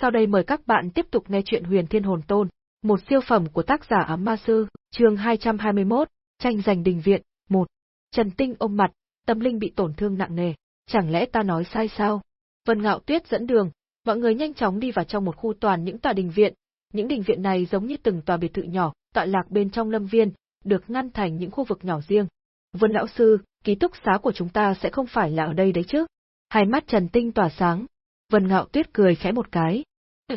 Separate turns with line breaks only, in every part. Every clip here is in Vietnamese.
Sau đây mời các bạn tiếp tục nghe chuyện Huyền Thiên Hồn Tôn, một siêu phẩm của tác giả Ám Ma Sư, chương 221, tranh giành đình viện, 1. Trần Tinh ôm mặt, tâm linh bị tổn thương nặng nề, chẳng lẽ ta nói sai sao? Vân Ngạo Tuyết dẫn đường, mọi người nhanh chóng đi vào trong một khu toàn những tòa đình viện, những đình viện này giống như từng tòa biệt thự nhỏ, tọa lạc bên trong lâm viên, được ngăn thành những khu vực nhỏ riêng. Vân lão sư, ký túc xá của chúng ta sẽ không phải là ở đây đấy chứ? Hai mắt Trần Tinh tỏa sáng. Vân Ngạo Tuyết cười khẽ một cái.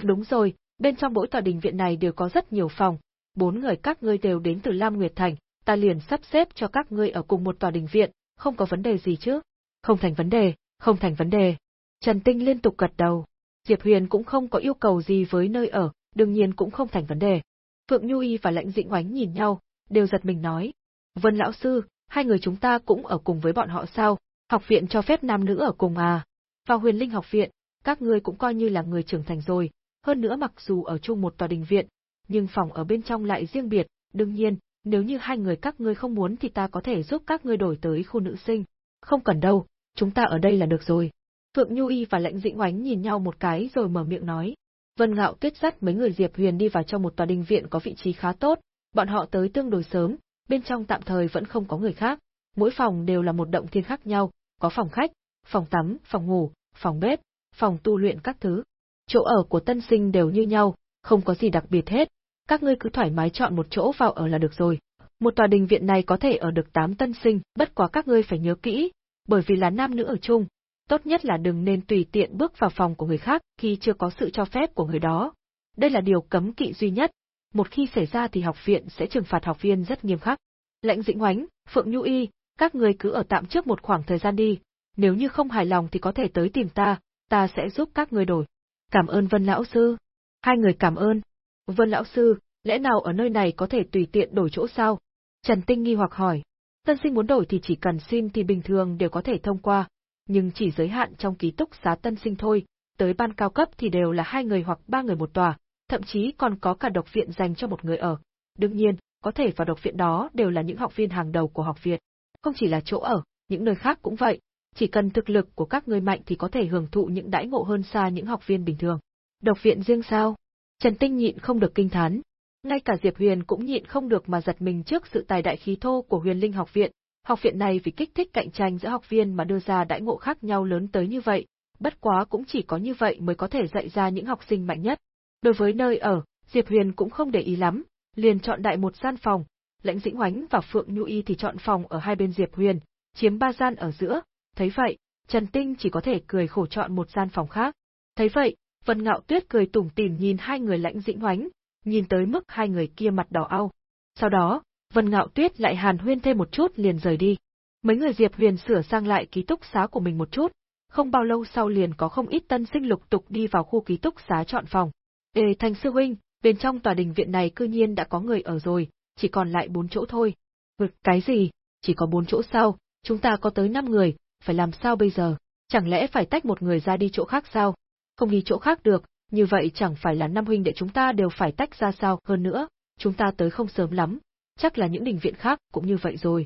Đúng rồi, bên trong mỗi tòa đình viện này đều có rất nhiều phòng. Bốn người các ngươi đều đến từ Lam Nguyệt Thành, ta liền sắp xếp cho các ngươi ở cùng một tòa đình viện, không có vấn đề gì chứ? Không thành vấn đề, không thành vấn đề. Trần Tinh liên tục gật đầu. Diệp Huyền cũng không có yêu cầu gì với nơi ở, đương nhiên cũng không thành vấn đề. Phượng Nhu Y và Lãnh Dĩnh Oánh nhìn nhau, đều giật mình nói. Vân lão sư, hai người chúng ta cũng ở cùng với bọn họ sao? Học viện cho phép nam nữ ở cùng à? Vào huyền linh học viện, các ngươi cũng coi như là người trưởng thành rồi, hơn nữa mặc dù ở chung một tòa đình viện, nhưng phòng ở bên trong lại riêng biệt, đương nhiên, nếu như hai người các ngươi không muốn thì ta có thể giúp các ngươi đổi tới khu nữ sinh. Không cần đâu, chúng ta ở đây là được rồi. Phượng Nhu Y và Lãnh Dĩnh Oánh nhìn nhau một cái rồi mở miệng nói. Vân Ngạo Tuyết dắt mấy người Diệp Huyền đi vào trong một tòa đình viện có vị trí khá tốt, bọn họ tới tương đối sớm, bên trong tạm thời vẫn không có người khác, mỗi phòng đều là một động thiên khác nhau, có phòng khách, phòng tắm, phòng ngủ, phòng bếp, phòng tu luyện các thứ. Chỗ ở của tân sinh đều như nhau, không có gì đặc biệt hết, các ngươi cứ thoải mái chọn một chỗ vào ở là được rồi. Một tòa đình viện này có thể ở được 8 tân sinh, bất quá các ngươi phải nhớ kỹ, bởi vì là nam nữ ở chung, tốt nhất là đừng nên tùy tiện bước vào phòng của người khác khi chưa có sự cho phép của người đó. Đây là điều cấm kỵ duy nhất, một khi xảy ra thì học viện sẽ trừng phạt học viên rất nghiêm khắc. Lệnh Dĩnh Hoánh, Phượng Nhu Y, các ngươi cứ ở tạm trước một khoảng thời gian đi, nếu như không hài lòng thì có thể tới tìm ta, ta sẽ giúp các người đổi. Cảm ơn Vân Lão Sư. Hai người cảm ơn. Vân Lão Sư, lẽ nào ở nơi này có thể tùy tiện đổi chỗ sao? Trần Tinh nghi hoặc hỏi. Tân sinh muốn đổi thì chỉ cần xin thì bình thường đều có thể thông qua, nhưng chỉ giới hạn trong ký túc xá tân sinh thôi, tới ban cao cấp thì đều là hai người hoặc ba người một tòa, thậm chí còn có cả độc viện dành cho một người ở. Đương nhiên, có thể vào độc viện đó đều là những học viên hàng đầu của học viện. Không chỉ là chỗ ở, những nơi khác cũng vậy, chỉ cần thực lực của các người mạnh thì có thể hưởng thụ những đãi ngộ hơn xa những học viên bình thường. Độc viện riêng sao? Trần Tinh nhịn không được kinh thán. Ngay cả Diệp Huyền cũng nhịn không được mà giật mình trước sự tài đại khí thô của Huyền Linh học viện. Học viện này vì kích thích cạnh tranh giữa học viên mà đưa ra đãi ngộ khác nhau lớn tới như vậy, bất quá cũng chỉ có như vậy mới có thể dạy ra những học sinh mạnh nhất. Đối với nơi ở, Diệp Huyền cũng không để ý lắm, liền chọn đại một gian phòng, Lãnh Dĩnh Hoánh và Phượng Nhu Y thì chọn phòng ở hai bên Diệp Huyền, chiếm ba gian ở giữa, thấy vậy, Trần Tinh chỉ có thể cười khổ chọn một gian phòng khác. Thấy vậy, Vân Ngạo Tuyết cười tủm tỉm nhìn hai người Lãnh Dĩnh Hoánh, nhìn tới mức hai người kia mặt đỏ au. Sau đó, Vân Ngạo Tuyết lại hàn huyên thêm một chút liền rời đi. Mấy người Diệp Huyền sửa sang lại ký túc xá của mình một chút, không bao lâu sau liền có không ít tân sinh lục tục đi vào khu ký túc xá chọn phòng. Ê Thanh Sư Huynh, bên trong tòa đình viện này cư nhiên đã có người ở rồi, chỉ còn lại bốn chỗ thôi. Vực cái gì? Chỉ có bốn chỗ sao? Chúng ta có tới năm người, phải làm sao bây giờ? Chẳng lẽ phải tách một người ra đi chỗ khác sao? Không đi chỗ khác được, như vậy chẳng phải là năm huynh đệ chúng ta đều phải tách ra sao? Hơn nữa, chúng ta tới không sớm lắm, chắc là những đình viện khác cũng như vậy rồi.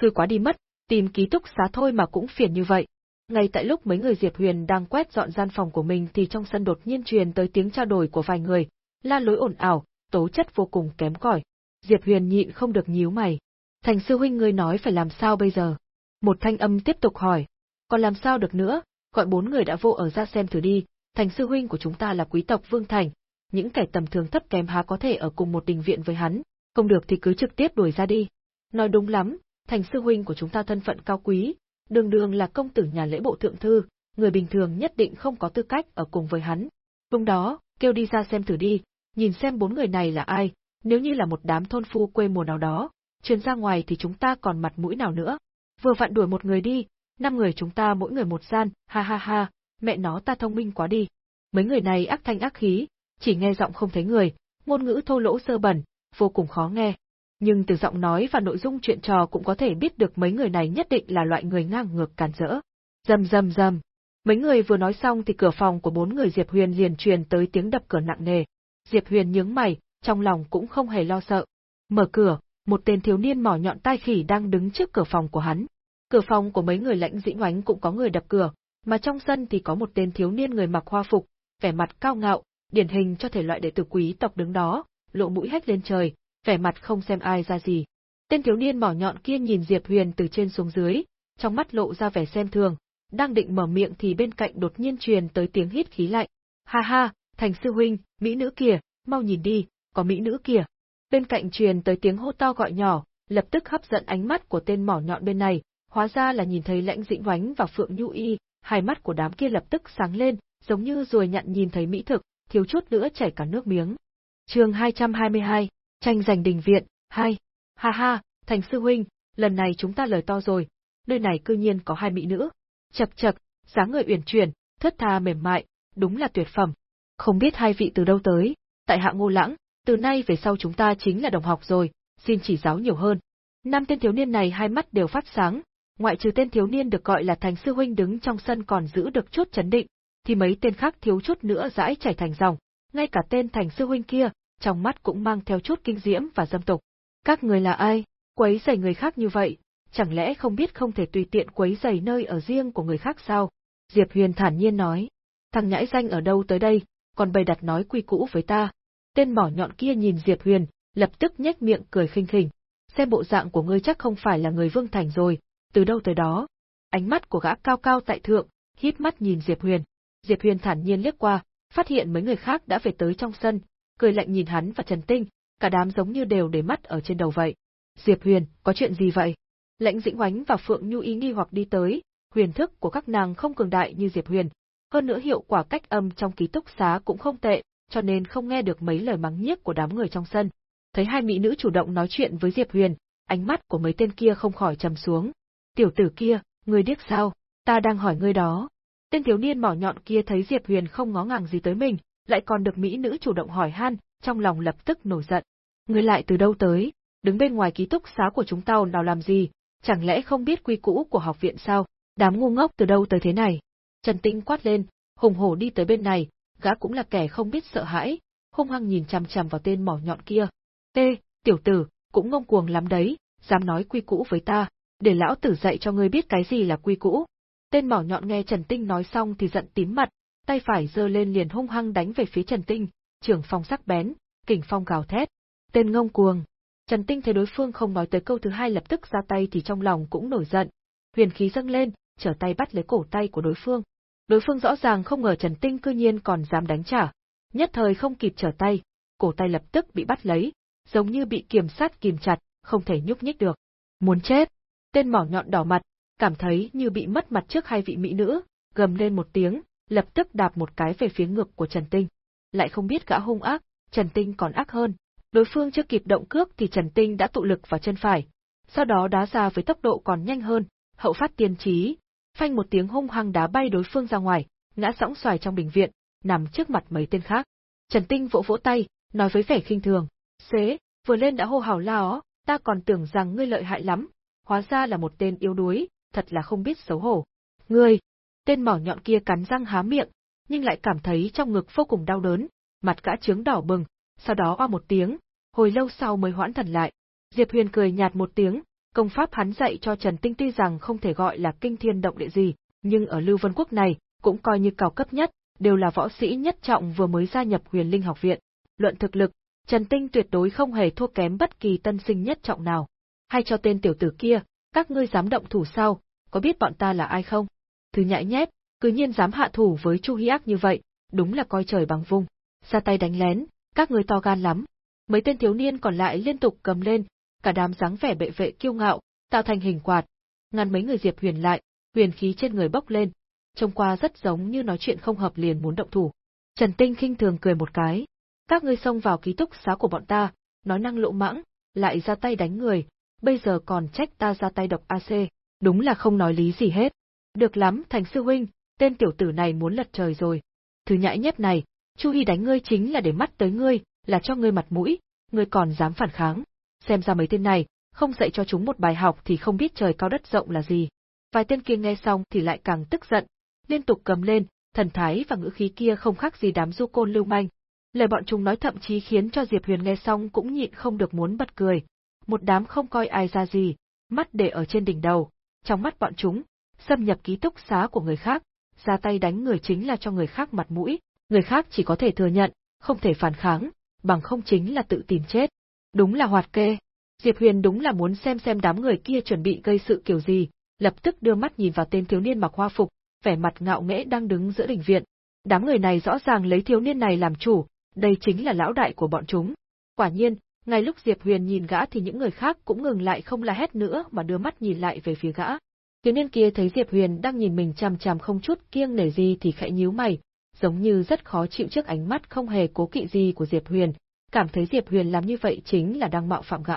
Xui quá đi mất, tìm ký túc xá thôi mà cũng phiền như vậy. Ngay tại lúc mấy người Diệp Huyền đang quét dọn gian phòng của mình thì trong sân đột nhiên truyền tới tiếng trao đổi của vài người, la lối ồn ào, tố chất vô cùng kém cỏi. Diệp Huyền nhịn không được nhíu mày. Thành sư huynh ngươi nói phải làm sao bây giờ? Một thanh âm tiếp tục hỏi. Còn làm sao được nữa, gọi bốn người đã vô ở ra xem thử đi, thành sư huynh của chúng ta là quý tộc Vương Thành, những kẻ tầm thường thấp kém há có thể ở cùng một đình viện với hắn, không được thì cứ trực tiếp đuổi ra đi. Nói đúng lắm, thành sư huynh của chúng ta thân phận cao quý, đường đường là công tử nhà lễ bộ thượng thư, người bình thường nhất định không có tư cách ở cùng với hắn. Lúc đó, kêu đi ra xem thử đi, nhìn xem bốn người này là ai, nếu như là một đám thôn phu quê mùa nào đó, truyền ra ngoài thì chúng ta còn mặt mũi nào nữa. Vừa vặn đuổi một người đi, năm người chúng ta mỗi người một gian, ha ha ha, mẹ nó ta thông minh quá đi. Mấy người này ác thanh ác khí, chỉ nghe giọng không thấy người, ngôn ngữ thô lỗ sơ bẩn, vô cùng khó nghe. Nhưng từ giọng nói và nội dung chuyện trò cũng có thể biết được mấy người này nhất định là loại người ngang ngược cản rỡ. Dầm dầm dầm. Mấy người vừa nói xong thì cửa phòng của bốn người Diệp Huyền liền truyền tới tiếng đập cửa nặng nề. Diệp Huyền nhướng mày, trong lòng cũng không hề lo sợ. Mở cửa, một tên thiếu niên mỏ nhọn tai khỉ đang đứng trước cửa phòng của hắn. Cửa phòng của mấy người lãnh dĩ oánh cũng có người đập cửa, mà trong sân thì có một tên thiếu niên người mặc hoa phục, vẻ mặt cao ngạo, điển hình cho thể loại đệ tử quý tộc đứng đó, lộ mũi hét lên trời, vẻ mặt không xem ai ra gì. Tên thiếu niên mỏ nhọn kia nhìn Diệp Huyền từ trên xuống dưới, trong mắt lộ ra vẻ xem thường, đang định mở miệng thì bên cạnh đột nhiên truyền tới tiếng hít khí lạnh. Ha ha, thành sư huynh, mỹ nữ kìa, mau nhìn đi, có mỹ nữ kìa. Bên cạnh truyền tới tiếng hô to gọi nhỏ, lập tức hấp dẫn ánh mắt của tên mỏ nhọn bên này, hóa ra là nhìn thấy lãnh dĩnh oánh và phượng nhu y, hai mắt của đám kia lập tức sáng lên, giống như rồi nhận nhìn thấy mỹ thực, thiếu chút nữa chảy cả nước miếng. Chương 222, tranh giành đình viện, 2. Ha ha, thành sư huynh, lần này chúng ta lời to rồi, nơi này cư nhiên có hai mỹ nữ. chập chập dáng người uyển chuyển, thất tha mềm mại, đúng là tuyệt phẩm. Không biết hai vị từ đâu tới, tại hạ ngô lãng, từ nay về sau chúng ta chính là đồng học rồi, xin chỉ giáo nhiều hơn. Năm tên thiếu niên này hai mắt đều phát sáng, ngoại trừ tên thiếu niên được gọi là thành sư huynh đứng trong sân còn giữ được chút chấn định, thì mấy tên khác thiếu chút nữa dãi chảy thành dòng, ngay cả tên thành sư huynh kia, trong mắt cũng mang theo chút kinh diễm và dâm tục. Các người là ai? Quấy rầy người khác như vậy, chẳng lẽ không biết không thể tùy tiện quấy rầy nơi ở riêng của người khác sao? Diệp Huyền thản nhiên nói. Thằng nhãi danh ở đâu tới đây, còn bày đặt nói quy cũ với ta. Tên mỏ nhọn kia nhìn Diệp Huyền, lập tức nhếch miệng cười khinh khỉnh. Xem bộ dạng của ngươi chắc không phải là người Vương Thành rồi, từ đâu tới đó. Ánh mắt của gã cao cao tại thượng, híp mắt nhìn Diệp Huyền. Diệp Huyền thản nhiên liếc qua, phát hiện mấy người khác đã về tới trong sân, cười lạnh nhìn hắn và Trần Tinh, cả đám giống như đều để mắt ở trên đầu vậy. Diệp Huyền, có chuyện gì vậy? Lãnh Dĩnh Oánh và Phượng Nhu ý nghi hoặc đi tới, huyền thức của các nàng không cường đại như Diệp Huyền, hơn nữa hiệu quả cách âm trong ký túc xá cũng không tệ, cho nên không nghe được mấy lời mắng nhiếc của đám người trong sân. Thấy hai mỹ nữ chủ động nói chuyện với Diệp Huyền, ánh mắt của mấy tên kia không khỏi trầm xuống. Tiểu tử kia, ngươi điếc sao? Ta đang hỏi ngươi đó. Tên thiếu niên mỏ nhọn kia thấy Diệp Huyền không ngó ngàng gì tới mình, lại còn được mỹ nữ chủ động hỏi han, trong lòng lập tức nổi giận. Ngươi lại từ đâu tới? Đứng bên ngoài ký túc xá của chúng tao nào làm gì? Chẳng lẽ không biết quy cũ của học viện sao? Đám ngu ngốc từ đâu tới thế này? Trần Tĩnh quát lên, hùng hổ đi tới bên này, gã cũng là kẻ không biết sợ hãi, hung hăng nhìn chằm chằm vào tên mỏ nhọn kia. Tê, tiểu tử, cũng ngông cuồng lắm đấy, dám nói quy cũ với ta, để lão tử dạy cho ngươi biết cái gì là quy cũ. Tên mỏ nhọn nghe Trần Tinh nói xong thì giận tím mặt, tay phải giơ lên liền hung hăng đánh về phía Trần Tinh, trưởng phong sắc bén, kình phong gào thét. Tên ngông cuồng. Trần Tinh thấy đối phương không nói tới câu thứ hai lập tức ra tay thì trong lòng cũng nổi giận. Huyền khí dâng lên, trở tay bắt lấy cổ tay của đối phương. Đối phương rõ ràng không ngờ Trần Tinh cư nhiên còn dám đánh trả. Nhất thời không kịp trở tay, cổ tay lập tức bị bắt lấy, giống như bị kiềm sát kìm chặt, không thể nhúc nhích được. Muốn chết! Tên mỏ nhọn đỏ mặt, cảm thấy như bị mất mặt trước hai vị mỹ nữ, gầm lên một tiếng, lập tức đạp một cái về phía ngực của Trần Tinh. Lại không biết gã hung ác, Trần Tinh còn ác hơn. Đối phương chưa kịp động cước thì Trần Tinh đã tụ lực vào chân phải, sau đó đá ra với tốc độ còn nhanh hơn, hậu phát tiên trí, phanh một tiếng hung hăng đá bay đối phương ra ngoài, ngã sõng xoài trong bệnh viện, nằm trước mặt mấy tên khác. Trần Tinh vỗ vỗ tay, nói với vẻ khinh thường, "Xế, vừa lên đã hô hào la ó, ta còn tưởng rằng ngươi lợi hại lắm, hóa ra là một tên yếu đuối, thật là không biết xấu hổ." "Ngươi?" Tên mỏ nhọn kia cắn răng há miệng, nhưng lại cảm thấy trong ngực vô cùng đau đớn, mặt gã trướng đỏ bừng, sau đó oa một tiếng, hồi lâu sau mới hoãn thần lại. Diệp Huyền cười nhạt một tiếng, công pháp hắn dạy cho Trần Tinh tuy rằng không thể gọi là kinh thiên động địa gì, nhưng ở Lưu Vân Quốc này, cũng coi như cao cấp nhất, đều là võ sĩ nhất trọng vừa mới gia nhập huyền linh học viện. Luận thực lực, Trần Tinh tuyệt đối không hề thua kém bất kỳ tân sinh nhất trọng nào. Hay cho tên tiểu tử kia, các ngươi dám động thủ sao, có biết bọn ta là ai không? Thứ nhãi nhép, cứ nhiên dám hạ thủ với Chu Hi Ác như vậy, đúng là coi trời bằng vùng. Ra tay đánh lén, các ngươi to gan lắm. Mấy tên thiếu niên còn lại liên tục cầm lên, cả đám dáng vẻ bệ vệ kiêu ngạo, tạo thành hình quạt, ngăn mấy người Diệp Huyền lại, huyền khí trên người bốc lên, trông qua rất giống như nói chuyện không hợp liền muốn động thủ. Trần Tinh khinh thường cười một cái, các ngươi xông vào ký túc xá của bọn ta, nói năng lỗ mãng, lại ra tay đánh người, bây giờ còn trách ta ra tay độc AC, đúng là không nói lý gì hết. Được lắm, Thành sư huynh, tên tiểu tử này muốn lật trời rồi. Thứ nhãi nhép này, Chu Hi đánh ngươi chính là để mắt tới ngươi, là cho ngươi mặt mũi, ngươi còn dám phản kháng xem ra mấy tên này, không dạy cho chúng một bài học thì không biết trời cao đất rộng là gì. Vài tên kia nghe xong thì lại càng tức giận, liên tục cầm lên, thần thái và ngữ khí kia không khác gì đám du côn lưu manh. Lời bọn chúng nói thậm chí khiến cho Diệp Huyền nghe xong cũng nhịn không được muốn bật cười. Một đám không coi ai ra gì, mắt để ở trên đỉnh đầu, trong mắt bọn chúng, xâm nhập ký túc xá của người khác, ra tay đánh người chính là cho người khác mặt mũi, người khác chỉ có thể thừa nhận, không thể phản kháng, bằng không chính là tự tìm chết. Đúng là hoạt kê. Diệp Huyền đúng là muốn xem xem đám người kia chuẩn bị gây sự kiểu gì, lập tức đưa mắt nhìn vào tên thiếu niên mặc hoa phục, vẻ mặt ngạo nghễ đang đứng giữa đình viện. Đám người này rõ ràng lấy thiếu niên này làm chủ, đây chính là lão đại của bọn chúng. Quả nhiên, ngay lúc Diệp Huyền nhìn gã thì những người khác cũng ngừng lại không la hét nữa mà đưa mắt nhìn lại về phía gã. Thiếu niên kia thấy Diệp Huyền đang nhìn mình chằm chằm không chút kiêng nể gì thì khẽ nhíu mày, giống như rất khó chịu trước ánh mắt không hề cố kỵ gì của Diệp Huyền, cảm thấy Diệp Huyền làm như vậy chính là đang mạo phạm gã.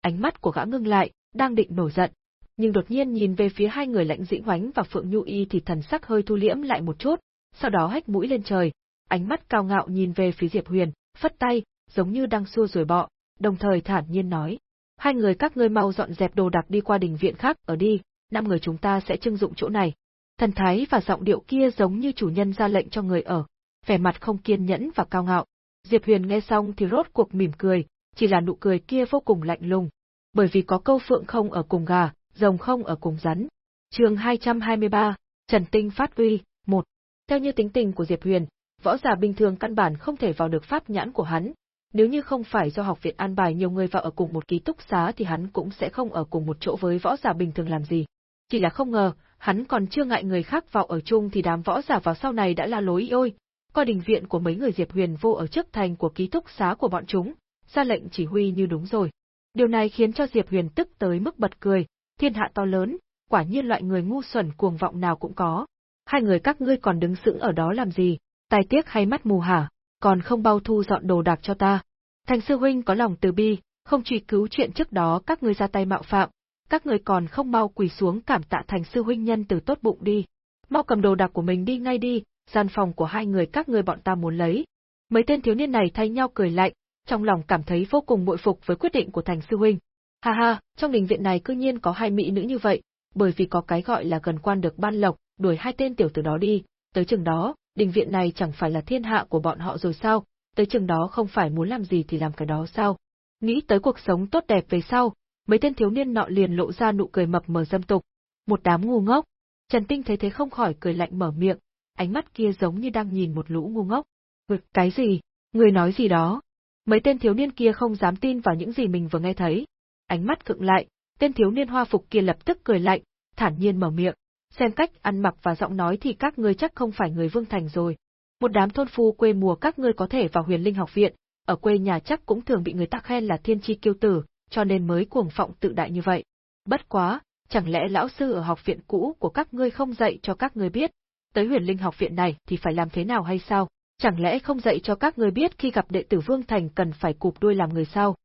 Ánh mắt của gã ngưng lại, đang định nổi giận, nhưng đột nhiên nhìn về phía hai người lãnh dĩ hoánh và Phượng Nhu Y thì thần sắc hơi thu liễm lại một chút, sau đó hách mũi lên trời, ánh mắt cao ngạo nhìn về phía Diệp Huyền, phất tay, giống như đang xua rồi bọ, đồng thời thản nhiên nói. Hai người các ngươi mau dọn dẹp đồ đạc đi qua đình viện khác ở đi, năm người chúng ta sẽ trưng dụng chỗ này. Thần thái và giọng điệu kia giống như chủ nhân ra lệnh cho người ở, vẻ mặt không kiên nhẫn và cao ngạo. Diệp Huyền nghe xong thì rốt cuộc mỉm cười, chỉ là nụ cười kia vô cùng lạnh lùng. Bởi vì có câu phượng không ở cùng gà, rồng không ở cùng rắn. Chương 223, Trần Tinh phát uy, 1. Theo như tính tình của Diệp Huyền, võ giả bình thường căn bản không thể vào được pháp nhãn của hắn. Nếu như không phải do học viện an bài nhiều người vào ở cùng một ký túc xá thì hắn cũng sẽ không ở cùng một chỗ với võ giả bình thường làm gì. Chỉ là không ngờ, hắn còn chưa ngại người khác vào ở chung thì đám võ giả vào sau này đã la lối ôi, coi đình viện của mấy người Diệp Huyền vô ở trước thành của ký túc xá của bọn chúng, ra lệnh chỉ huy như đúng rồi. Điều này khiến cho Diệp Huyền tức tới mức bật cười, thiên hạ to lớn, quả nhiên loại người ngu xuẩn cuồng vọng nào cũng có. Hai người các ngươi còn đứng sững ở đó làm gì, tai tiếc hay mắt mù hả, còn không bao thu dọn đồ đạc cho ta. Thành sư huynh có lòng từ bi, không truy cứu chuyện trước đó các ngươi ra tay mạo phạm, các người còn không mau quỳ xuống cảm tạ thành sư huynh nhân từ tốt bụng đi. Mau cầm đồ đạc của mình đi ngay đi, gian phòng của hai người các ngươi bọn ta muốn lấy. Mấy tên thiếu niên này thay nhau cười lạnh, trong lòng cảm thấy vô cùng bội phục với quyết định của thành sư huynh. Ha ha, trong đình viện này cư nhiên có hai mỹ nữ như vậy, bởi vì có cái gọi là gần quan được ban lộc, đuổi hai tên tiểu tử đó đi, tới chừng đó, đình viện này chẳng phải là thiên hạ của bọn họ rồi sao, tới chừng đó không phải muốn làm gì thì làm cái đó sao. Nghĩ tới cuộc sống tốt đẹp về sau, mấy tên thiếu niên nọ liền lộ ra nụ cười mập mờ dâm tục. Một đám ngu ngốc. Trần Tinh thấy thế không khỏi cười lạnh mở miệng, ánh mắt kia giống như đang nhìn một lũ ngu ngốc. Vực cái gì? Người nói gì đó? Mấy tên thiếu niên kia không dám tin vào những gì mình vừa nghe thấy. Ánh mắt cựng lại, tên thiếu niên hoa phục kia lập tức cười lạnh, thản nhiên mở miệng. Xem cách ăn mặc và giọng nói thì các ngươi chắc không phải người Vương Thành rồi. Một đám thôn phu quê mùa các ngươi có thể vào huyền linh học viện, ở quê nhà chắc cũng thường bị người ta khen là thiên chi kiêu tử, cho nên mới cuồng phọng tự đại như vậy. Bất quá, chẳng lẽ lão sư ở học viện cũ của các ngươi không dạy cho các ngươi biết, tới huyền linh học viện này thì phải làm thế nào hay sao? Chẳng lẽ không dạy cho các ngươi biết khi gặp đệ tử Vương Thành cần phải cụp đuôi làm người sao?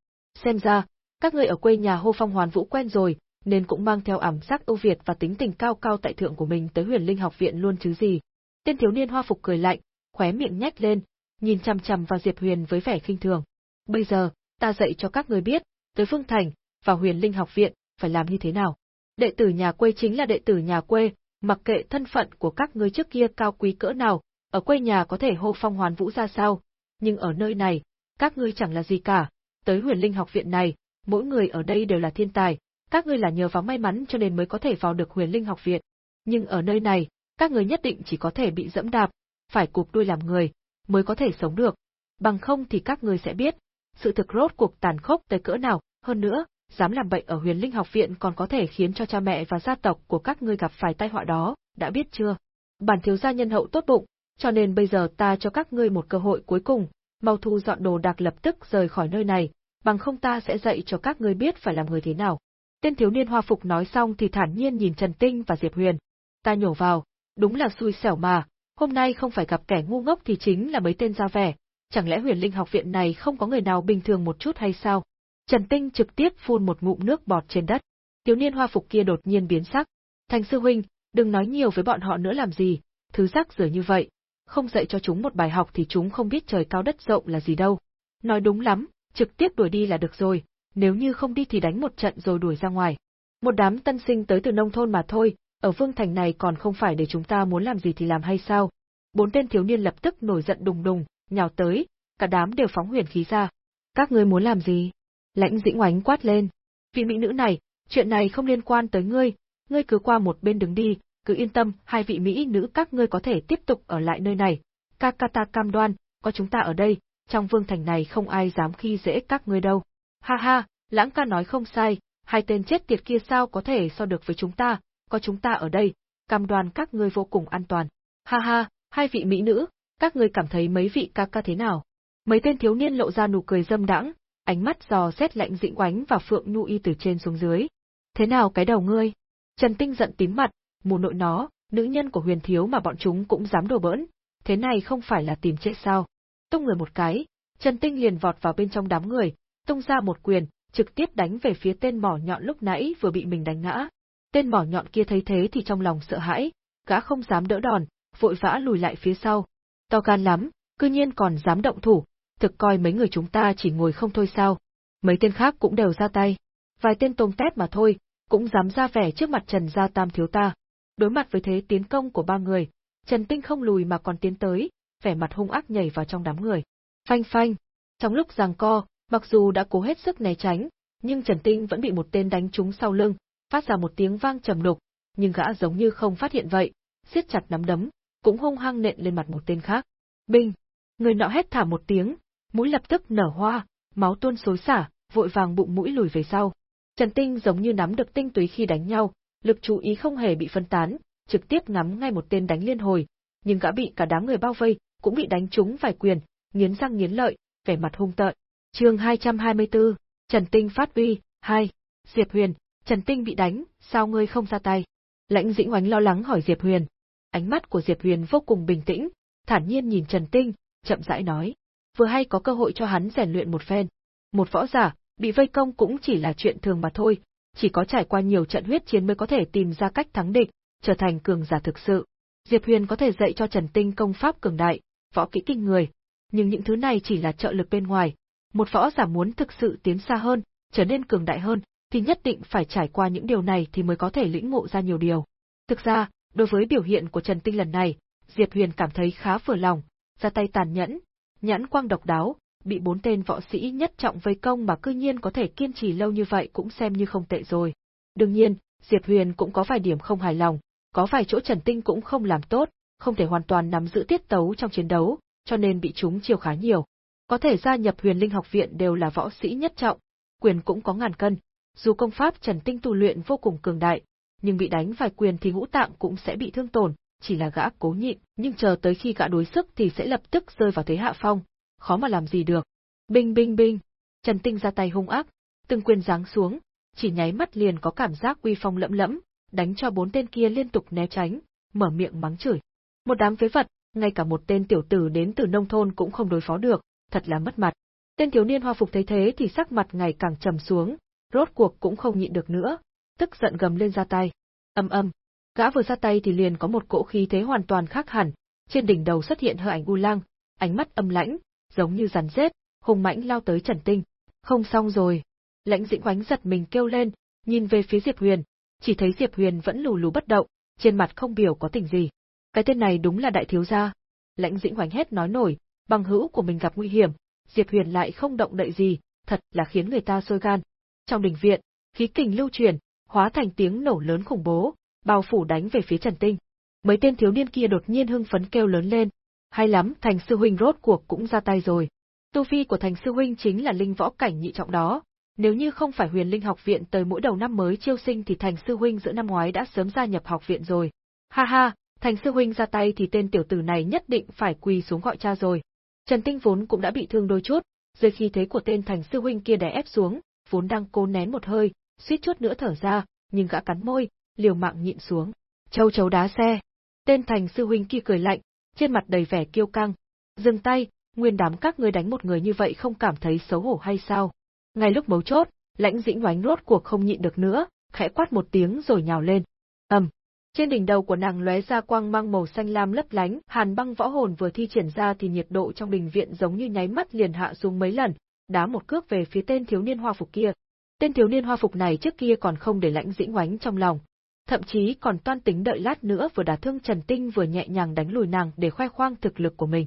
Xem ra, các ngươi ở quê nhà hô phong hoàn vũ quen rồi, nên cũng mang theo ẩm sắc ưu việt và tính tình cao cao tại thượng của mình tới huyền linh học viện luôn chứ gì. Tên thiếu niên hoa phục cười lạnh, khóe miệng nhếch lên, nhìn chằm chằm vào Diệp Huyền với vẻ khinh thường. Bây giờ, ta dạy cho các ngươi biết, tới Phương Thành, và huyền linh học viện, phải làm như thế nào. Đệ tử nhà quê chính là đệ tử nhà quê, mặc kệ thân phận của các ngươi trước kia cao quý cỡ nào, ở quê nhà có thể hô phong hoàn vũ ra sao, nhưng ở nơi này, các ngươi chẳng là gì cả, tới huyền linh học viện này, mỗi người ở đây đều là thiên tài, các ngươi là nhờ vào may mắn cho nên mới có thể vào được huyền linh học viện. Nhưng ở nơi này, các ngươi nhất định chỉ có thể bị dẫm đạp, phải cụp đuôi làm người, mới có thể sống được. Bằng không thì các ngươi sẽ biết, sự thực rốt cuộc tàn khốc tới cỡ nào, hơn nữa, dám làm bệnh ở huyền linh học viện còn có thể khiến cho cha mẹ và gia tộc của các ngươi gặp phải tai họa đó, đã biết chưa? Bản thiếu gia nhân hậu tốt bụng, cho nên bây giờ ta cho các ngươi một cơ hội cuối cùng, mau thu dọn đồ đạc lập tức rời khỏi nơi này, bằng không ta sẽ dạy cho các ngươi biết phải làm người thế nào. Tên thiếu niên hoa phục nói xong thì thản nhiên nhìn Trần Tinh và Diệp Huyền. Ta nhổ vào, đúng là xui xẻo mà, hôm nay không phải gặp kẻ ngu ngốc thì chính là mấy tên ra vẻ, chẳng lẽ huyền linh học viện này không có người nào bình thường một chút hay sao? Trần Tinh trực tiếp phun một ngụm nước bọt trên đất. Thiếu niên hoa phục kia đột nhiên biến sắc. Thành sư huynh, đừng nói nhiều với bọn họ nữa làm gì, thứ rác rưởi như vậy, không dạy cho chúng một bài học thì chúng không biết trời cao đất rộng là gì đâu. Nói đúng lắm, trực tiếp đuổi đi là được rồi, nếu như không đi thì đánh một trận rồi đuổi ra ngoài. Một đám tân sinh tới từ nông thôn mà thôi, ở vương thành này còn không phải để chúng ta muốn làm gì thì làm hay sao? Bốn tên thiếu niên lập tức nổi giận đùng đùng, nhào tới, cả đám đều phóng huyền khí ra. Các ngươi muốn làm gì? Lãnh dĩnh oánh quát lên. Vị mỹ nữ này, chuyện này không liên quan tới ngươi, ngươi cứ qua một bên đứng đi, cứ yên tâm, hai vị mỹ nữ các ngươi có thể tiếp tục ở lại nơi này, Kakata ta cam đoan, có chúng ta ở đây, trong vương thành này không ai dám khi dễ các ngươi đâu. Ha ha, lãng ca nói không sai, hai tên chết tiệt kia sao có thể so được với chúng ta, có chúng ta ở đây, cam đoan các ngươi vô cùng an toàn. Ha ha, hai vị mỹ nữ, các ngươi cảm thấy mấy vị ca ca thế nào? Mấy tên thiếu niên lộ ra nụ cười dâm đãng, ánh mắt dò xét lạnh dĩnh oánh và Phượng Nhu Y từ trên xuống dưới. Thế nào cái đầu ngươi? Trần Tinh giận tím mặt, mù nội nó, nữ nhân của huyền thiếu mà bọn chúng cũng dám đồ bỡn, thế này không phải là tìm chết sao? Tung người một cái, Trần Tinh liền vọt vào bên trong đám người, tung ra một quyền, trực tiếp đánh về phía tên mỏ nhọn lúc nãy vừa bị mình đánh ngã. Tên mỏ nhọn kia thấy thế thì trong lòng sợ hãi, gã không dám đỡ đòn, vội vã lùi lại phía sau. To gan lắm, cư nhiên còn dám động thủ, thực coi mấy người chúng ta chỉ ngồi không thôi sao. Mấy tên khác cũng đều ra tay. Vài tên tôm tép mà thôi, cũng dám ra vẻ trước mặt Trần Gia Tam thiếu ta. Đối mặt với thế tiến công của ba người, Trần Tinh không lùi mà còn tiến tới, vẻ mặt hung ác nhảy vào trong đám người. Phanh phanh. Trong lúc giằng co, mặc dù đã cố hết sức né tránh, nhưng Trần Tinh vẫn bị một tên đánh trúng sau lưng, phát ra một tiếng vang trầm đục, nhưng gã giống như không phát hiện vậy, siết chặt nắm đấm, cũng hung hăng nện lên mặt một tên khác. Binh! Người nọ hét thả một tiếng, mũi lập tức nở hoa, máu tuôn xối xả, vội vàng bụng mũi lùi về sau. Trần Tinh giống như nắm được tinh túy khi đánh nhau, lực chú ý không hề bị phân tán, trực tiếp ngắm ngay một tên đánh liên hồi, nhưng gã bị cả đám người bao vây, cũng bị đánh trúng vài quyền, nghiến răng nghiến lợi, vẻ mặt hung tợn. Chương 224, Trần Tinh phát uy, 2. Diệp Huyền, Trần Tinh bị đánh, sao ngươi không ra tay? Lãnh Dĩnh Oánh lo lắng hỏi Diệp Huyền. Ánh mắt của Diệp Huyền vô cùng bình tĩnh, thản nhiên nhìn Trần Tinh, chậm rãi nói, vừa hay có cơ hội cho hắn rèn luyện một phen. Một võ giả, bị vây công cũng chỉ là chuyện thường mà thôi, chỉ có trải qua nhiều trận huyết chiến mới có thể tìm ra cách thắng địch, trở thành cường giả thực sự. Diệp Huyền có thể dạy cho Trần Tinh công pháp cường đại, võ kỹ kinh người, nhưng những thứ này chỉ là trợ lực bên ngoài. Một võ giả muốn thực sự tiến xa hơn, trở nên cường đại hơn, thì nhất định phải trải qua những điều này thì mới có thể lĩnh ngộ ra nhiều điều. Thực ra, đối với biểu hiện của Trần Tinh lần này, Diệp Huyền cảm thấy khá vừa lòng, ra tay tàn nhẫn, nhãn quang độc đáo, bị bốn tên võ sĩ nhất trọng vây công mà cư nhiên có thể kiên trì lâu như vậy cũng xem như không tệ rồi. Đương nhiên, Diệp Huyền cũng có vài điểm không hài lòng, có vài chỗ Trần Tinh cũng không làm tốt, không thể hoàn toàn nắm giữ tiết tấu trong chiến đấu, cho nên bị chúng chiều khá nhiều. Có thể gia nhập Huyền Linh học viện đều là võ sĩ nhất trọng, quyền cũng có ngàn cân, dù công pháp Trần Tinh tu luyện vô cùng cường đại, nhưng bị đánh vài quyền thì ngũ tạng cũng sẽ bị thương tổn, chỉ là gã cố nhịn, nhưng chờ tới khi gã đối sức thì sẽ lập tức rơi vào thế hạ phong, khó mà làm gì được. Binh binh binh, Trần Tinh ra tay hung ác, từng quyền giáng xuống, chỉ nháy mắt liền có cảm giác uy phong lẫm lẫm, đánh cho bốn tên kia liên tục né tránh, mở miệng mắng chửi. Một đám phế vật, ngay cả một tên tiểu tử đến từ nông thôn cũng không đối phó được, thật là mất mặt. Tên thiếu niên hoa phục thấy thế thì sắc mặt ngày càng trầm xuống, rốt cuộc cũng không nhịn được nữa, tức giận gầm lên ra tay. Âm âm, gã vừa ra tay thì liền có một cỗ khí thế hoàn toàn khác hẳn, trên đỉnh đầu xuất hiện hư ảnh U Lang, ánh mắt âm lãnh, giống như rắn rết, hùng mãnh lao tới Trần Tinh. Không xong rồi. Lãnh Dĩnh Oánh giật mình kêu lên, nhìn về phía Diệp Huyền, chỉ thấy Diệp Huyền vẫn lù lù bất động, trên mặt không biểu có tình gì. Cái tên này đúng là đại thiếu gia. Lãnh Dĩnh Oánh hét nói nổi, bằng hữu của mình gặp nguy hiểm, Diệp Huyền lại không động đậy gì, thật là khiến người ta sôi gan. Trong đình viện, khí kình lưu truyền, hóa thành tiếng nổ lớn khủng bố, bao phủ đánh về phía Trần Tinh. Mấy tên thiếu niên kia đột nhiên hưng phấn kêu lớn lên, hay lắm, Thành sư huynh rốt cuộc cũng ra tay rồi. Tu vi của Thành sư huynh chính là linh võ cảnh nhị trọng đó, nếu như không phải Huyền Linh học viện tới mỗi đầu năm mới chiêu sinh thì Thành sư huynh giữa năm ngoái đã sớm gia nhập học viện rồi. Ha ha, Thành sư huynh ra tay thì tên tiểu tử này nhất định phải quỳ xuống gọi cha rồi. Trần Tinh vốn cũng đã bị thương đôi chút, dưới khi thế của tên Thành sư huynh kia đè ép xuống, vốn đang cố nén một hơi, suýt chút nữa thở ra, nhưng gã cắn môi, liều mạng nhịn xuống. Châu chấu đá xe. Tên Thành sư huynh kia cười lạnh, trên mặt đầy vẻ kiêu căng. Dừng tay, nguyên đám các ngươi đánh một người như vậy không cảm thấy xấu hổ hay sao? Ngay lúc mấu chốt, lãnh dĩnh oánh rốt cuộc không nhịn được nữa, khẽ quát một tiếng rồi nhào lên. ầm, trên đỉnh đầu của nàng lóe ra quang mang màu xanh lam lấp lánh, hàn băng võ hồn vừa thi triển ra thì nhiệt độ trong đình viện giống như nháy mắt liền hạ xuống mấy lần, đá một cước về phía tên thiếu niên hoa phục kia. Tên thiếu niên hoa phục này trước kia còn không để lãnh dĩnh oánh trong lòng, thậm chí còn toan tính đợi lát nữa vừa đả thương Trần Tinh vừa nhẹ nhàng đánh lùi nàng để khoe khoang thực lực của mình.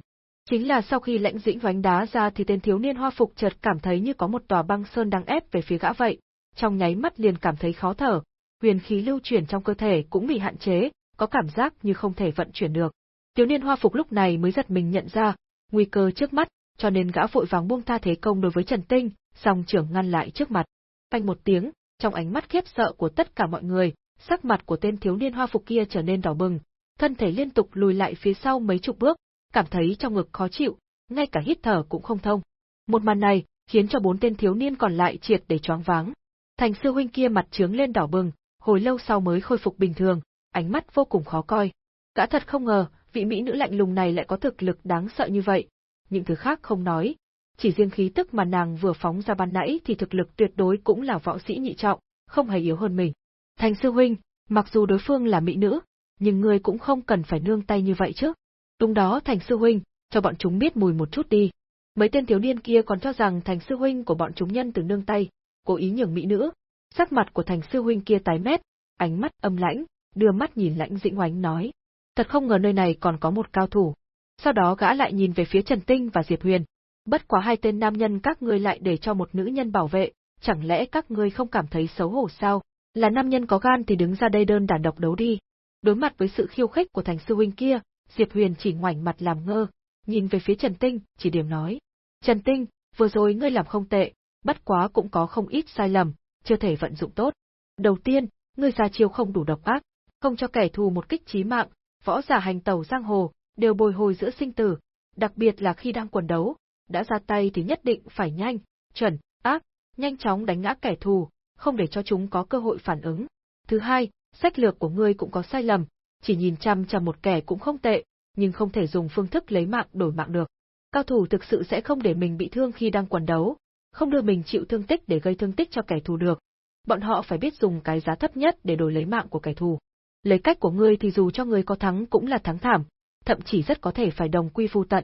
Chính là sau khi lãnh dĩnh oánh đá ra thì tên thiếu niên hoa phục chợt cảm thấy như có một tòa băng sơn đang ép về phía gã vậy, trong nháy mắt liền cảm thấy khó thở, huyền khí lưu chuyển trong cơ thể cũng bị hạn chế, có cảm giác như không thể vận chuyển được. Thiếu niên hoa phục lúc này mới giật mình nhận ra, nguy cơ trước mắt, cho nên gã vội vàng buông tha thế công đối với Trần Tinh, song trưởng ngăn lại trước mặt. Phanh một tiếng, trong ánh mắt khiếp sợ của tất cả mọi người, sắc mặt của tên thiếu niên hoa phục kia trở nên đỏ bừng, thân thể liên tục lùi lại phía sau mấy chục bước, cảm thấy trong ngực khó chịu, ngay cả hít thở cũng không thông. Một màn này, khiến cho bốn tên thiếu niên còn lại triệt để choáng váng. Thành sư huynh kia mặt trướng lên đỏ bừng, hồi lâu sau mới khôi phục bình thường, ánh mắt vô cùng khó coi. Gã thật không ngờ, vị mỹ nữ lạnh lùng này lại có thực lực đáng sợ như vậy. Những thứ khác không nói, chỉ riêng khí tức mà nàng vừa phóng ra ban nãy thì thực lực tuyệt đối cũng là võ sĩ nhị trọng, không hề yếu hơn mình. Thành sư huynh, mặc dù đối phương là mỹ nữ, nhưng ngươi cũng không cần phải nương tay như vậy chứ. Đúng đó Thành sư huynh, cho bọn chúng biết mùi một chút đi. Mấy tên thiếu niên kia còn cho rằng Thành sư huynh của bọn chúng nhân từ nương tay, cố ý nhường mỹ nữ. Sắc mặt của Thành sư huynh kia tái mét, ánh mắt âm lãnh, đưa mắt nhìn lãnh dĩnh oánh nói. Thật không ngờ nơi này còn có một cao thủ. Sau đó gã lại nhìn về phía Trần Tinh và Diệp Huyền. Bất quá hai tên nam nhân các ngươi lại để cho một nữ nhân bảo vệ, chẳng lẽ các ngươi không cảm thấy xấu hổ sao? Là nam nhân có gan thì đứng ra đây đơn đả độc đấu đi. Đối mặt với sự khiêu khích của thành sư huynh kia, Diệp Huyền chỉ ngoảnh mặt làm ngơ, nhìn về phía Trần Tinh, chỉ điểm nói. Trần Tinh, vừa rồi ngươi làm không tệ, bất quá cũng có không ít sai lầm, chưa thể vận dụng tốt. Đầu tiên, ngươi ra chiêu không đủ độc ác, không cho kẻ thù một kích chí mạng, võ giả hành tẩu giang hồ, đều bồi hồi giữa sinh tử, đặc biệt là khi đang quần đấu, đã ra tay thì nhất định phải nhanh, chuẩn, ác, nhanh chóng đánh ngã kẻ thù, không để cho chúng có cơ hội phản ứng. Thứ hai, sách lược của ngươi cũng có sai lầm, chỉ nhìn chăm chằm một kẻ cũng không tệ, nhưng không thể dùng phương thức lấy mạng đổi mạng được. Cao thủ thực sự sẽ không để mình bị thương khi đang quần đấu, không đưa mình chịu thương tích để gây thương tích cho kẻ thù được. Bọn họ phải biết dùng cái giá thấp nhất để đổi lấy mạng của kẻ thù. Lấy cách của ngươi thì dù cho ngươi có thắng cũng là thắng thảm, thậm chí rất có thể phải đồng quy phu tận.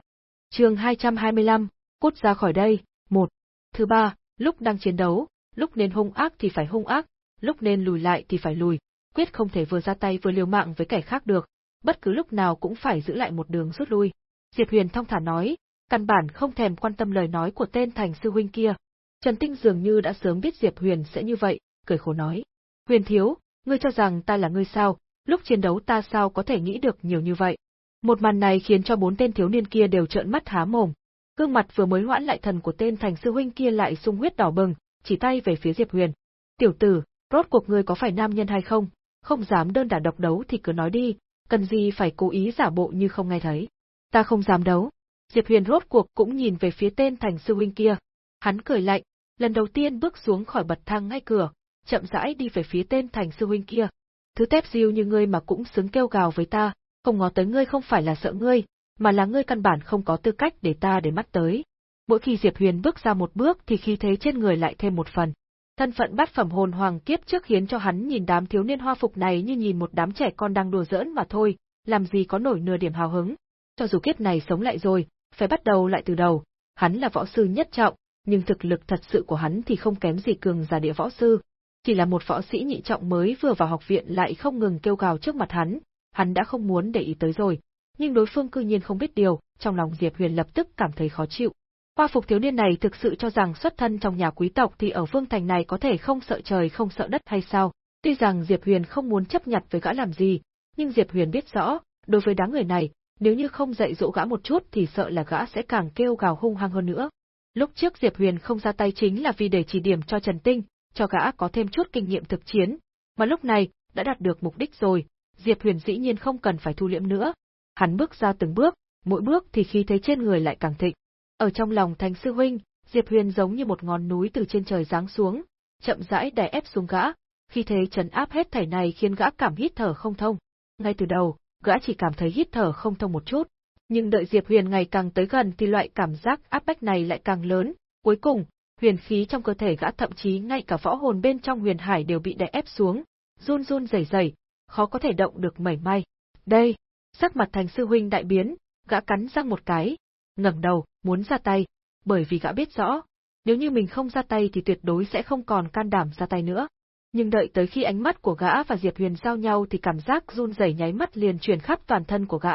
Chương 225, cút ra khỏi đây, một. Thứ ba, lúc đang chiến đấu, lúc nên hung ác thì phải hung ác, lúc nên lùi lại thì phải lùi, quyết không thể vừa ra tay vừa liều mạng với kẻ khác được, bất cứ lúc nào cũng phải giữ lại một đường rút lui. Diệp Huyền thong thả nói, căn bản không thèm quan tâm lời nói của tên thành sư huynh kia. Trần Tinh dường như đã sớm biết Diệp Huyền sẽ như vậy, cười khổ nói. Huyền thiếu, ngươi cho rằng ta là ngươi sao, lúc chiến đấu ta sao có thể nghĩ được nhiều như vậy. Một màn này khiến cho bốn tên thiếu niên kia đều trợn mắt há mồm. Gương mặt vừa mới hoãn lại thần của tên thành sư huynh kia lại sung huyết đỏ bừng, chỉ tay về phía Diệp Huyền. Tiểu tử, rốt cuộc ngươi có phải nam nhân hay không? Không dám đơn đả độc đấu thì cứ nói đi, cần gì phải cố ý giả bộ như không nghe thấy. Ta không dám đấu. Diệp Huyền rốt cuộc cũng nhìn về phía tên thành sư huynh kia. Hắn cười lạnh, lần đầu tiên bước xuống khỏi bậc thang ngay cửa, chậm rãi đi về phía tên thành sư huynh kia. Thứ tép diêu như ngươi mà cũng xứng kêu gào với ta, không ngó tới ngươi không phải là sợ ngươi, mà là ngươi căn bản không có tư cách để ta để mắt tới. Mỗi khi Diệp Huyền bước ra một bước thì khí thế trên người lại thêm một phần. Thân phận bát phẩm hồn hoàng kiếp trước khiến cho hắn nhìn đám thiếu niên hoa phục này như nhìn một đám trẻ con đang đùa giỡn mà thôi, làm gì có nổi nửa điểm hào hứng. Cho dù kiếp này sống lại rồi, phải bắt đầu lại từ đầu, hắn là võ sư nhất trọng, nhưng thực lực thật sự của hắn thì không kém gì cường giả địa võ sư. Chỉ là một võ sĩ nhị trọng mới vừa vào học viện lại không ngừng kêu gào trước mặt hắn, hắn đã không muốn để ý tới rồi, nhưng đối phương cư nhiên không biết điều, trong lòng Diệp Huyền lập tức cảm thấy khó chịu. Hoa phục thiếu niên này thực sự cho rằng xuất thân trong nhà quý tộc thì ở vương thành này có thể không sợ trời không sợ đất hay sao. Tuy rằng Diệp Huyền không muốn chấp nhặt với gã làm gì, nhưng Diệp Huyền biết rõ, đối với đám người này, nếu như không dạy dỗ gã một chút thì sợ là gã sẽ càng kêu gào hung hăng hơn nữa. Lúc trước Diệp Huyền không ra tay chính là vì để chỉ điểm cho Trần Tinh, cho gã có thêm chút kinh nghiệm thực chiến, mà lúc này, đã đạt được mục đích rồi, Diệp Huyền dĩ nhiên không cần phải thu liễm nữa. Hắn bước ra từng bước, mỗi bước thì khí thế trên người lại càng thịnh. Ở trong lòng Thánh sư huynh, Diệp Huyền giống như một ngọn núi từ trên trời giáng xuống, chậm rãi đè ép xuống gã, khi thế trấn áp hết thảy này khiến gã cảm hít thở không thông. Ngay từ đầu, gã chỉ cảm thấy hít thở không thông một chút, nhưng đợi Diệp Huyền ngày càng tới gần thì loại cảm giác áp bách này lại càng lớn, cuối cùng, huyền khí trong cơ thể gã thậm chí ngay cả võ hồn bên trong huyền hải đều bị đè ép xuống, run run rẩy rẩy, khó có thể động được mảy may. Đây, sắc mặt thành sư huynh đại biến, gã cắn răng một cái, ngẩng đầu, muốn ra tay, bởi vì gã biết rõ, nếu như mình không ra tay thì tuyệt đối sẽ không còn can đảm ra tay nữa. Nhưng đợi tới khi ánh mắt của gã và Diệp Huyền giao nhau thì cảm giác run rẩy nháy mắt liền truyền khắp toàn thân của gã,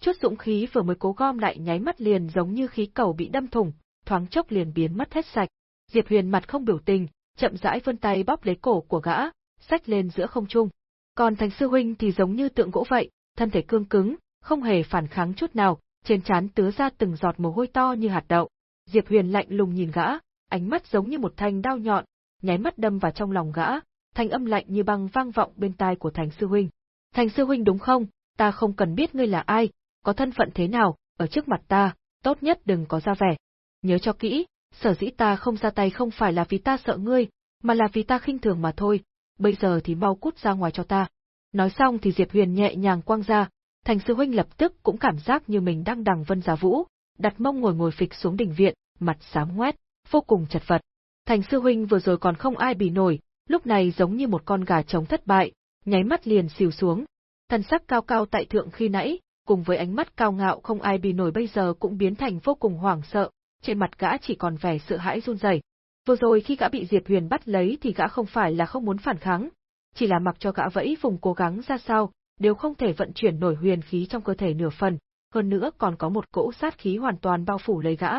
chút dũng khí vừa mới cố gom lại nháy mắt liền giống như khí cầu bị đâm thủng, thoáng chốc liền biến mất hết sạch. Diệp Huyền mặt không biểu tình, chậm rãi vươn tay bóp lấy cổ của gã, xách lên giữa không trung. Còn Thành sư huynh thì giống như tượng gỗ vậy, thân thể cương cứng, không hề phản kháng chút nào, trên trán tứa ra từng giọt mồ hôi to như hạt đậu. Diệp Huyền lạnh lùng nhìn gã, ánh mắt giống như một thanh đao nhọn, nháy mắt đâm vào trong lòng gã, thanh âm lạnh như băng vang vọng bên tai của Thành sư huynh. Thành sư huynh đúng không? Ta không cần biết ngươi là ai, có thân phận thế nào, ở trước mặt ta, tốt nhất đừng có ra vẻ. Nhớ cho kỹ, sở dĩ ta không ra tay không phải là vì ta sợ ngươi, mà là vì ta khinh thường mà thôi, bây giờ thì mau cút ra ngoài cho ta. Nói xong thì Diệp Huyền nhẹ nhàng quăng ra, thành sư huynh lập tức cũng cảm giác như mình đang đằng vân giá vũ, đặt mông ngồi ngồi phịch xuống đỉnh viện, mặt xám ngoét, vô cùng chật vật. Thành sư huynh vừa rồi còn không ai bì nổi, lúc này giống như một con gà trống thất bại, nháy mắt liền xìu xuống. Thần sắc cao cao tại thượng khi nãy, cùng với ánh mắt cao ngạo không ai bị nổi bây giờ cũng biến thành vô cùng hoảng sợ, trên mặt gã chỉ còn vẻ sợ hãi run rẩy. Vừa rồi khi gã bị Diệp Huyền bắt lấy thì gã không phải là không muốn phản kháng, chỉ là mặc cho gã vẫy vùng cố gắng ra sao, đều không thể vận chuyển nổi huyền khí trong cơ thể nửa phần, hơn nữa còn có một cỗ sát khí hoàn toàn bao phủ lấy gã.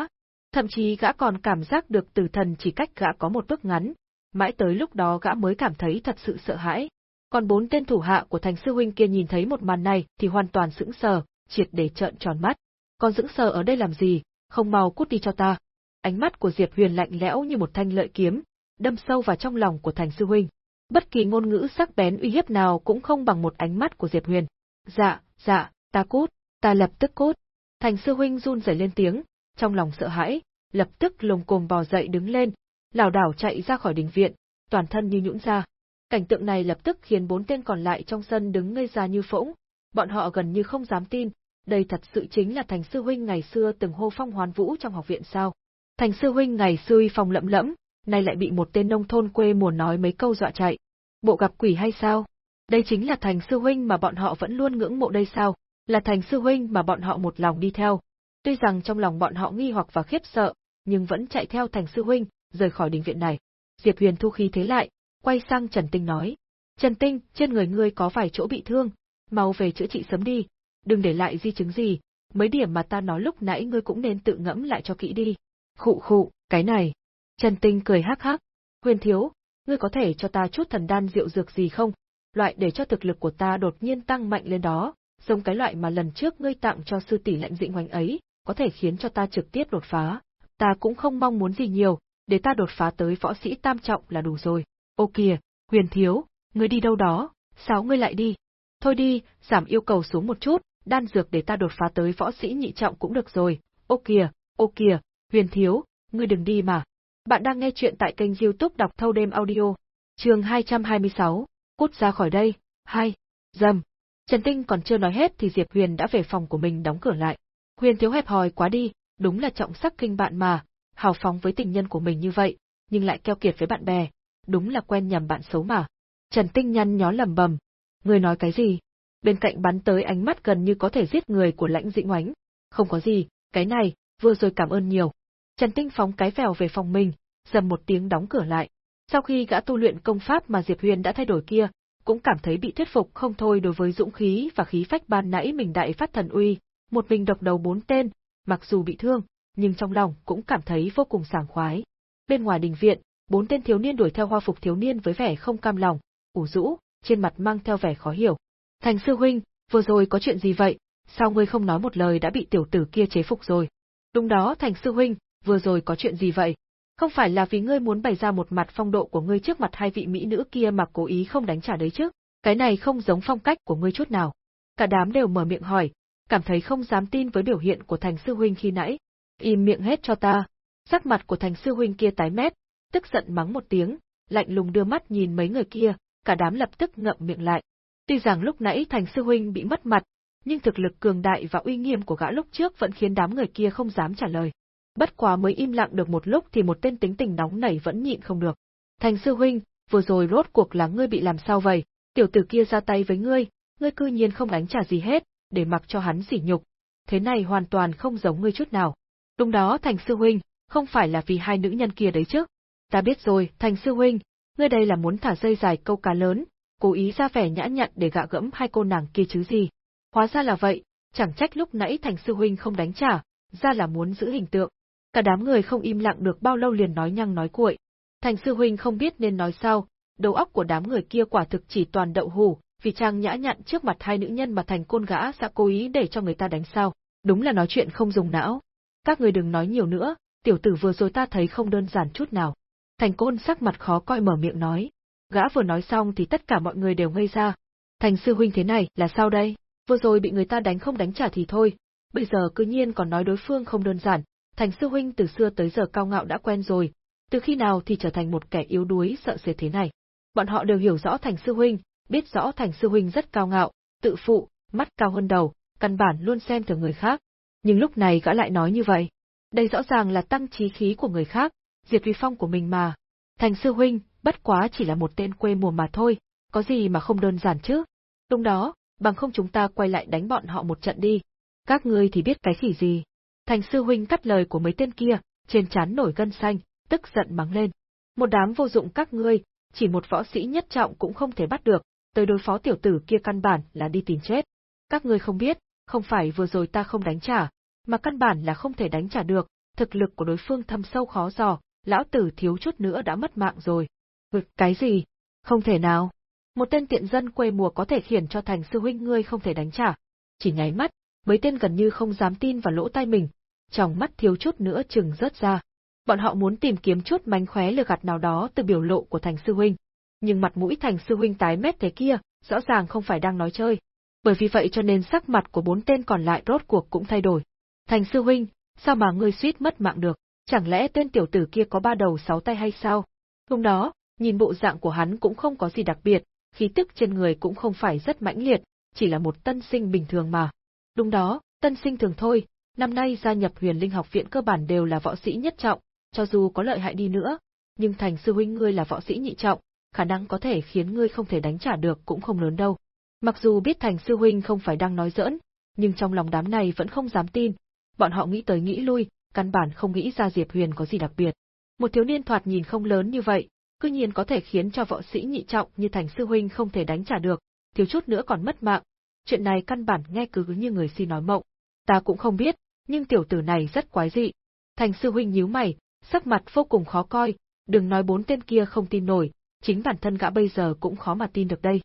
Thậm chí gã còn cảm giác được tử thần chỉ cách gã có một bước ngắn, mãi tới lúc đó gã mới cảm thấy thật sự sợ hãi. Còn bốn tên thủ hạ của thành sư huynh kia nhìn thấy một màn này thì hoàn toàn sững sờ, triệt để trợn tròn mắt. Còn sững sờ ở đây làm gì, không mau cút đi cho ta. Ánh mắt của Diệp Huyền lạnh lẽo như một thanh lợi kiếm, đâm sâu vào trong lòng của thành sư huynh. Bất kỳ ngôn ngữ sắc bén uy hiếp nào cũng không bằng một ánh mắt của Diệp Huyền. Dạ, dạ, ta cút, ta lập tức cút. Thành sư huynh run rẩy lên tiếng, trong lòng sợ hãi, lập tức lồng cồm bò dậy đứng lên, lảo đảo chạy ra khỏi đình viện, toàn thân như nhũn ra. Cảnh tượng này lập tức khiến bốn tên còn lại trong sân đứng ngây ra như phỗng, bọn họ gần như không dám tin, đây thật sự chính là Thành sư huynh ngày xưa từng hô phong hoán vũ trong học viện sao? Thành sư huynh ngày xưa uy phong lẫm lẫm, nay lại bị một tên nông thôn quê mùa nói mấy câu dọa chạy. Bộ gặp quỷ hay sao? Đây chính là Thành sư huynh mà bọn họ vẫn luôn ngưỡng mộ đây sao? Là Thành sư huynh mà bọn họ một lòng đi theo. Tuy rằng trong lòng bọn họ nghi hoặc và khiếp sợ, nhưng vẫn chạy theo Thành sư huynh, rời khỏi đình viện này. Diệp Huyền thu khí thế lại, quay sang Trần Tinh nói: "Trần Tinh, trên người ngươi có vài chỗ bị thương, mau về chữa trị sớm đi, đừng để lại di chứng gì, mấy điểm mà ta nói lúc nãy ngươi cũng nên tự ngẫm lại cho kỹ đi." Khụ khụ, cái này. Trần Tinh cười hắc hắc. Huyền thiếu, ngươi có thể cho ta chút thần đan rượu dược gì không? Loại để cho thực lực của ta đột nhiên tăng mạnh lên đó, giống cái loại mà lần trước ngươi tặng cho sư tỷ lạnh dịnh hoành ấy, có thể khiến cho ta trực tiếp đột phá. Ta cũng không mong muốn gì nhiều, để ta đột phá tới võ sĩ tam trọng là đủ rồi. Ô kìa, huyền thiếu, ngươi đi đâu đó, sao ngươi lại đi? Thôi đi, giảm yêu cầu xuống một chút, đan dược để ta đột phá tới võ sĩ nhị trọng cũng được rồi. Ô kìa, ô kìa, huyền thiếu, ngươi đừng đi mà. Bạn đang nghe chuyện tại kênh youtube đọc thâu đêm audio. Trường 226, cút ra khỏi đây, hai, dầm. Trần Tinh còn chưa nói hết thì Diệp Huyền đã về phòng của mình đóng cửa lại. Huyền thiếu hẹp hòi quá đi, đúng là trọng sắc kinh bạn mà, hào phóng với tình nhân của mình như vậy, nhưng lại keo kiệt với bạn bè, đúng là quen nhầm bạn xấu mà. Trần Tinh nhăn nhó lầm bầm, người nói cái gì? Bên cạnh bắn tới ánh mắt gần như có thể giết người của lãnh dĩnh oánh. Không có gì, cái này, vừa rồi cảm ơn nhiều. Trần Tinh phóng cái vèo về phòng mình, dầm một tiếng đóng cửa lại. Sau khi gã tu luyện công pháp mà Diệp Huyền đã thay đổi kia, cũng cảm thấy bị thuyết phục không thôi đối với dũng khí và khí phách ban nãy mình đại phát thần uy, một mình độc đầu bốn tên, mặc dù bị thương, nhưng trong lòng cũng cảm thấy vô cùng sảng khoái. Bên ngoài đình viện, bốn tên thiếu niên đuổi theo hoa phục thiếu niên với vẻ không cam lòng, ủ rũ, trên mặt mang theo vẻ khó hiểu. Thành sư huynh, vừa rồi có chuyện gì vậy, sao ngươi không nói một lời đã bị tiểu tử kia chế phục rồi? Đúng đó Thành sư huynh, vừa rồi có chuyện gì vậy? Không phải là vì ngươi muốn bày ra một mặt phong độ của ngươi trước mặt hai vị mỹ nữ kia mà cố ý không đánh trả đấy chứ? Cái này không giống phong cách của ngươi chút nào. Cả đám đều mở miệng hỏi, cảm thấy không dám tin với biểu hiện của Thành sư huynh khi nãy. Im miệng hết cho ta. Sắc mặt của Thành sư huynh kia tái mét, tức giận mắng một tiếng, lạnh lùng đưa mắt nhìn mấy người kia, cả đám lập tức ngậm miệng lại. Tuy rằng lúc nãy Thành sư huynh bị mất mặt, nhưng thực lực cường đại và uy nghiêm của gã lúc trước vẫn khiến đám người kia không dám trả lời. Bất quá mới im lặng được một lúc thì một tên tính tình nóng nảy vẫn nhịn không được. Thành sư huynh, vừa rồi rốt cuộc là ngươi bị làm sao vậy? Tiểu tử kia ra tay với ngươi, ngươi cư nhiên không đánh trả gì hết, để mặc cho hắn sỉ nhục. Thế này hoàn toàn không giống ngươi chút nào. Đúng đó Thành sư huynh, không phải là vì hai nữ nhân kia đấy chứ. Ta biết rồi, Thành sư huynh, ngươi đây là muốn thả dây dài câu cá lớn, cố ý ra vẻ nhã nhặn để gạ gẫm hai cô nàng kia chứ gì. Hóa ra là vậy, chẳng trách lúc nãy Thành sư huynh không đánh trả, ra là muốn giữ hình tượng. Cả đám người không im lặng được bao lâu liền nói nhăng nói cuội. Thành sư huynh không biết nên nói sao, đầu óc của đám người kia quả thực chỉ toàn đậu hủ, vì trang nhã nhặn trước mặt hai nữ nhân mà thành côn gã sẽ cố ý để cho người ta đánh sao. Đúng là nói chuyện không dùng não. Các người đừng nói nhiều nữa, tiểu tử vừa rồi ta thấy không đơn giản chút nào. Thành côn sắc mặt khó coi mở miệng nói. Gã vừa nói xong thì tất cả mọi người đều ngây ra. Thành sư huynh thế này là sao đây? Vừa rồi bị người ta đánh không đánh trả thì thôi, bây giờ cứ nhiên còn nói đối phương không đơn giản. Thành sư huynh từ xưa tới giờ cao ngạo đã quen rồi, từ khi nào thì trở thành một kẻ yếu đuối sợ sệt thế này. Bọn họ đều hiểu rõ Thành sư huynh, biết rõ Thành sư huynh rất cao ngạo, tự phụ, mắt cao hơn đầu, căn bản luôn xem thường người khác. Nhưng lúc này gã lại nói như vậy. Đây rõ ràng là tăng trí khí của người khác, diệt vi phong của mình mà. Thành sư huynh, bất quá chỉ là một tên quê mùa mà thôi, có gì mà không đơn giản chứ. đúng đó, bằng không chúng ta quay lại đánh bọn họ một trận đi. Các ngươi thì biết cái khỉ gì. Thành sư huynh cắt lời của mấy tên kia, trên trán nổi gân xanh, tức giận mắng lên. Một đám vô dụng các ngươi, chỉ một võ sĩ nhất trọng cũng không thể bắt được, tới đối phó tiểu tử kia căn bản là đi tìm chết. Các ngươi không biết, không phải vừa rồi ta không đánh trả, mà căn bản là không thể đánh trả được, thực lực của đối phương thâm sâu khó dò, lão tử thiếu chút nữa đã mất mạng rồi. Vực cái gì? Không thể nào. Một tên tiện dân quê mùa có thể khiển cho thành sư huynh ngươi không thể đánh trả. Chỉ nháy mắt, mấy tên gần như không dám tin vào lỗ tai mình, trong mắt thiếu chút nữa chừng rớt ra. Bọn họ muốn tìm kiếm chút mánh khóe lừa gạt nào đó từ biểu lộ của thành sư huynh. Nhưng mặt mũi thành sư huynh tái mét thế kia, rõ ràng không phải đang nói chơi. Bởi vì vậy cho nên sắc mặt của bốn tên còn lại rốt cuộc cũng thay đổi. Thành sư huynh, sao mà ngươi suýt mất mạng được, chẳng lẽ tên tiểu tử kia có ba đầu sáu tay hay sao? Hôm đó, nhìn bộ dạng của hắn cũng không có gì đặc biệt, khí tức trên người cũng không phải rất mãnh liệt, chỉ là một tân sinh bình thường mà. Đúng đó, tân sinh thường thôi, năm nay gia nhập huyền linh học viện cơ bản đều là võ sĩ nhất trọng, cho dù có lợi hại đi nữa, nhưng thành sư huynh ngươi là võ sĩ nhị trọng, khả năng có thể khiến ngươi không thể đánh trả được cũng không lớn đâu. Mặc dù biết thành sư huynh không phải đang nói giỡn, nhưng trong lòng đám này vẫn không dám tin, bọn họ nghĩ tới nghĩ lui, căn bản không nghĩ ra Diệp Huyền có gì đặc biệt. Một thiếu niên thoạt nhìn không lớn như vậy, cư nhiên có thể khiến cho võ sĩ nhị trọng như thành sư huynh không thể đánh trả được, thiếu chút nữa còn mất mạng. Chuyện này căn bản nghe cứ như người si nói mộng. Ta cũng không biết, nhưng tiểu tử này rất quái dị. Thành sư huynh nhíu mày, sắc mặt vô cùng khó coi, đừng nói bốn tên kia không tin nổi, chính bản thân gã bây giờ cũng khó mà tin được đây.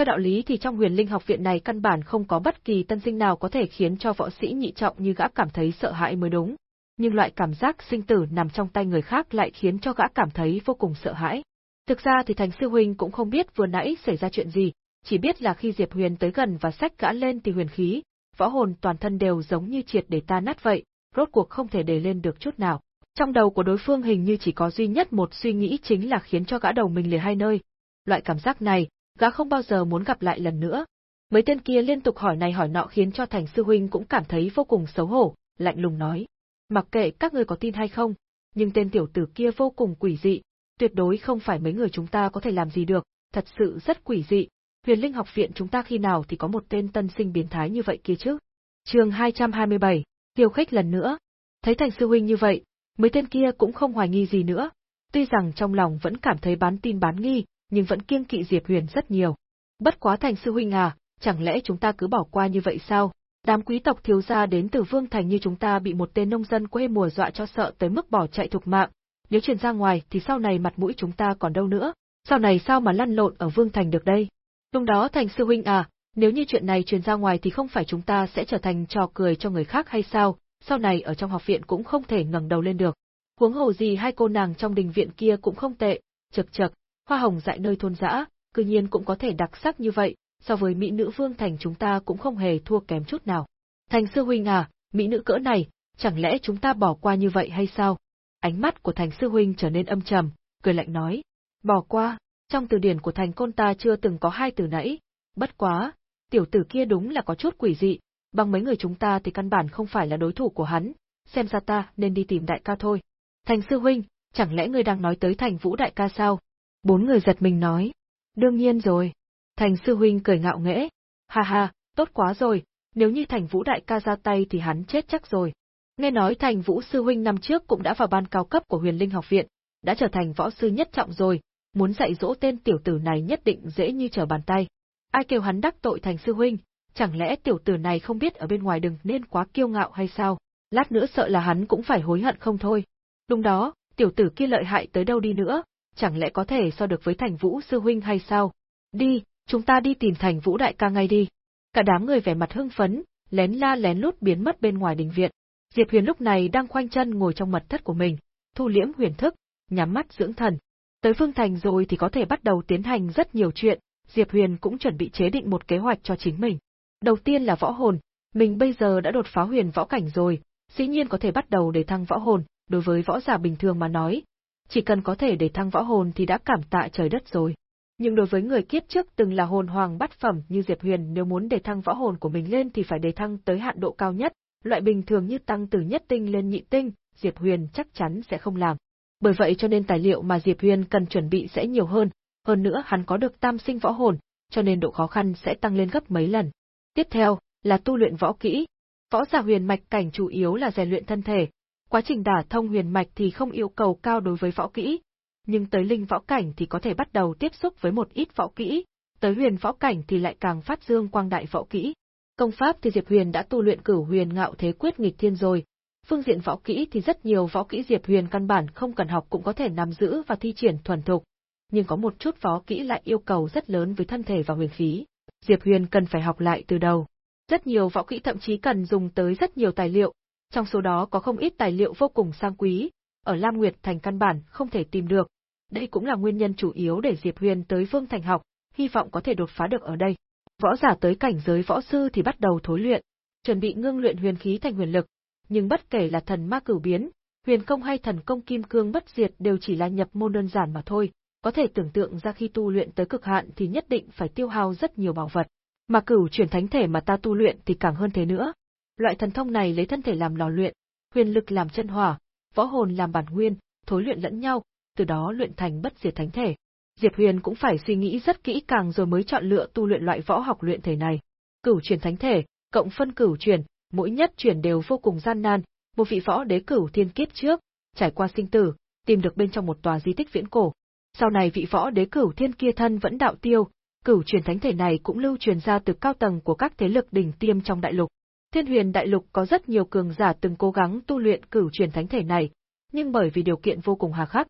Theo đạo lý thì trong huyền linh học viện này căn bản không có bất kỳ tân sinh nào có thể khiến cho võ sĩ nhị trọng như gã cảm thấy sợ hãi mới đúng. Nhưng loại cảm giác sinh tử nằm trong tay người khác lại khiến cho gã cảm thấy vô cùng sợ hãi. Thực ra thì Thành Sư Huynh cũng không biết vừa nãy xảy ra chuyện gì, chỉ biết là khi Diệp Huyền tới gần và xách gã lên thì huyền khí, võ hồn toàn thân đều giống như triệt để ta nát vậy, rốt cuộc không thể để lên được chút nào. Trong đầu của đối phương hình như chỉ có duy nhất một suy nghĩ chính là khiến cho gã đầu mình lìa hai nơi. Loại cảm giác này, gã không bao giờ muốn gặp lại lần nữa. Mấy tên kia liên tục hỏi này hỏi nọ khiến cho Thành Sư Huynh cũng cảm thấy vô cùng xấu hổ, lạnh lùng nói. Mặc kệ các ngươi có tin hay không, nhưng tên tiểu tử kia vô cùng quỷ dị, tuyệt đối không phải mấy người chúng ta có thể làm gì được, thật sự rất quỷ dị. Huyền Linh học viện chúng ta khi nào thì có một tên tân sinh biến thái như vậy kia chứ? Chương 227, Tiêu Khích lần nữa. Thấy Thành sư huynh như vậy, mấy tên kia cũng không hoài nghi gì nữa, tuy rằng trong lòng vẫn cảm thấy bán tin bán nghi, nhưng vẫn kiêng kỵ Diệp Huyền rất nhiều. Bất quá Thành sư huynh à, chẳng lẽ chúng ta cứ bỏ qua như vậy sao? Đám quý tộc thiếu gia đến từ Vương Thành như chúng ta bị một tên nông dân quê mùa dọa cho sợ tới mức bỏ chạy thục mạng, nếu truyền ra ngoài thì sau này mặt mũi chúng ta còn đâu nữa, sau này sao mà lăn lộn ở Vương Thành được đây? Lúc đó Thành sư huynh à, nếu như chuyện này truyền ra ngoài thì không phải chúng ta sẽ trở thành trò cười cho người khác hay sao, sau này ở trong học viện cũng không thể ngẩng đầu lên được. Huống hồ gì hai cô nàng trong đình viện kia cũng không tệ, chật chật, hoa hồng dại nơi thôn dã, cư nhiên cũng có thể đặc sắc như vậy, so với mỹ nữ vương thành chúng ta cũng không hề thua kém chút nào. Thành sư huynh à, mỹ nữ cỡ này, chẳng lẽ chúng ta bỏ qua như vậy hay sao? Ánh mắt của Thành sư huynh trở nên âm trầm, cười lạnh nói, bỏ qua, trong từ điển của Thành côn ta chưa từng có hai từ nãy, bất quá, tiểu tử kia đúng là có chút quỷ dị, bằng mấy người chúng ta thì căn bản không phải là đối thủ của hắn, xem ra ta nên đi tìm đại ca thôi. Thành sư huynh, chẳng lẽ ngươi đang nói tới Thành Vũ đại ca sao? Bốn người giật mình nói, đương nhiên rồi. Thành sư huynh cười ngạo nghễ, ha ha, tốt quá rồi, nếu như Thành Vũ đại ca ra tay thì hắn chết chắc rồi. Nghe nói Thành Vũ sư huynh năm trước cũng đã vào ban cao cấp của Huyền Linh học viện, đã trở thành võ sư nhất trọng rồi, muốn dạy dỗ tên tiểu tử này nhất định dễ như trở bàn tay. Ai kêu hắn đắc tội thành sư huynh, chẳng lẽ tiểu tử này không biết ở bên ngoài đừng nên quá kiêu ngạo hay sao? Lát nữa sợ là hắn cũng phải hối hận không thôi. Đúng đó, tiểu tử kia lợi hại tới đâu đi nữa, chẳng lẽ có thể so được với thành vũ sư huynh hay sao? Đi, chúng ta đi tìm thành vũ đại ca ngay đi. Cả đám người vẻ mặt hưng phấn, lén la lén lút biến mất bên ngoài đình viện. Diệp Huyền lúc này đang khoanh chân ngồi trong mật thất của mình, thu liễm huyền thức, nhắm mắt dưỡng thần. Tới Phương Thành rồi thì có thể bắt đầu tiến hành rất nhiều chuyện, Diệp Huyền cũng chuẩn bị chế định một kế hoạch cho chính mình. Đầu tiên là võ hồn, mình bây giờ đã đột phá huyền võ cảnh rồi, dĩ nhiên có thể bắt đầu để thăng võ hồn, đối với võ giả bình thường mà nói, chỉ cần có thể để thăng võ hồn thì đã cảm tạ trời đất rồi. Nhưng đối với người kiếp trước từng là hồn hoàng bát phẩm như Diệp Huyền nếu muốn để thăng võ hồn của mình lên thì phải để thăng tới hạn độ cao nhất, loại bình thường như tăng từ nhất tinh lên nhị tinh, Diệp Huyền chắc chắn sẽ không làm. Bởi vậy cho nên tài liệu mà Diệp Huyền cần chuẩn bị sẽ nhiều hơn, hơn nữa hắn có được tam sinh võ hồn, cho nên độ khó khăn sẽ tăng lên gấp mấy lần. Tiếp theo, là tu luyện võ kỹ. Võ giả huyền mạch cảnh chủ yếu là rèn luyện thân thể, quá trình đả thông huyền mạch thì không yêu cầu cao đối với võ kỹ, nhưng tới linh võ cảnh thì có thể bắt đầu tiếp xúc với một ít võ kỹ, tới huyền võ cảnh thì lại càng phát dương quang đại võ kỹ. Công pháp thì Diệp Huyền đã tu luyện cửu huyền ngạo thế quyết nghịch thiên rồi, phương diện võ kỹ thì rất nhiều võ kỹ Diệp Huyền căn bản không cần học cũng có thể nắm giữ và thi triển thuần thục, nhưng có một chút võ kỹ lại yêu cầu rất lớn với thân thể và huyền khí. Diệp Huyền cần phải học lại từ đầu. Rất nhiều võ kỹ thậm chí cần dùng tới rất nhiều tài liệu, trong số đó có không ít tài liệu vô cùng sang quý, ở Lam Nguyệt Thành căn bản không thể tìm được. Đây cũng là nguyên nhân chủ yếu để Diệp Huyền tới Vương Thành học, hy vọng có thể đột phá được ở đây. Võ giả tới cảnh giới võ sư thì bắt đầu thối luyện, chuẩn bị ngưng luyện huyền khí thành huyền lực, nhưng bất kể là thần ma cửu biến, huyền công hay thần công kim cương bất diệt đều chỉ là nhập môn đơn giản mà thôi, có thể tưởng tượng ra khi tu luyện tới cực hạn thì nhất định phải tiêu hao rất nhiều bảo vật. Mà cửu chuyển thánh thể mà ta tu luyện thì càng hơn thế nữa. Loại thần thông này lấy thân thể làm lò luyện, huyền lực làm chân hỏa, võ hồn làm bản nguyên, thối luyện lẫn nhau, từ đó luyện thành bất diệt thánh thể. Diệp Huyền cũng phải suy nghĩ rất kỹ càng rồi mới chọn lựa tu luyện loại võ học luyện thể này. Cửu chuyển thánh thể, cộng phân cửu chuyển, mỗi nhất chuyển đều vô cùng gian nan, một vị võ đế cửu thiên kiếp trước, trải qua sinh tử, tìm được bên trong một tòa di tích viễn cổ. Sau này vị võ đế cửu thiên kia thân vẫn đạo tiêu, cửu truyền thánh thể này cũng lưu truyền ra từ cao tầng của các thế lực đỉnh tiêm trong đại lục. Thiên huyền đại lục có rất nhiều cường giả từng cố gắng tu luyện cửu truyền thánh thể này, nhưng bởi vì điều kiện vô cùng hà khắc,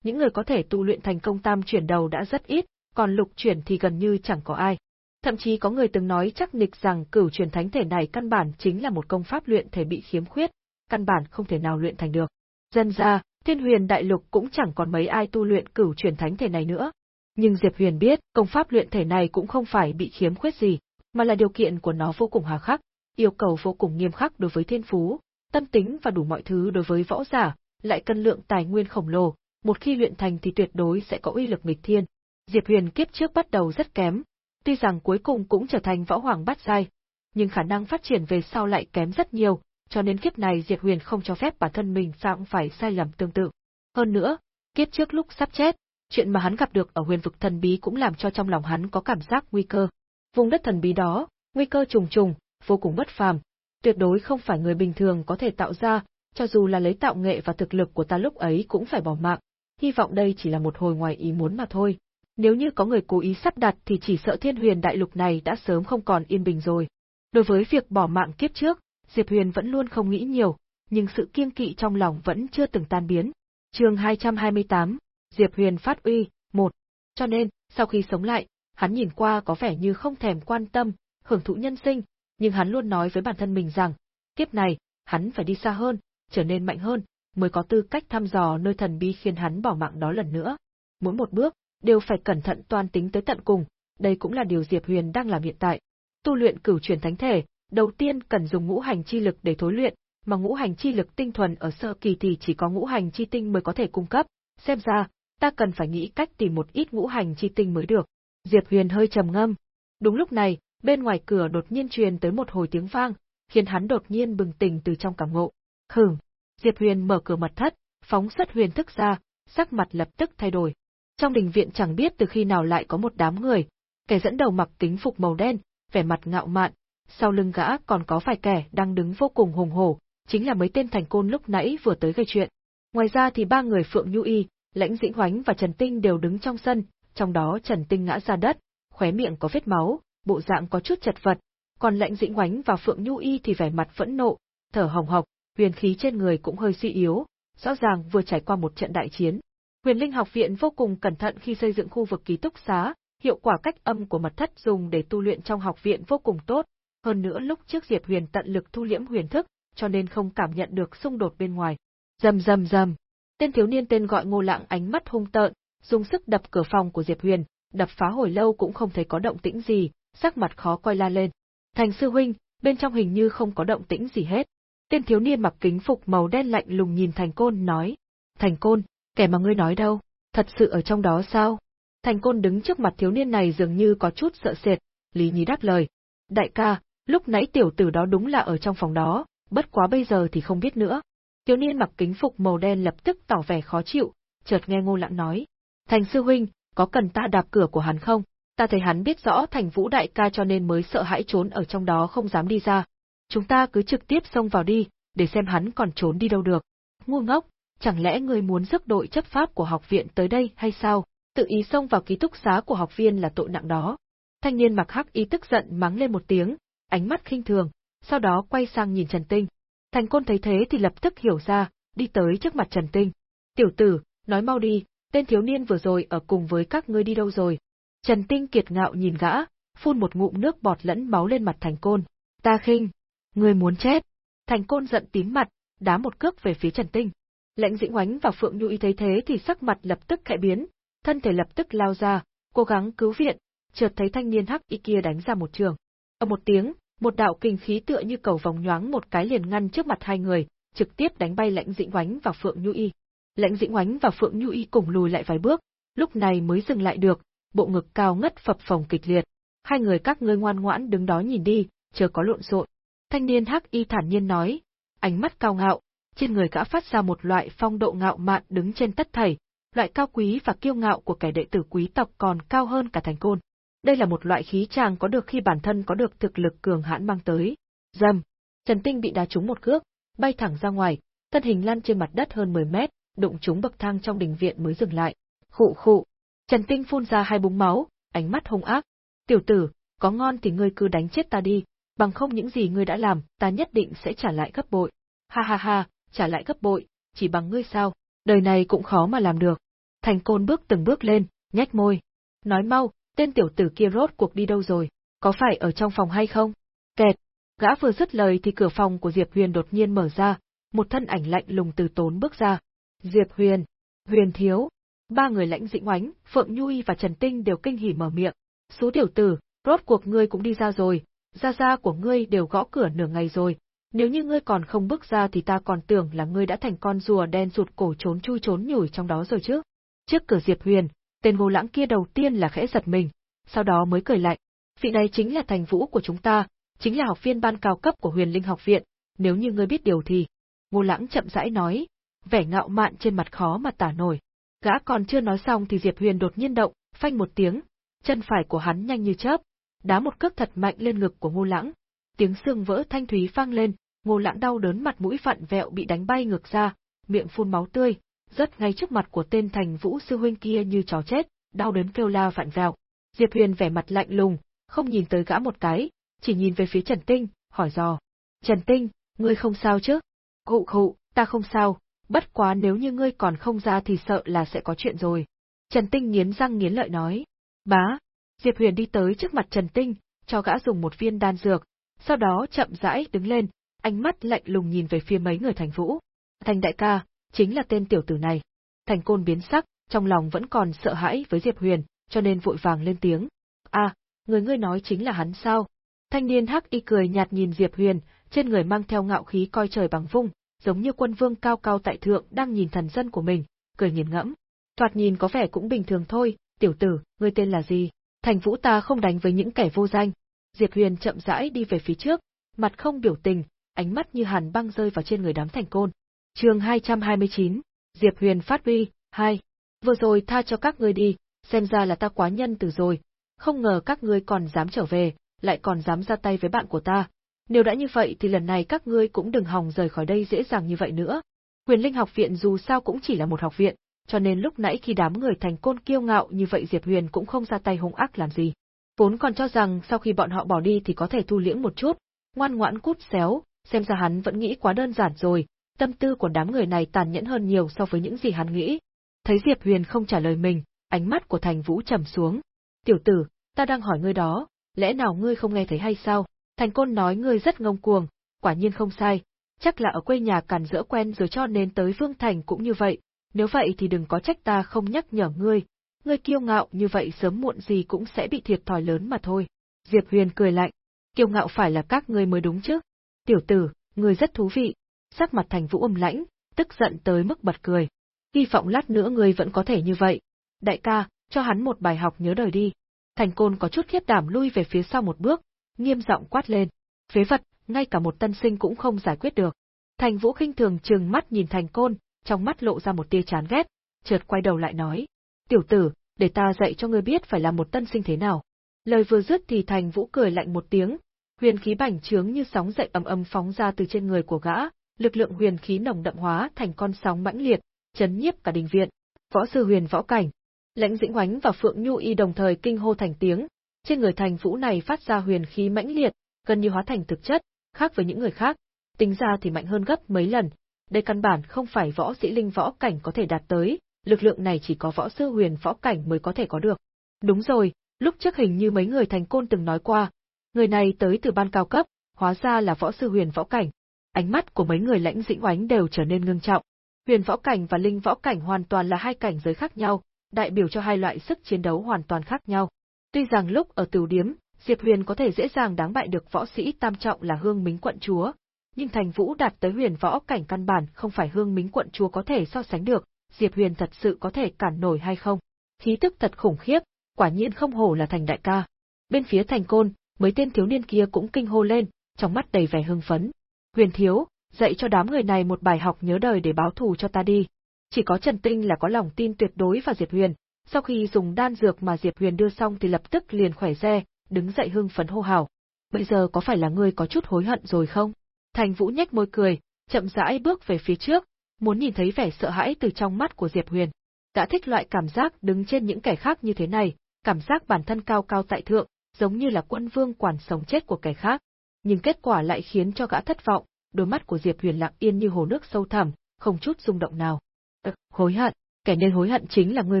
những người có thể tu luyện thành công tam chuyển đầu đã rất ít, còn lục chuyển thì gần như chẳng có ai. Thậm chí có người từng nói chắc nịch rằng cửu truyền thánh thể này căn bản chính là một công pháp luyện thể bị khiếm khuyết, căn bản không thể nào luyện thành được. Dân ra, thiên huyền đại lục cũng chẳng còn mấy ai tu luyện cửu truyền thánh thể này nữa. Nhưng Diệp Huyền biết, công pháp luyện thể này cũng không phải bị khiếm khuyết gì, mà là điều kiện của nó vô cùng hà khắc, yêu cầu vô cùng nghiêm khắc đối với thiên phú, tâm tính và đủ mọi thứ đối với võ giả, lại cân lượng tài nguyên khổng lồ, một khi luyện thành thì tuyệt đối sẽ có uy lực nghịch thiên. Diệp Huyền kiếp trước bắt đầu rất kém, tuy rằng cuối cùng cũng trở thành võ hoàng bát giai, nhưng khả năng phát triển về sau lại kém rất nhiều, cho nên kiếp này Diệp Huyền không cho phép bản thân mình phạm phải sai lầm tương tự. Hơn nữa, kiếp trước lúc sắp chết, chuyện mà hắn gặp được ở huyền vực thần bí cũng làm cho trong lòng hắn có cảm giác nguy cơ. Vùng đất thần bí đó, nguy cơ trùng trùng, vô cùng bất phàm, tuyệt đối không phải người bình thường có thể tạo ra, cho dù là lấy tạo nghệ và thực lực của ta lúc ấy cũng phải bỏ mạng. Hy vọng đây chỉ là một hồi ngoài ý muốn mà thôi. Nếu như có người cố ý sắp đặt thì chỉ sợ thiên huyền đại lục này đã sớm không còn yên bình rồi. Đối với việc bỏ mạng kiếp trước, Diệp Huyền vẫn luôn không nghĩ nhiều, nhưng sự kiêng kỵ trong lòng vẫn chưa từng tan biến. Chương 228, Diệp Huyền phát uy, một. Cho nên, sau khi sống lại, hắn nhìn qua có vẻ như không thèm quan tâm, hưởng thụ nhân sinh, nhưng hắn luôn nói với bản thân mình rằng, kiếp này, hắn phải đi xa hơn, trở nên mạnh hơn, mới có tư cách thăm dò nơi thần bí khiến hắn bỏ mạng đó lần nữa. Mỗi một bước, đều phải cẩn thận toan tính tới tận cùng, đây cũng là điều Diệp Huyền đang làm hiện tại. Tu luyện cửu truyền thánh thể, đầu tiên cần dùng ngũ hành chi lực để thối luyện, mà ngũ hành chi lực tinh thuần ở sơ kỳ thì chỉ có ngũ hành chi tinh mới có thể cung cấp, xem ra, ta cần phải nghĩ cách tìm một ít ngũ hành chi tinh mới được. Diệp Huyền hơi trầm ngâm. Đúng lúc này, bên ngoài cửa đột nhiên truyền tới một hồi tiếng vang, khiến hắn đột nhiên bừng tỉnh từ trong cảm ngộ. Hửm. Diệp Huyền mở cửa mật thất, phóng xuất huyền thức ra, sắc mặt lập tức thay đổi. Trong đình viện chẳng biết từ khi nào lại có một đám người, kẻ dẫn đầu mặc kính phục màu đen, vẻ mặt ngạo mạn, sau lưng gã còn có vài kẻ đang đứng vô cùng hùng hổ, chính là mấy tên thành côn lúc nãy vừa tới gây chuyện. Ngoài ra thì ba người Phượng Nhu Y, Lãnh Dĩnh Hoánh và Trần Tinh đều đứng trong sân, trong đó Trần Tinh ngã ra đất, khóe miệng có vết máu, bộ dạng có chút chật vật, còn lệnh Dĩnh oánh và Phượng Nhu Y thì vẻ mặt phẫn nộ, thở hồng hộc, huyền khí trên người cũng hơi suy yếu, rõ ràng vừa trải qua một trận đại chiến. Huyền Linh học viện vô cùng cẩn thận khi xây dựng khu vực ký túc xá, Hiệu quả cách âm của mật thất dùng để tu luyện trong học viện vô cùng tốt, hơn nữa lúc trước Diệp Huyền tận lực thu liễm huyền thức, cho nên không cảm nhận được xung đột bên ngoài. Rầm rầm rầm. Tên thiếu niên tên gọi Ngô Lãng ánh mắt hung tợn, dùng sức đập cửa phòng của Diệp Huyền, đập phá hồi lâu cũng không thấy có động tĩnh gì, sắc mặt khó coi la lên. Thành sư huynh, bên trong hình như không có động tĩnh gì hết. Tên thiếu niên mặc kính phục màu đen lạnh lùng nhìn Thành Côn nói. Thành Côn, kẻ mà ngươi nói đâu, thật sự ở trong đó sao? Thành Côn đứng trước mặt thiếu niên này dường như có chút sợ sệt, Lý Nhi đáp lời. Đại ca, lúc nãy tiểu tử đó đúng là ở trong phòng đó, bất quá bây giờ thì không biết nữa. Thiếu niên mặc kính phục màu đen lập tức tỏ vẻ khó chịu, chợt nghe Ngô Lãng nói. Thành sư huynh, có cần ta đạp cửa của hắn không? Ta thấy hắn biết rõ thành vũ đại ca cho nên mới sợ hãi trốn ở trong đó không dám đi ra. Chúng ta cứ trực tiếp xông vào đi, để xem hắn còn trốn đi đâu được. Ngu ngốc, chẳng lẽ người muốn rước đội chấp pháp của học viện tới đây hay sao? Tự ý xông vào ký túc xá của học viên là tội nặng đó. Thanh niên mặc hắc y tức giận mắng lên một tiếng, ánh mắt khinh thường, sau đó quay sang nhìn Trần Tinh. Thành côn thấy thế thì lập tức hiểu ra, đi tới trước mặt Trần Tinh. Tiểu tử, nói mau đi, tên thiếu niên vừa rồi ở cùng với các ngươi đi đâu rồi? Trần Tinh kiệt ngạo nhìn gã, phun một ngụm nước bọt lẫn máu lên mặt Thành Côn. Ta khinh, ngươi muốn chết. Thành Côn giận tím mặt, đá một cước về phía Trần Tinh. Lãnh Dĩnh Oánh và Phượng Nhu Y thấy thế thì sắc mặt lập tức khẽ biến, thân thể lập tức lao ra, cố gắng cứu viện, chợt thấy thanh niên hắc y kia đánh ra một trường. Ở một tiếng, một đạo kinh khí tựa như cầu vòng nhoáng một cái liền ngăn trước mặt hai người, trực tiếp đánh bay Lãnh Dĩnh Oánh và Phượng Nhu Y. Lãnh Dĩnh Oánh và Phượng Nhu Y cùng lùi lại vài bước, lúc này mới dừng lại được, bộ ngực cao ngất phập phồng kịch liệt. Hai người các ngươi ngoan ngoãn đứng đó nhìn đi, chờ có lộn xộn. Thanh niên hắc y thản nhiên nói, ánh mắt cao ngạo, trên người gã phát ra một loại phong độ ngạo mạn đứng trên tất thảy, loại cao quý và kiêu ngạo của kẻ đệ tử quý tộc còn cao hơn cả thành côn. Đây là một loại khí tràng có được khi bản thân có được thực lực cường hãn mang tới. Dầm, Trần Tinh bị đá trúng một cước, bay thẳng ra ngoài, thân hình lăn trên mặt đất hơn 10 mét, đụng trúng bậc thang trong đình viện mới dừng lại. Khụ khụ, Trần Tinh phun ra hai búng máu, ánh mắt hung ác. Tiểu tử, có ngon thì ngươi cứ đánh chết ta đi, bằng không những gì ngươi đã làm, ta nhất định sẽ trả lại gấp bội. Ha ha ha, trả lại gấp bội, chỉ bằng ngươi sao, đời này cũng khó mà làm được. Thành côn bước từng bước lên, nhếch môi. Nói mau, tên tiểu tử kia rốt cuộc đi đâu rồi, có phải ở trong phòng hay không? Kẹt, gã vừa dứt lời thì cửa phòng của Diệp Huyền đột nhiên mở ra, một thân ảnh lạnh lùng từ tốn bước ra. Diệp Huyền, Huyền thiếu, Ba người lãnh dĩnh oánh, Phượng Nhui và Trần Tinh đều kinh hỉ mở miệng. Số tiểu tử, rốt cuộc ngươi cũng đi ra rồi, gia gia của ngươi đều gõ cửa nửa ngày rồi. Nếu như ngươi còn không bước ra thì ta còn tưởng là ngươi đã thành con rùa đen rụt cổ trốn chui trốn nhủi trong đó rồi chứ. Trước cửa Diệp Huyền, tên ngô lãng kia đầu tiên là khẽ giật mình, sau đó mới cười lạnh. Vị này chính là thành vũ của chúng ta, chính là học viên ban cao cấp của huyền linh học viện, nếu như ngươi biết điều thì. Ngô lãng chậm rãi nói, vẻ ngạo mạn trên mặt khó mà tả nổi. Gã còn chưa nói xong thì Diệp Huyền đột nhiên động, phanh một tiếng, chân phải của hắn nhanh như chớp, đá một cước thật mạnh lên ngực của Ngô Lãng. Tiếng xương vỡ thanh thúy vang lên, Ngô Lãng đau đớn mặt mũi vặn vẹo bị đánh bay ngược ra, miệng phun máu tươi, rất ngay trước mặt của tên Thành Vũ sư huynh kia như chó chết, đau đớn kêu la vặn vẹo. Diệp Huyền vẻ mặt lạnh lùng, không nhìn tới gã một cái, chỉ nhìn về phía Trần Tinh, hỏi dò. Trần Tinh, ngươi không sao chứ? Khụ khụ, ta không sao, bất quá nếu như ngươi còn không ra thì sợ là sẽ có chuyện rồi. Trần Tinh nghiến răng nghiến lợi nói. Bá, Diệp Huyền đi tới trước mặt Trần Tinh, cho gã dùng một viên đan dược, sau đó chậm rãi đứng lên, ánh mắt lạnh lùng nhìn về phía mấy người thành vũ. Thành đại ca, chính là tên tiểu tử này. Thành côn biến sắc, trong lòng vẫn còn sợ hãi với Diệp Huyền, cho nên vội vàng lên tiếng. À, người ngươi nói chính là hắn sao? Thanh niên hắc y cười nhạt nhìn Diệp Huyền, trên người mang theo ngạo khí coi trời bằng vung, giống như quân vương cao cao tại thượng đang nhìn thần dân của mình, cười nghiền ngẫm. Thoạt nhìn có vẻ cũng bình thường thôi, tiểu tử, ngươi tên là gì? Thành vũ ta không đánh với những kẻ vô danh. Diệp Huyền chậm rãi đi về phía trước, mặt không biểu tình, ánh mắt như hàn băng rơi vào trên người đám thành côn. Chương 229, Diệp Huyền phát huy, 2. Vừa rồi tha cho các ngươi đi, xem ra là ta quá nhân từ rồi, không ngờ các ngươi còn dám trở về, lại còn dám ra tay với bạn của ta, nếu đã như vậy thì lần này các ngươi cũng đừng hòng rời khỏi đây dễ dàng như vậy nữa. Huyền Linh học viện dù sao cũng chỉ là một học viện, cho nên lúc nãy khi đám người thành côn kiêu ngạo như vậy Diệp Huyền cũng không ra tay hung ác làm gì. Vốn còn cho rằng sau khi bọn họ bỏ đi thì có thể thu liễm một chút, ngoan ngoãn cút xéo, xem ra hắn vẫn nghĩ quá đơn giản rồi, tâm tư của đám người này tàn nhẫn hơn nhiều so với những gì hắn nghĩ. Thấy Diệp Huyền không trả lời mình, ánh mắt của Thành Vũ trầm xuống. Tiểu tử, ta đang hỏi ngươi đó, lẽ nào ngươi không nghe thấy hay sao? Thành côn nói ngươi rất ngông cuồng, quả nhiên không sai, chắc là ở quê nhà càn rỡ quen rồi cho nên tới Vương Thành cũng như vậy, nếu vậy thì đừng có trách ta không nhắc nhở ngươi, ngươi kiêu ngạo như vậy sớm muộn gì cũng sẽ bị thiệt thòi lớn mà thôi. Diệp Huyền cười lạnh, kiêu ngạo phải là các ngươi mới đúng chứ. Tiểu tử, ngươi rất thú vị. Sắc mặt thành vũ âm lãnh, tức giận tới mức bật cười. Hy vọng lát nữa ngươi vẫn có thể như vậy. Đại ca, cho hắn một bài học nhớ đời đi. Thành côn có chút khiếp đảm lui về phía sau một bước, nghiêm giọng quát lên. Phế vật, ngay cả một tân sinh cũng không giải quyết được. Thành vũ khinh thường trừng mắt nhìn thành côn, trong mắt lộ ra một tia chán ghét, chợt quay đầu lại nói. Tiểu tử, để ta dạy cho ngươi biết phải là một tân sinh thế nào. Lời vừa dứt thì thành vũ cười lạnh một tiếng, huyền khí bành trướng như sóng dậy ầm ầm phóng ra từ trên người của gã, lực lượng huyền khí nồng đậm hóa thành con sóng mãnh liệt, chấn nhiếp cả đình viện. Võ sư huyền võ cảnh, Lãnh Dĩnh oánh và Phượng Nhu Y đồng thời kinh hô thành tiếng, trên người thành vũ này phát ra huyền khí mãnh liệt, gần như hóa thành thực chất, khác với những người khác, tính ra thì mạnh hơn gấp mấy lần. Đây căn bản không phải võ sĩ linh võ cảnh có thể đạt tới, lực lượng này chỉ có võ sư huyền võ cảnh mới có thể có được. Đúng rồi, lúc trước hình như mấy người thành côn từng nói qua, người này tới từ ban cao cấp, hóa ra là võ sư huyền võ cảnh. Ánh mắt của mấy người lãnh dĩnh oánh đều trở nên ngưng trọng. Huyền võ cảnh và linh võ cảnh hoàn toàn là hai cảnh giới khác nhau, đại biểu cho hai loại sức chiến đấu hoàn toàn khác nhau. Tuy rằng lúc ở Tửu Điếm, Diệp Huyền có thể dễ dàng đáng bại được võ sĩ tam trọng là Hương Mính quận chúa, nhưng Thành Vũ đạt tới huyền võ cảnh căn bản không phải Hương Mính quận chúa có thể so sánh được, Diệp Huyền thật sự có thể cản nổi hay không? Khí tức thật khủng khiếp, quả nhiên không hổ là thành đại ca. Bên phía Thành Côn, mấy tên thiếu niên kia cũng kinh hô lên, trong mắt đầy vẻ hưng phấn. Huyền thiếu, dạy cho đám người này một bài học nhớ đời để báo thù cho ta đi. Chỉ có Trần Tinh là có lòng tin tuyệt đối vào Diệp Huyền, sau khi dùng đan dược mà Diệp Huyền đưa xong thì lập tức liền khỏe re, đứng dậy hưng phấn hô hào. Bây giờ có phải là ngươi có chút hối hận rồi không? Thành Vũ nhếch môi cười, chậm rãi bước về phía trước, muốn nhìn thấy vẻ sợ hãi từ trong mắt của Diệp Huyền. Đã thích loại cảm giác đứng trên những kẻ khác như thế này, cảm giác bản thân cao cao tại thượng, giống như là quân vương quản sống chết của kẻ khác. Nhưng kết quả lại khiến cho gã thất vọng, đôi mắt của Diệp Huyền lặng yên như hồ nước sâu thẳm, không chút rung động nào. Ừ, hối hận, kẻ nên hối hận chính là ngươi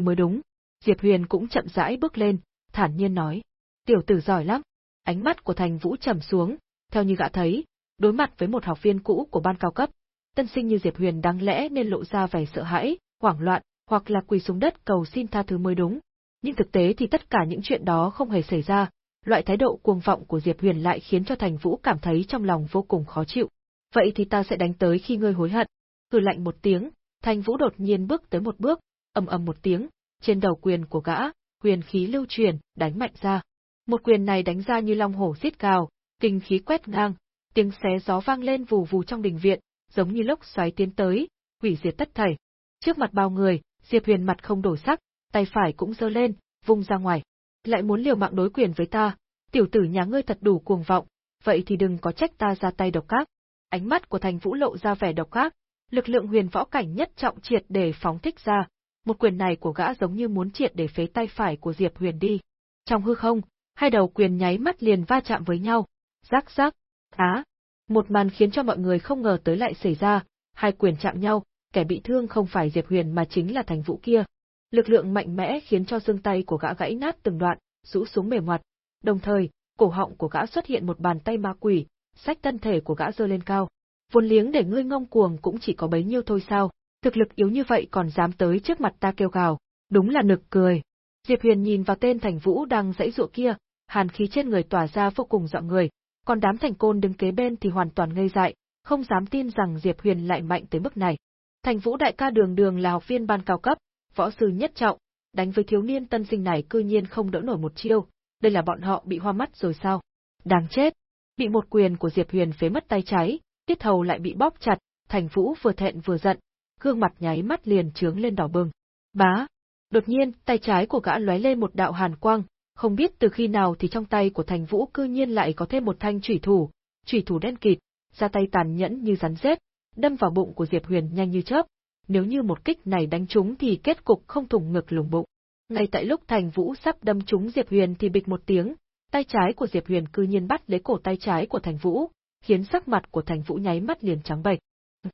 mới đúng. Diệp Huyền cũng chậm rãi bước lên, thản nhiên nói. Tiểu tử giỏi lắm. Ánh mắt của Thành Vũ trầm xuống, theo như gã thấy, đối mặt với một học viên cũ của ban cao cấp, tân sinh như Diệp Huyền đáng lẽ nên lộ ra vẻ sợ hãi, hoảng loạn, hoặc là quỳ xuống đất cầu xin tha thứ mới đúng. Nhưng thực tế thì tất cả những chuyện đó không hề xảy ra, loại thái độ cuồng vọng của Diệp Huyền lại khiến cho Thành Vũ cảm thấy trong lòng vô cùng khó chịu. Vậy thì ta sẽ đánh tới khi ngươi hối hận. Hừ lạnh một tiếng, Thành Vũ đột nhiên bước tới một bước, ầm ầm một tiếng, trên đầu quyền của gã, quyền khí lưu truyền, đánh mạnh ra. Một quyền này đánh ra như long hổ giết cào kinh khí quét ngang, tiếng xé gió vang lên vù vù trong đình viện, giống như lốc xoáy tiến tới, hủy diệt tất thảy. Trước mặt bao người, Diệp Huyền mặt không đổi sắc, tay phải cũng giơ lên, vung ra ngoài. Lại muốn liều mạng đối quyền với ta, tiểu tử nhà ngươi thật đủ cuồng vọng, vậy thì đừng có trách ta ra tay độc ác. Ánh mắt của Thành Vũ lộ ra vẻ độc ác, lực lượng huyền võ cảnh nhất trọng triệt để phóng thích ra, một quyền này của gã giống như muốn triệt để phế tay phải của Diệp Huyền đi. Trong hư không, hai đầu quyền nháy mắt liền va chạm với nhau. Rắc rắc, á, một màn khiến cho mọi người không ngờ tới lại xảy ra, hai quyền chạm nhau, kẻ bị thương không phải Diệp Huyền mà chính là thành vũ kia. Lực lượng mạnh mẽ khiến cho xương tay của gã gãy nát từng đoạn, rũ xuống mềm mặt. Đồng thời, cổ họng của gã xuất hiện một bàn tay ma quỷ, sách thân thể của gã dơ lên cao. Vốn liếng để ngươi ngông cuồng cũng chỉ có bấy nhiêu thôi sao, thực lực yếu như vậy còn dám tới trước mặt ta kêu gào, đúng là nực cười. Diệp Huyền nhìn vào tên Thành Vũ đang dãy dụa kia, hàn khí trên người tỏa ra vô cùng dọa người, còn đám thành côn đứng kế bên thì hoàn toàn ngây dại, không dám tin rằng Diệp Huyền lại mạnh tới mức này. Thành Vũ đại ca đường đường là học viên ban cao cấp, võ sư nhất trọng, đánh với thiếu niên tân sinh này cư nhiên không đỡ nổi một chiêu, đây là bọn họ bị hoa mắt rồi sao? Đáng chết! Bị một quyền của Diệp Huyền phế mất tay trái, tiết hầu lại bị bóp chặt, Thành Vũ vừa thẹn vừa giận, gương mặt nháy mắt liền trướng lên đỏ bừng. Bá! Đột nhiên, tay trái của gã lóe lên một đạo hàn quang, không biết từ khi nào thì trong tay của Thành Vũ cư nhiên lại có thêm một thanh chủy thủ, chủy thủ đen kịt, ra tay tàn nhẫn như rắn rết, đâm vào bụng của Diệp Huyền nhanh như chớp. Nếu như một kích này đánh trúng thì kết cục không thủng ngực lủng bụng. Ngay tại lúc Thành Vũ sắp đâm trúng Diệp Huyền thì bịch một tiếng, tay trái của Diệp Huyền cư nhiên bắt lấy cổ tay trái của Thành Vũ, khiến sắc mặt của Thành Vũ nháy mắt liền trắng bệch.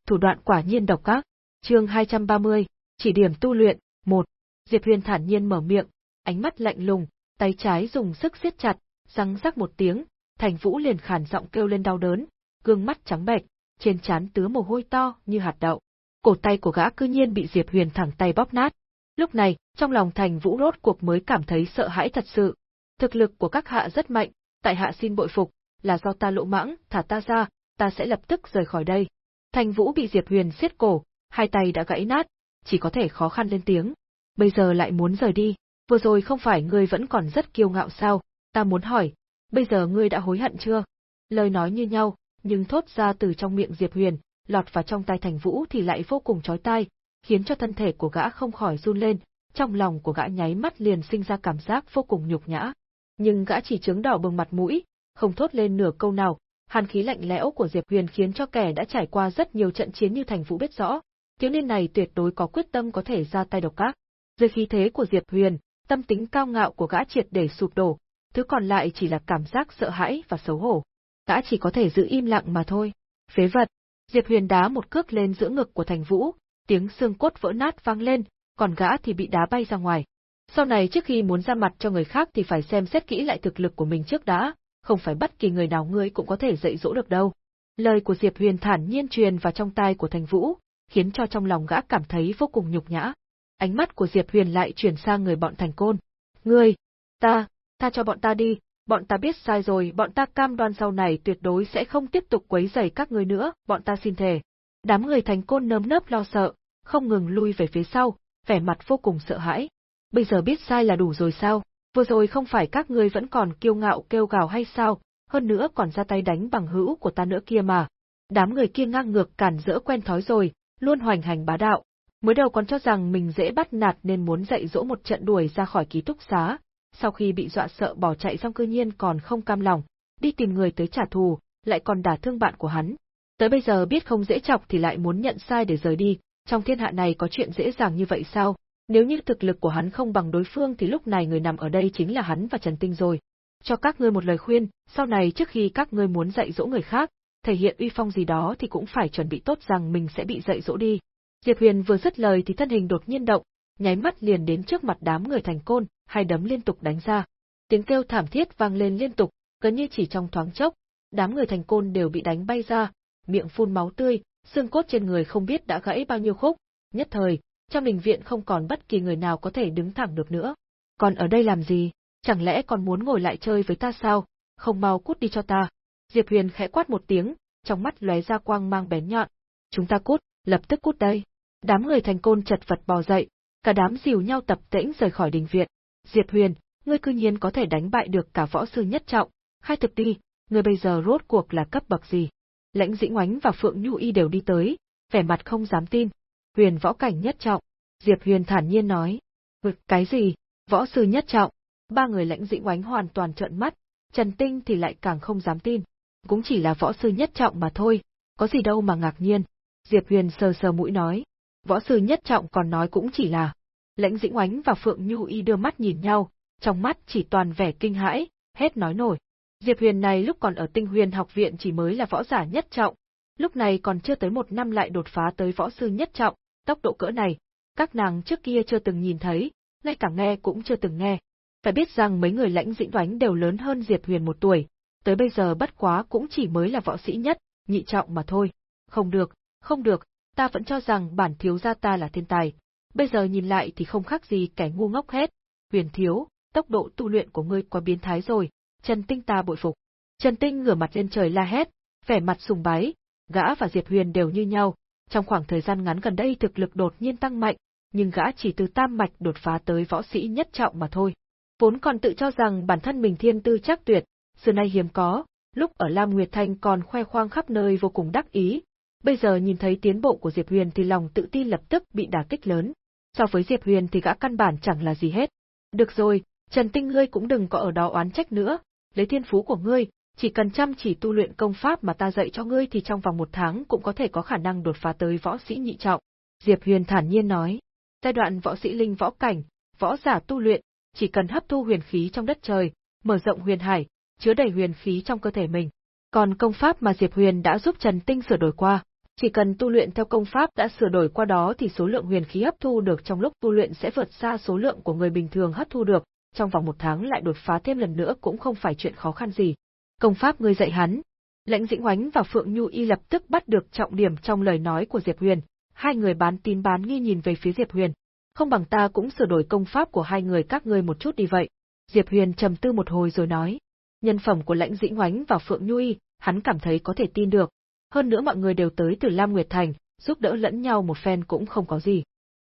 Thủ đoạn quả nhiên độc ác. Chương 230, chỉ điểm tu luyện, 1. Diệp Huyền thản nhiên mở miệng, ánh mắt lạnh lùng, tay trái dùng sức siết chặt, răng rắc một tiếng, Thành Vũ liền khản giọng kêu lên đau đớn, gương mắt trắng bệch, trên trán tứa mồ hôi to như hạt đậu. Cổ tay của gã cư nhiên bị Diệp Huyền thẳng tay bóp nát. Lúc này, trong lòng Thành Vũ rốt cuộc mới cảm thấy sợ hãi thật sự. Thực lực của các hạ rất mạnh, tại hạ xin bội phục, là do ta lỗ mãng, thả ta ra, ta sẽ lập tức rời khỏi đây. Thành Vũ bị Diệp Huyền siết cổ, hai tay đã gãy nát, chỉ có thể khó khăn lên tiếng. Bây giờ lại muốn rời đi, vừa rồi không phải ngươi vẫn còn rất kiêu ngạo sao, ta muốn hỏi, bây giờ ngươi đã hối hận chưa? Lời nói như nhau, nhưng thốt ra từ trong miệng Diệp Huyền, lọt vào trong tai Thành Vũ thì lại vô cùng chói tai, khiến cho thân thể của gã không khỏi run lên, trong lòng của gã nháy mắt liền sinh ra cảm giác vô cùng nhục nhã. Nhưng gã chỉ trướng đỏ bừng mặt mũi, không thốt lên nửa câu nào, hàn khí lạnh lẽo của Diệp Huyền khiến cho kẻ đã trải qua rất nhiều trận chiến như Thành Vũ biết rõ, thiếu niên này tuyệt đối có quyết tâm có thể ra tay độc ác. Dưới khí thế của Diệp Huyền, tâm tính cao ngạo của gã triệt để sụp đổ, thứ còn lại chỉ là cảm giác sợ hãi và xấu hổ. Gã chỉ có thể giữ im lặng mà thôi. Phế vật. Diệp Huyền đá một cước lên giữa ngực của Thành Vũ, tiếng xương cốt vỡ nát vang lên, còn gã thì bị đá bay ra ngoài. Sau này trước khi muốn ra mặt cho người khác thì phải xem xét kỹ lại thực lực của mình trước đã, không phải bất kỳ người nào ngươi cũng có thể dạy dỗ được đâu. Lời của Diệp Huyền thản nhiên truyền vào trong tai của Thành Vũ, khiến cho trong lòng gã cảm thấy vô cùng nhục nhã. Ánh mắt của Diệp Huyền lại chuyển sang người bọn Thành Côn. Ngươi, ta, tha cho bọn ta đi, bọn ta biết sai rồi, bọn ta cam đoan sau này tuyệt đối sẽ không tiếp tục quấy rầy các ngươi nữa, bọn ta xin thề. Đám người Thành Côn nơm nớp lo sợ, không ngừng lui về phía sau, vẻ mặt vô cùng sợ hãi. Bây giờ biết sai là đủ rồi sao? Vừa rồi không phải các ngươi vẫn còn kiêu ngạo kêu gào hay sao, hơn nữa còn ra tay đánh bằng hữu của ta nữa kia mà. Đám người kia ngang ngược cản rỡ quen thói rồi, luôn hoành hành bá đạo. Mới đầu còn cho rằng mình dễ bắt nạt nên muốn dạy dỗ một trận đuổi ra khỏi ký túc xá, sau khi bị dọa sợ bỏ chạy xong cư nhiên còn không cam lòng, đi tìm người tới trả thù, lại còn đả thương bạn của hắn. Tới bây giờ biết không dễ chọc thì lại muốn nhận sai để rời đi, trong thiên hạ này có chuyện dễ dàng như vậy sao? Nếu như thực lực của hắn không bằng đối phương thì lúc này người nằm ở đây chính là hắn và Trần Tinh rồi. Cho các ngươi một lời khuyên, sau này trước khi các ngươi muốn dạy dỗ người khác, thể hiện uy phong gì đó thì cũng phải chuẩn bị tốt rằng mình sẽ bị dạy dỗ đi. Diệp Huyền vừa dứt lời thì thân hình đột nhiên động, nháy mắt liền đến trước mặt đám người thành côn, hai đấm liên tục đánh ra. Tiếng kêu thảm thiết vang lên liên tục, gần như chỉ trong thoáng chốc, đám người thành côn đều bị đánh bay ra, miệng phun máu tươi, xương cốt trên người không biết đã gãy bao nhiêu khúc, nhất thời, trong bệnh viện không còn bất kỳ người nào có thể đứng thẳng được nữa. Còn ở đây làm gì? Chẳng lẽ còn muốn ngồi lại chơi với ta sao? Không mau cút đi cho ta. Diệp Huyền khẽ quát một tiếng, trong mắt lóe ra quang mang bén nhọn. Chúng ta cút, lập tức cút đây. Đám người thành côn chật vật bò dậy, cả đám dìu nhau tập tễnh rời khỏi đình viện. Diệp Huyền, ngươi cư nhiên có thể đánh bại được cả võ sư nhất trọng, khai thực đi, ngươi bây giờ rốt cuộc là cấp bậc gì? Lãnh Dĩnh Oánh và Phượng Nhu Y đều đi tới, vẻ mặt không dám tin. Huyền võ cảnh nhất trọng, Diệp Huyền thản nhiên nói. Vực cái gì? Võ sư nhất trọng. Ba người lãnh Dĩnh oánh hoàn toàn trợn mắt, Trần Tinh thì lại càng không dám tin. Cũng chỉ là võ sư nhất trọng mà thôi, có gì đâu mà ngạc nhiên. Diệp Huyền sờ sờ mũi nói. Võ sư nhất trọng còn nói cũng chỉ là. Lãnh Dĩnh oánh và Phượng Nhu Y đưa mắt nhìn nhau, trong mắt chỉ toàn vẻ kinh hãi, hết nói nổi. Diệp Huyền này lúc còn ở tinh huyền học viện chỉ mới là võ giả nhất trọng, lúc này còn chưa tới một năm lại đột phá tới võ sư nhất trọng, tốc độ cỡ này, các nàng trước kia chưa từng nhìn thấy, ngay cả nghe cũng chưa từng nghe. Phải biết rằng mấy người lãnh dĩnh đoánh đều lớn hơn Diệp Huyền một tuổi, tới bây giờ bất quá cũng chỉ mới là võ sĩ nhất, nhị trọng mà thôi. Không được, không được, ta vẫn cho rằng bản thiếu gia ta là thiên tài. Bây giờ nhìn lại thì không khác gì kẻ ngu ngốc hết. Huyền thiếu, tốc độ tu luyện của ngươi quá biến thái rồi, Trần Tinh ta bội phục. Trần Tinh ngửa mặt lên trời la hét, vẻ mặt sùng bái, gã và Diệp Huyền đều như nhau, trong khoảng thời gian ngắn gần đây thực lực đột nhiên tăng mạnh, nhưng gã chỉ từ tam mạch đột phá tới võ sĩ nhất trọng mà thôi. Vốn còn tự cho rằng bản thân mình thiên tư chắc tuyệt, xưa nay hiếm có, lúc ở Lam Nguyệt Thanh còn khoe khoang khắp nơi vô cùng đắc ý, bây giờ nhìn thấy tiến bộ của Diệp Huyền thì lòng tự tin lập tức bị đả kích lớn. So với Diệp Huyền thì gã căn bản chẳng là gì hết. Được rồi, Trần Tinh ngươi cũng đừng có ở đó oán trách nữa, lấy thiên phú của ngươi, chỉ cần chăm chỉ tu luyện công pháp mà ta dạy cho ngươi thì trong vòng một tháng cũng có thể có khả năng đột phá tới võ sĩ nhị trọng. Diệp Huyền thản nhiên nói, giai đoạn võ sĩ linh võ cảnh, võ giả tu luyện, chỉ cần hấp thu huyền khí trong đất trời, mở rộng huyền hải, chứa đầy huyền khí trong cơ thể mình. Còn công pháp mà Diệp Huyền đã giúp Trần Tinh sửa đổi qua, chỉ cần tu luyện theo công pháp đã sửa đổi qua đó thì số lượng huyền khí hấp thu được trong lúc tu luyện sẽ vượt xa số lượng của người bình thường hấp thu được, trong vòng một tháng lại đột phá thêm lần nữa cũng không phải chuyện khó khăn gì. Công pháp ngươi dạy hắn. Lãnh Dĩnh Oánh và Phượng Nhu Y lập tức bắt được trọng điểm trong lời nói của Diệp Huyền, hai người bán tín bán nghi nhìn về phía Diệp Huyền. Không bằng ta cũng sửa đổi công pháp của hai người các ngươi một chút đi vậy. Diệp Huyền trầm tư một hồi rồi nói. Nhân phẩm của Lãnh Dĩnh Ngoánh và Phượng Nhu Y, hắn cảm thấy có thể tin được. Hơn nữa mọi người đều tới từ Lam Nguyệt Thành, giúp đỡ lẫn nhau một phen cũng không có gì.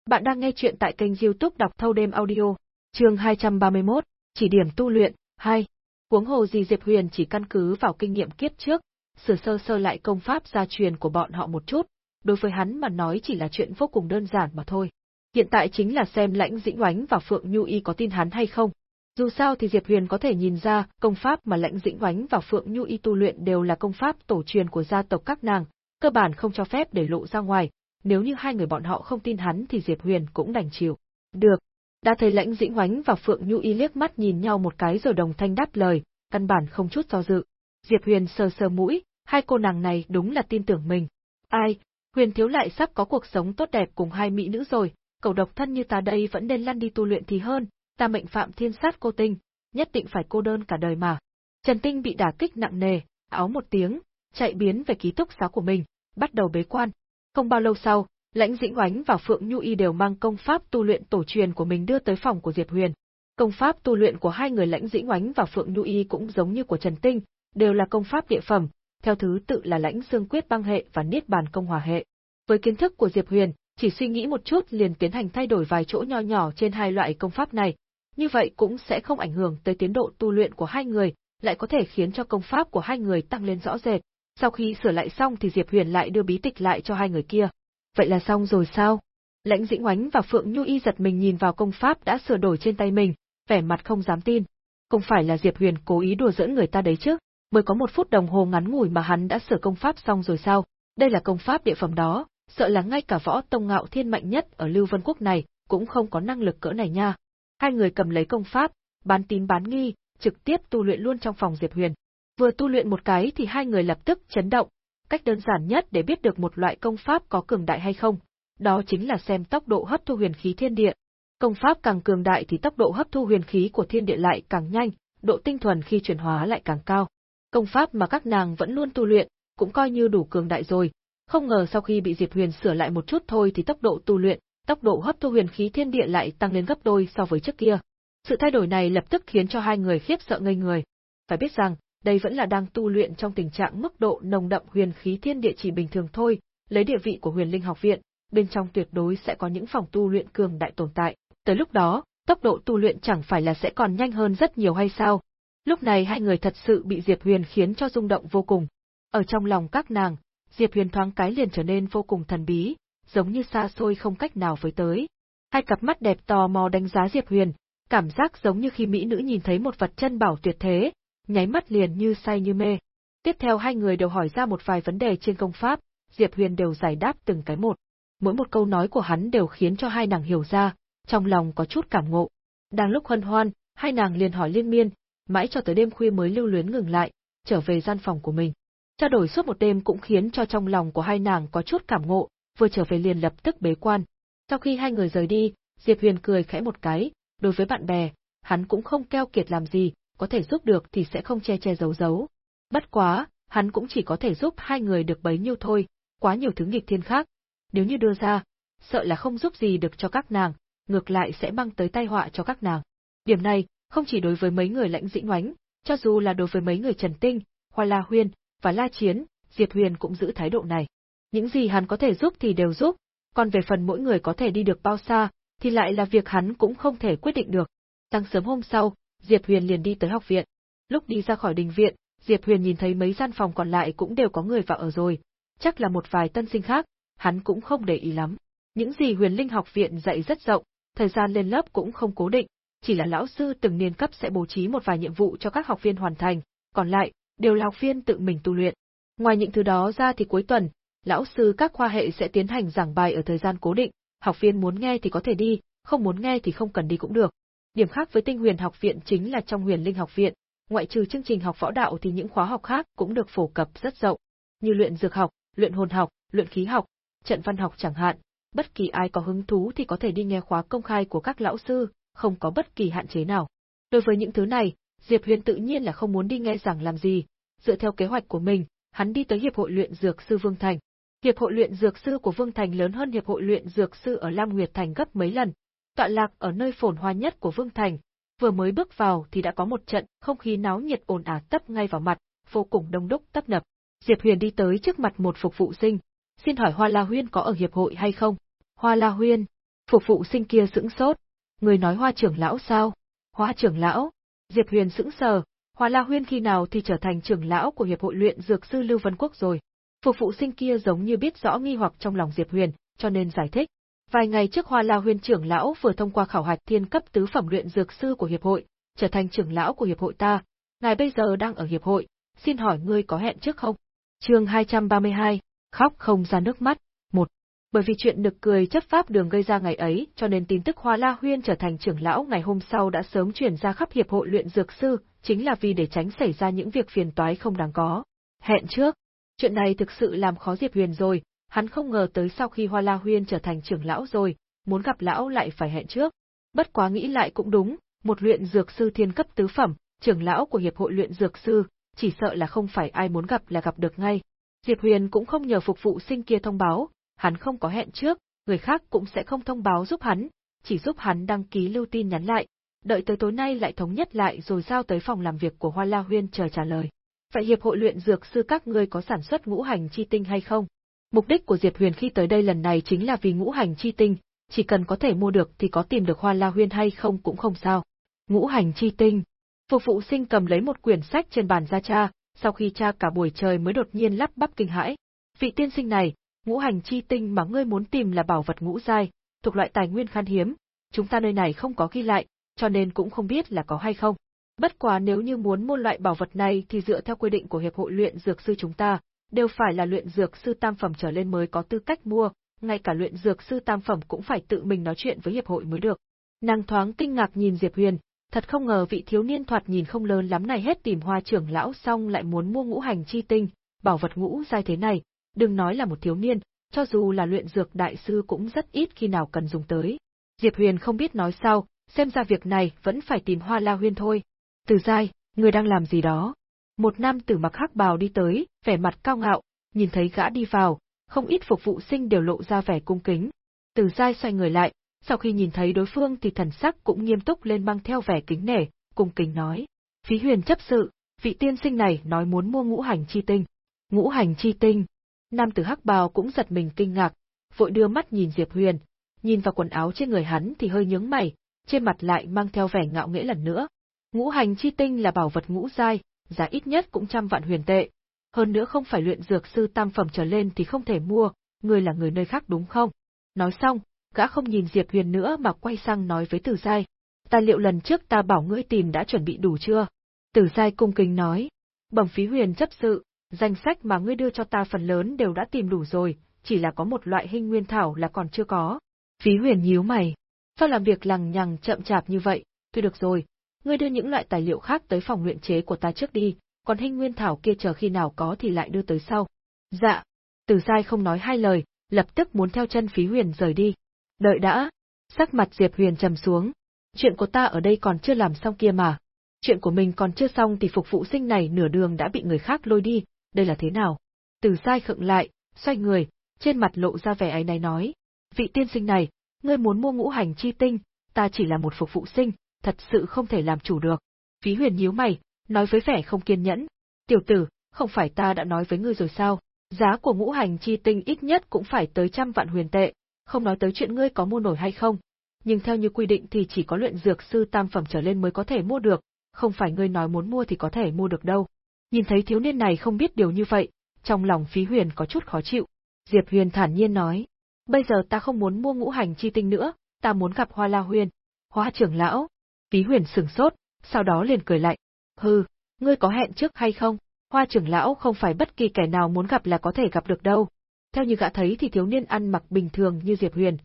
Bạn đang nghe chuyện tại kênh youtube đọc thâu đêm audio, chương 231, chỉ điểm tu luyện, 2. Huống hồ gì Diệp Huyền chỉ căn cứ vào kinh nghiệm kiếp trước, sửa sơ sơ lại công pháp gia truyền của bọn họ một chút, đối với hắn mà nói chỉ là chuyện vô cùng đơn giản mà thôi. Hiện tại chính là xem lãnh dĩnh oánh và Phượng Nhu Y có tin hắn hay không. Dù sao thì Diệp Huyền có thể nhìn ra, công pháp mà lãnh dĩnh oánh và Phượng Nhu Y tu luyện đều là công pháp tổ truyền của gia tộc các nàng, cơ bản không cho phép để lộ ra ngoài, nếu như hai người bọn họ không tin hắn thì Diệp Huyền cũng đành chịu. Được. Đã thấy lãnh dĩnh oánh và Phượng Nhu Y liếc mắt nhìn nhau một cái rồi đồng thanh đáp lời, căn bản không chút do dự. Diệp Huyền sờ sờ mũi, hai cô nàng này đúng là tin tưởng mình. Ai, Huyền thiếu lại sắp có cuộc sống tốt đẹp cùng hai mỹ nữ rồi, cậu độc thân như ta đây vẫn nên lăn đi tu luyện thì hơn, ta mệnh phạm thiên sát cô tinh, nhất định phải cô đơn cả đời mà. Trần Tinh bị đả kích nặng nề, áo một tiếng, chạy biến về ký túc xá của mình, bắt đầu bế quan. Không bao lâu sau, Lãnh Dĩnh Oánh và Phượng Nhu Y đều mang công pháp tu luyện tổ truyền của mình đưa tới phòng của Diệp Huyền. Công pháp tu luyện của hai người Lãnh Dĩnh Oánh và Phượng Nhu Y cũng giống như của Trần Tinh, đều là công pháp địa phẩm, theo thứ tự là Lãnh Xương Quyết băng hệ và Niết Bàn công hòa hệ. Với kiến thức của Diệp Huyền, chỉ suy nghĩ một chút liền tiến hành thay đổi vài chỗ nho nhỏ trên hai loại công pháp này, như vậy cũng sẽ không ảnh hưởng tới tiến độ tu luyện của hai người, lại có thể khiến cho công pháp của hai người tăng lên rõ rệt. Sau khi sửa lại xong thì Diệp Huyền lại đưa bí tịch lại cho hai người kia. Vậy là xong rồi sao? Lãnh Dĩnh Oánh và Phượng Nhu Y giật mình nhìn vào công pháp đã sửa đổi trên tay mình, vẻ mặt không dám tin. Không phải là Diệp Huyền cố ý đùa giỡn người ta đấy chứ, mới có một phút đồng hồ ngắn ngủi mà hắn đã sửa công pháp xong rồi sao? Đây là công pháp địa phẩm đó, sợ là ngay cả võ tông ngạo thiên mạnh nhất ở Lưu Vân Quốc này cũng không có năng lực cỡ này nha. Hai người cầm lấy công pháp, bán tín bán nghi, trực tiếp tu luyện luôn trong phòng Diệp Huyền. Vừa tu luyện một cái thì hai người lập tức chấn động, cách đơn giản nhất để biết được một loại công pháp có cường đại hay không, đó chính là xem tốc độ hấp thu huyền khí thiên địa. Công pháp càng cường đại thì tốc độ hấp thu huyền khí của thiên địa lại càng nhanh, độ tinh thuần khi chuyển hóa lại càng cao. Công pháp mà các nàng vẫn luôn tu luyện, cũng coi như đủ cường đại rồi, không ngờ sau khi bị Diệp Huyền sửa lại một chút thôi thì tốc độ tu luyện, tốc độ hấp thu huyền khí thiên địa lại tăng lên gấp đôi so với trước kia. Sự thay đổi này lập tức khiến cho hai người khiếp sợ ngây người. Phải biết rằng, đây vẫn là đang tu luyện trong tình trạng mức độ nồng đậm huyền khí thiên địa chỉ bình thường thôi, lấy địa vị của Huyền Linh học viện, bên trong tuyệt đối sẽ có những phòng tu luyện cường đại tồn tại. Tới lúc đó, tốc độ tu luyện chẳng phải là sẽ còn nhanh hơn rất nhiều hay sao? Lúc này hai người thật sự bị Diệp Huyền khiến cho rung động vô cùng. Ở trong lòng các nàng, Diệp Huyền thoáng cái liền trở nên vô cùng thần bí, giống như xa xôi không cách nào với tới. Hai cặp mắt đẹp tò mò đánh giá Diệp Huyền, cảm giác giống như khi mỹ nữ nhìn thấy một vật chân bảo tuyệt thế, nháy mắt liền như say như mê. Tiếp theo hai người đều hỏi ra một vài vấn đề trên công pháp, Diệp Huyền đều giải đáp từng cái một. Mỗi một câu nói của hắn đều khiến cho hai nàng hiểu ra, trong lòng có chút cảm ngộ. Đang lúc hân hoan, hai nàng liền hỏi liên miên, mãi cho tới đêm khuya mới lưu luyến ngừng lại, trở về gian phòng của mình. Trao đổi suốt một đêm cũng khiến cho trong lòng của hai nàng có chút cảm ngộ, vừa trở về liền lập tức bế quan. Sau khi hai người rời đi, Diệp Huyền cười khẽ một cái, đối với bạn bè, hắn cũng không keo kiệt làm gì, có thể giúp được thì sẽ không che che giấu giấu. Bất quá, hắn cũng chỉ có thể giúp hai người được bấy nhiêu thôi, quá nhiều thứ nghịch thiên khác. Nếu như đưa ra, sợ là không giúp gì được cho các nàng, ngược lại sẽ mang tới tai họa cho các nàng. Điểm này, không chỉ đối với mấy người lãnh dĩnh ngoánh, cho dù là đối với mấy người Trần Tinh, Hoa La Huyên, và La Chiến, Diệp Huyền cũng giữ thái độ này. Những gì hắn có thể giúp thì đều giúp, còn về phần mỗi người có thể đi được bao xa, thì lại là việc hắn cũng không thể quyết định được. Sáng sớm hôm sau, Diệp Huyền liền đi tới học viện. Lúc đi ra khỏi đình viện, Diệp Huyền nhìn thấy mấy gian phòng còn lại cũng đều có người vào ở rồi, chắc là một vài tân sinh khác, hắn cũng không để ý lắm. Những gì Huyền Linh học viện dạy rất rộng, thời gian lên lớp cũng không cố định, chỉ là lão sư từng niên cấp sẽ bố trí một vài nhiệm vụ cho các học viên hoàn thành, còn lại đều là học viên tự mình tu luyện. Ngoài những thứ đó ra thì cuối tuần, lão sư các khoa hệ sẽ tiến hành giảng bài ở thời gian cố định, học viên muốn nghe thì có thể đi, không muốn nghe thì không cần đi cũng được. Điểm khác với Tinh Huyền học viện chính là trong Huyền Linh học viện, ngoại trừ chương trình học võ đạo thì những khóa học khác cũng được phổ cập rất rộng, như luyện dược học, luyện hồn học, luyện khí học, trận văn học chẳng hạn. Bất kỳ ai có hứng thú thì có thể đi nghe khóa công khai của các lão sư, không có bất kỳ hạn chế nào. Đối với những thứ này, Diệp Huyền tự nhiên là không muốn đi nghe giảng làm gì, dựa theo kế hoạch của mình, hắn đi tới Hiệp hội luyện dược sư Vương Thành. Hiệp hội luyện dược sư của Vương Thành lớn hơn Hiệp hội luyện dược sư ở Lam Nguyệt Thành gấp mấy lần, tọa lạc ở nơi phồn hoa nhất của Vương Thành. Vừa mới bước vào thì đã có một trận không khí náo nhiệt ồn ào tấp ngay vào mặt, vô cùng đông đúc tấp nập. Diệp Huyền đi tới trước mặt một phục vụ sinh, xin hỏi Hoa La Huyên có ở hiệp hội hay không? Hoa La Huyên, phục vụ sinh kia sững sốt, người nói Hoa trưởng lão sao? Hoa trưởng lão? Diệp Huyền sững sờ, Hoa La Huyên khi nào thì trở thành trưởng lão của hiệp hội luyện dược sư Lưu Vân Quốc rồi? Phục vụ sinh kia giống như biết rõ nghi hoặc trong lòng Diệp Huyền, cho nên giải thích. Vài ngày trước Hoa La Huyên trưởng lão vừa thông qua khảo hạch thiên cấp tứ phẩm luyện dược sư của hiệp hội, trở thành trưởng lão của hiệp hội ta. Ngài bây giờ đang ở hiệp hội, xin hỏi ngươi có hẹn trước không? Chương 232, khóc không ra nước mắt. Một. Bởi vì chuyện nực cười chấp pháp đường gây ra ngày ấy, cho nên tin tức Hoa La Huyên trở thành trưởng lão ngày hôm sau đã sớm truyền ra khắp hiệp hội luyện dược sư, chính là vì để tránh xảy ra những việc phiền toái không đáng có. Hẹn trước. Chuyện này thực sự làm khó Diệp Huyền rồi, hắn không ngờ tới sau khi Hoa La Huyên trở thành trưởng lão rồi, muốn gặp lão lại phải hẹn trước. Bất quá nghĩ lại cũng đúng, một luyện dược sư thiên cấp tứ phẩm, trưởng lão của hiệp hội luyện dược sư, chỉ sợ là không phải ai muốn gặp là gặp được ngay. Diệp Huyền cũng không nhờ phục vụ sinh kia thông báo, hắn không có hẹn trước, người khác cũng sẽ không thông báo giúp hắn, chỉ giúp hắn đăng ký lưu tin nhắn lại, đợi tới tối nay lại thống nhất lại rồi giao tới phòng làm việc của Hoa La Huyên chờ trả lời. Vậy hiệp hội luyện dược sư các ngươi có sản xuất ngũ hành chi tinh hay không? Mục đích của Diệp Huyền khi tới đây lần này chính là vì ngũ hành chi tinh, chỉ cần có thể mua được thì có tìm được Hoa La Huyên hay không cũng không sao. Ngũ hành chi tinh. Phục vụ sinh cầm lấy một quyển sách trên bàn ra cha, sau khi tra cả buổi trời mới đột nhiên lắp bắp kinh hãi. Vị tiên sinh này, ngũ hành chi tinh mà ngươi muốn tìm là bảo vật ngũ giai, thuộc loại tài nguyên khan hiếm, chúng ta nơi này không có ghi lại, cho nên cũng không biết là có hay không. Bất quá nếu như muốn mua loại bảo vật này thì dựa theo quy định của Hiệp hội luyện dược sư chúng ta, đều phải là luyện dược sư tam phẩm trở lên mới có tư cách mua, ngay cả luyện dược sư tam phẩm cũng phải tự mình nói chuyện với Hiệp hội mới được. Nàng thoáng kinh ngạc nhìn Diệp Huyền, thật không ngờ vị thiếu niên thoạt nhìn không lớn lắm này hết tìm hoa trưởng lão xong lại muốn mua ngũ hành chi tinh, bảo vật ngũ giai thế này, đừng nói là một thiếu niên, cho dù là luyện dược đại sư cũng rất ít khi nào cần dùng tới. Diệp Huyền không biết nói sao, xem ra việc này vẫn phải tìm Hoa La Huyên thôi. Từ dai, người đang làm gì đó? Một nam tử mặc hắc bào đi tới, vẻ mặt cao ngạo, nhìn thấy gã đi vào, không ít phục vụ sinh đều lộ ra vẻ cung kính. Từ dai xoay người lại, sau khi nhìn thấy đối phương thì thần sắc cũng nghiêm túc lên mang theo vẻ kính nể, cung kính nói. Phí huyền chấp sự, vị tiên sinh này nói muốn mua ngũ hành chi tinh. Ngũ hành chi tinh. Nam tử hắc bào cũng giật mình kinh ngạc, vội đưa mắt nhìn Diệp Huyền, nhìn vào quần áo trên người hắn thì hơi nhướng mày, trên mặt lại mang theo vẻ ngạo nghễ lần nữa. Ngũ hành chi tinh là bảo vật ngũ giai, giá ít nhất cũng trăm vạn huyền tệ. Hơn nữa không phải luyện dược sư tam phẩm trở lên thì không thể mua, người là người nơi khác đúng không? Nói xong, gã không nhìn Diệp Huyền nữa mà quay sang nói với Tử Giai. Tài liệu lần trước ta bảo ngươi tìm đã chuẩn bị đủ chưa? Tử Giai cung kính nói. Bẩm phí huyền chấp sự, danh sách mà ngươi đưa cho ta phần lớn đều đã tìm đủ rồi, chỉ là có một loại hình nguyên thảo là còn chưa có. Phí huyền nhíu mày. Sao làm việc lằng nhằng chậm chạp như vậy? Thôi được rồi, ngươi đưa những loại tài liệu khác tới phòng luyện chế của ta trước đi, còn hình nguyên thảo kia chờ khi nào có thì lại đưa tới sau. Dạ. Tử Sai không nói hai lời, lập tức muốn theo chân phí huyền rời đi. Đợi đã. Sắc mặt Diệp Huyền trầm xuống. Chuyện của ta ở đây còn chưa làm xong kia mà. Chuyện của mình còn chưa xong thì phục vụ sinh này nửa đường đã bị người khác lôi đi, đây là thế nào? Từ sai khựng lại, xoay người, trên mặt lộ ra vẻ áy náy nói. Vị tiên sinh này, ngươi muốn mua ngũ hành chi tinh, ta chỉ là một phục vụ sinh, thật sự không thể làm chủ được. Phí huyền nhíu mày, nói với vẻ không kiên nhẫn. Tiểu tử, không phải ta đã nói với ngươi rồi sao? Giá của ngũ hành chi tinh ít nhất cũng phải tới trăm vạn huyền tệ, không nói tới chuyện ngươi có mua nổi hay không. Nhưng theo như quy định thì chỉ có luyện dược sư tam phẩm trở lên mới có thể mua được, không phải ngươi nói muốn mua thì có thể mua được đâu. Nhìn thấy thiếu niên này không biết điều như vậy, trong lòng phí huyền có chút khó chịu. Diệp Huyền thản nhiên nói, bây giờ ta không muốn mua ngũ hành chi tinh nữa, ta muốn gặp Hoa La Huyền. Hoa trưởng lão. Phí huyền sừng sốt, sau đó liền cười lạnh. Hừ, ngươi có hẹn trước hay không? Hoa trưởng lão không phải bất kỳ kẻ nào muốn gặp là có thể gặp được đâu. Theo như gã thấy thì thiếu niên ăn mặc bình thường như Diệp Huyền.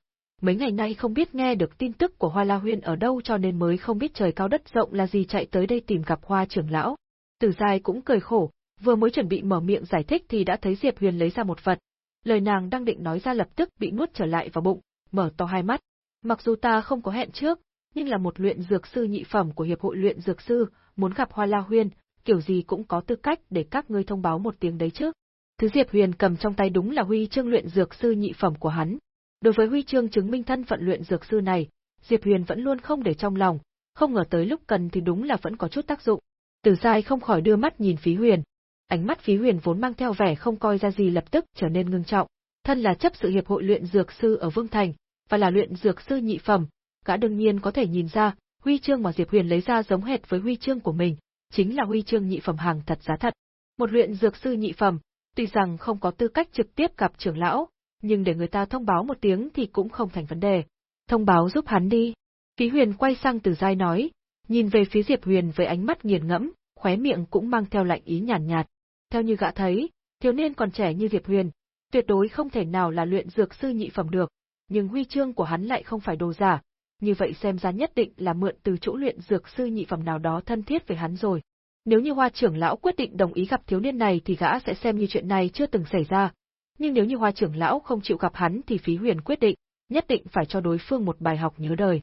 Mấy ngày nay không biết nghe được tin tức của Hoa La Huyền ở đâu cho nên mới không biết trời cao đất rộng là gì chạy tới đây tìm gặp Hoa trưởng lão. Tử Giai cũng cười khổ, vừa mới chuẩn bị mở miệng giải thích thì đã thấy Diệp Huyền lấy ra một vật. Lời nàng đang định nói ra lập tức bị nuốt trở lại vào bụng, mở to hai mắt. Mặc dù ta không có hẹn trước, nhưng là một luyện dược sư nhị phẩm của hiệp hội luyện dược sư, muốn gặp Hoa La Huyên, kiểu gì cũng có tư cách để các ngươi thông báo một tiếng đấy chứ. Thứ Diệp Huyền cầm trong tay đúng là huy chương luyện dược sư nhị phẩm của hắn. Đối với huy chương chứng minh thân phận luyện dược sư này, Diệp Huyền vẫn luôn không để trong lòng, không ngờ tới lúc cần thì đúng là vẫn có chút tác dụng. Từ sai không khỏi đưa mắt nhìn Phí Huyền. Ánh mắt Phí Huyền vốn mang theo vẻ không coi ra gì lập tức trở nên ngưng trọng. Thân là chấp sự hiệp hội luyện dược sư ở Vương Thành, và là luyện dược sư nhị phẩm, gã đương nhiên có thể nhìn ra, huy chương mà Diệp Huyền lấy ra giống hệt với huy chương của mình, chính là huy chương nhị phẩm hàng thật giá thật. Một luyện dược sư nhị phẩm, tuy rằng không có tư cách trực tiếp gặp trưởng lão, nhưng để người ta thông báo một tiếng thì cũng không thành vấn đề. Thông báo giúp hắn đi. Phí Huyền quay sang Từ Giai nói, nhìn về phía Diệp Huyền với ánh mắt nghiền ngẫm, khóe miệng cũng mang theo lạnh ý nhàn nhạt, nhạt. Theo như gã thấy, thiếu niên còn trẻ như Diệp Huyền, tuyệt đối không thể nào là luyện dược sư nhị phẩm được, nhưng huy chương của hắn lại không phải đồ giả, như vậy xem ra nhất định là mượn từ chỗ luyện dược sư nhị phẩm nào đó thân thiết với hắn rồi. Nếu như Hoa trưởng lão quyết định đồng ý gặp thiếu niên này thì gã sẽ xem như chuyện này chưa từng xảy ra. Nhưng nếu như Hoa trưởng lão không chịu gặp hắn thì Phí Huyền quyết định, nhất định phải cho đối phương một bài học nhớ đời.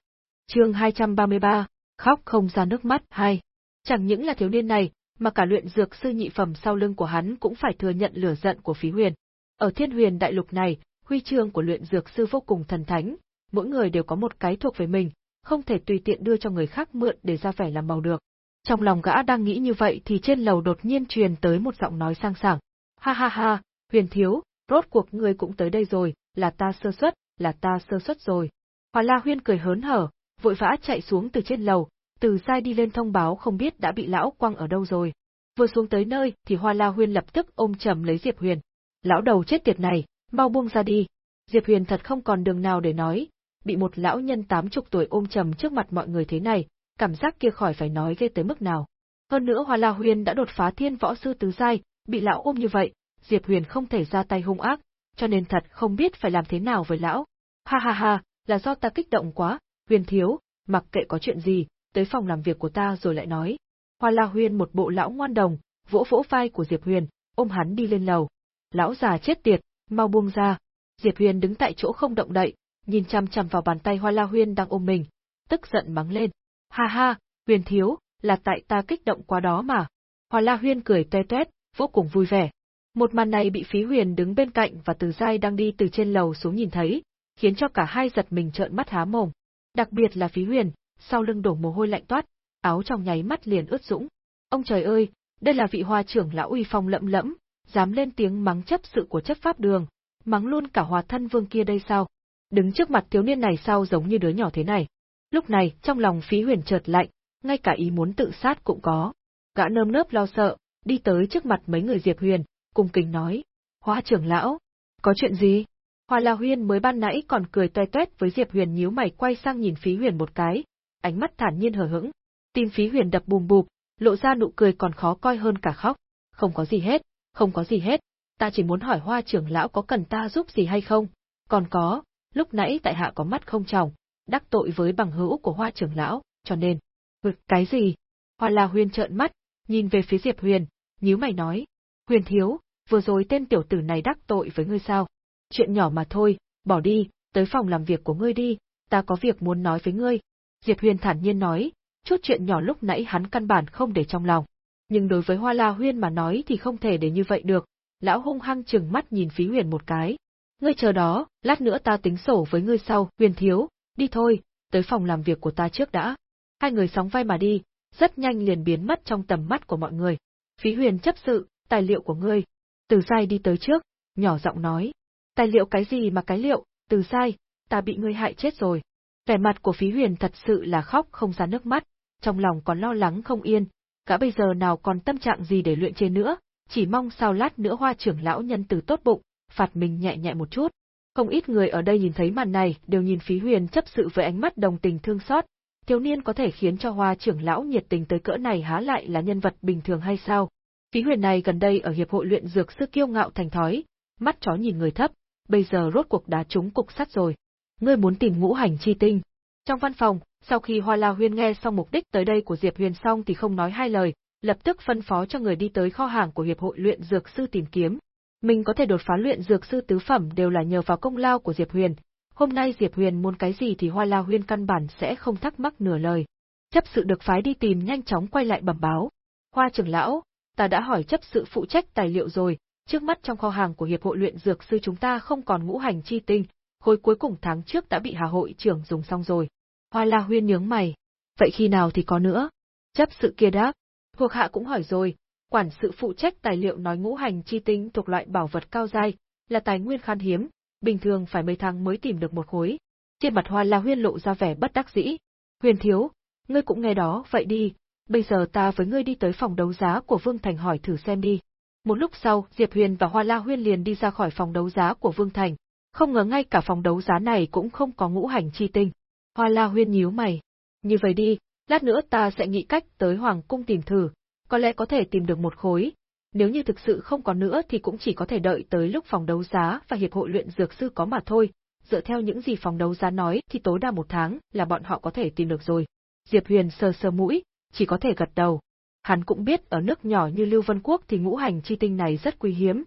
Chương 233, khóc không ra nước mắt hai. Chẳng những là thiếu niên này, mà cả luyện dược sư nhị phẩm sau lưng của hắn cũng phải thừa nhận lửa giận của Phí Huyền. Ở Thiên Huyền đại lục này, huy chương của luyện dược sư vô cùng thần thánh, mỗi người đều có một cái thuộc về mình, không thể tùy tiện đưa cho người khác mượn để ra vẻ làm màu được. Trong lòng gã đang nghĩ như vậy thì trên lầu đột nhiên truyền tới một giọng nói sang sảng. Ha ha ha, huyền thiếu, rốt cuộc ngươi cũng tới đây rồi, là ta sơ suất, là ta sơ suất rồi. Hoa La Huyên cười hớn hở, vội vã chạy xuống từ trên lầu, từ sai đi lên thông báo không biết đã bị lão quăng ở đâu rồi. Vừa xuống tới nơi thì Hoa La Huyên lập tức ôm chầm lấy Diệp Huyền. Lão đầu chết tiệt này, mau buông ra đi. Diệp Huyền thật không còn đường nào để nói, bị một lão nhân tám chục tuổi ôm chầm trước mặt mọi người thế này, cảm giác kia khỏi phải nói ghê tới mức nào. Hơn nữa Hoa La Huyền đã đột phá thiên võ sư tứ giai, bị lão ôm như vậy, Diệp Huyền không thể ra tay hung ác, cho nên thật không biết phải làm thế nào với lão. Ha ha ha, là do ta kích động quá, Huyền thiếu, mặc kệ có chuyện gì, tới phòng làm việc của ta rồi lại nói. Hoa La Huyền một bộ lão ngoan đồng, vỗ vỗ vai của Diệp Huyền, ôm hắn đi lên lầu. Lão già chết tiệt, mau buông ra. Diệp Huyền đứng tại chỗ không động đậy, nhìn chăm chăm vào bàn tay Hoa La Huyên đang ôm mình, tức giận mắng lên. Ha ha, Huyền thiếu, là tại ta kích động quá đó mà. Hoa La Huyên cười toe toét, vô cùng vui vẻ. Một màn này bị Phí Huyền đứng bên cạnh và Từ Giai đang đi từ trên lầu xuống nhìn thấy, khiến cho cả hai giật mình trợn mắt há mồm. Đặc biệt là Phí Huyền, sau lưng đổ mồ hôi lạnh toát, áo trong nháy mắt liền ướt sũng. Ông trời ơi, đây là vị hoa trưởng lão uy phong lẫm lẫm, dám lên tiếng mắng chấp sự của chấp pháp đường, mắng luôn cả hòa thân vương kia đây sao? Đứng trước mặt thiếu niên này sao giống như đứa nhỏ thế này? Lúc này, trong lòng phí huyền chợt lạnh, ngay cả ý muốn tự sát cũng có. Gã nơm nớp lo sợ, đi tới trước mặt mấy người Diệp Huyền, cung kính nói. Hoa trưởng lão, có chuyện gì? Hoa La Huyên mới ban nãy còn cười toe toét với Diệp Huyền nhíu mày quay sang nhìn Phí Huyền một cái, ánh mắt thản nhiên hờ hững. Tim Phí Huyền đập bùm bụp, lộ ra nụ cười còn khó coi hơn cả khóc. Không có gì hết, không có gì hết, ta chỉ muốn hỏi Hoa trưởng lão có cần ta giúp gì hay không? Còn có, lúc nãy tại hạ có mắt không tròng, đắc tội với bằng hữu của Hoa trưởng lão, cho nên. Vực cái gì? Hoa La Huyên trợn mắt, nhìn về phía Diệp Huyền, nhíu mày nói, Huyền thiếu, vừa rồi tên tiểu tử này đắc tội với ngươi sao? Chuyện nhỏ mà thôi, bỏ đi, tới phòng làm việc của ngươi đi, ta có việc muốn nói với ngươi. Diệp Huyền thản nhiên nói, chút chuyện nhỏ lúc nãy hắn căn bản không để trong lòng. Nhưng đối với Hoa La Huyên mà nói thì không thể để như vậy được, lão hung hăng chừng mắt nhìn Phí Huyền một cái. Ngươi chờ đó, lát nữa ta tính sổ với ngươi sau, Huyền thiếu, đi thôi, tới phòng làm việc của ta trước đã. Hai người sóng vai mà đi, rất nhanh liền biến mất trong tầm mắt của mọi người. Phí Huyền chấp sự, tài liệu của ngươi. Từ Sai đi tới trước, nhỏ giọng nói. Tài liệu cái gì mà cái liệu, từ Sai, ta bị ngươi hại chết rồi. Vẻ mặt của Phí Huyền thật sự là khóc không ra nước mắt, trong lòng còn lo lắng không yên, cả bây giờ nào còn tâm trạng gì để luyện chế nữa, chỉ mong sao lát nữa hoa trưởng lão nhân từ tốt bụng, phạt mình nhẹ nhẹ một chút. Không ít người ở đây nhìn thấy màn này đều nhìn Phí Huyền chấp sự với ánh mắt đồng tình thương xót, thiếu niên có thể khiến cho hoa trưởng lão nhiệt tình tới cỡ này há lại là nhân vật bình thường hay sao? Phí Huyền này gần đây ở hiệp hội luyện dược sư kiêu ngạo thành thói, mắt chó nhìn người thấp, bây giờ rốt cuộc đá trúng cục sắt rồi. Ngươi muốn tìm ngũ hành chi tinh. Trong văn phòng, sau khi Hoa La Huyên nghe xong mục đích tới đây của Diệp Huyền xong thì không nói hai lời, lập tức phân phó cho người đi tới kho hàng của hiệp hội luyện dược sư tìm kiếm. Mình có thể đột phá luyện dược sư tứ phẩm đều là nhờ vào công lao của Diệp Huyền, Hôm nay Diệp Huyền muốn cái gì thì Hoa La Huyên căn bản sẽ không thắc mắc nửa lời. Chấp sự được phái đi tìm nhanh chóng quay lại bẩm báo. Hoa trưởng lão, ta đã hỏi chấp sự phụ trách tài liệu rồi, trước mắt trong kho hàng của Hiệp hội luyện dược sư chúng ta không còn ngũ hành chi tinh, khối cuối cùng tháng trước đã bị Hà hội trưởng dùng xong rồi. Hoa La Huyên nhướng mày. Vậy khi nào thì có nữa? Chấp sự kia đáp. Thuộc hạ cũng hỏi rồi, quản sự phụ trách tài liệu nói ngũ hành chi tinh thuộc loại bảo vật cao dai, là tài nguyên khan hiếm, bình thường phải mấy tháng mới tìm được một khối. Trên mặt Hoa La Huyên lộ ra vẻ bất đắc dĩ. Huyền thiếu, ngươi cũng nghe đó, vậy đi, bây giờ ta với ngươi đi tới phòng đấu giá của Vương Thành hỏi thử xem đi. Một lúc sau, Diệp Huyền và Hoa La Huyên liền đi ra khỏi phòng đấu giá của Vương Thành, không ngờ ngay cả phòng đấu giá này cũng không có ngũ hành chi tinh. Hoa La Huyên nhíu mày. Như vậy đi, lát nữa ta sẽ nghĩ cách tới Hoàng Cung tìm thử, có lẽ có thể tìm được một khối. Nếu như thực sự không có nữa thì cũng chỉ có thể đợi tới lúc phòng đấu giá và hiệp hội luyện dược sư có mà thôi. Dựa theo những gì phòng đấu giá nói thì tối đa một tháng là bọn họ có thể tìm được rồi. Diệp Huyền sờ sờ mũi, chỉ có thể gật đầu. Hắn cũng biết ở nước nhỏ như Lưu Vân Quốc thì ngũ hành chi tinh này rất quý hiếm.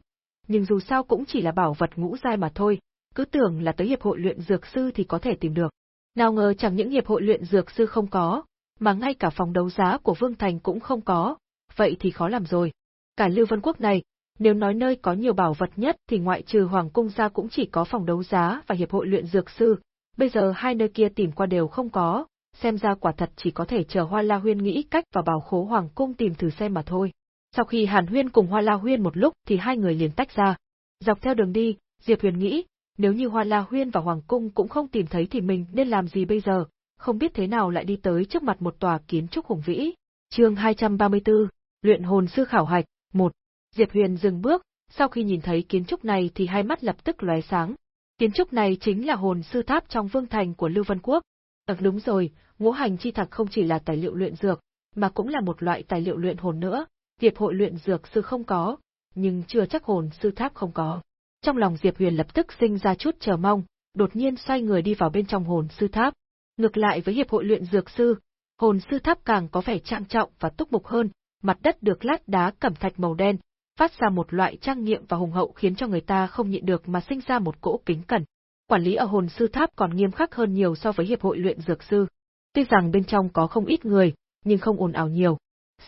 Nhưng dù sao cũng chỉ là bảo vật ngũ giai mà thôi, cứ tưởng là tới hiệp hội luyện dược sư thì có thể tìm được. Nào ngờ chẳng những hiệp hội luyện dược sư không có, mà ngay cả phòng đấu giá của Vương Thành cũng không có, vậy thì khó làm rồi. Cả Lưu Vân Quốc này, nếu nói nơi có nhiều bảo vật nhất thì ngoại trừ Hoàng Cung ra cũng chỉ có phòng đấu giá và hiệp hội luyện dược sư, bây giờ hai nơi kia tìm qua đều không có, xem ra quả thật chỉ có thể chờ Hoa La Huyên nghĩ cách và bảo khố Hoàng Cung tìm thử xem mà thôi. Sau khi Hàn Huyên cùng Hoa La Huyên một lúc thì hai người liền tách ra. Dọc theo đường đi, Diệp Huyền nghĩ, nếu như Hoa La Huyên và Hoàng Cung cũng không tìm thấy thì mình nên làm gì bây giờ, không biết thế nào lại đi tới trước mặt một tòa kiến trúc hùng vĩ. Chương 234, Luyện hồn sư khảo hạch, 1. Diệp Huyền dừng bước, sau khi nhìn thấy kiến trúc này thì hai mắt lập tức lóe sáng. Kiến trúc này chính là hồn sư tháp trong vương thành của Lưu Vân Quốc. Ừ, đúng rồi, ngũ hành chi thạch không chỉ là tài liệu luyện dược, mà cũng là một loại tài liệu luyện hồn nữa. Hiệp hội luyện dược sư không có, nhưng chưa chắc hồn sư tháp không có. Trong lòng Diệp Huyền lập tức sinh ra chút chờ mong, đột nhiên xoay người đi vào bên trong hồn sư tháp. Ngược lại với hiệp hội luyện dược sư, hồn sư tháp càng có vẻ trang trọng và túc mục hơn, mặt đất được lát đá cẩm thạch màu đen, phát ra một loại trang nghiệm và hùng hậu khiến cho người ta không nhịn được mà sinh ra một cỗ kính cẩn. Quản lý ở hồn sư tháp còn nghiêm khắc hơn nhiều so với hiệp hội luyện dược sư. Tuy rằng bên trong có không ít người, nhưng không ồn ào nhiều.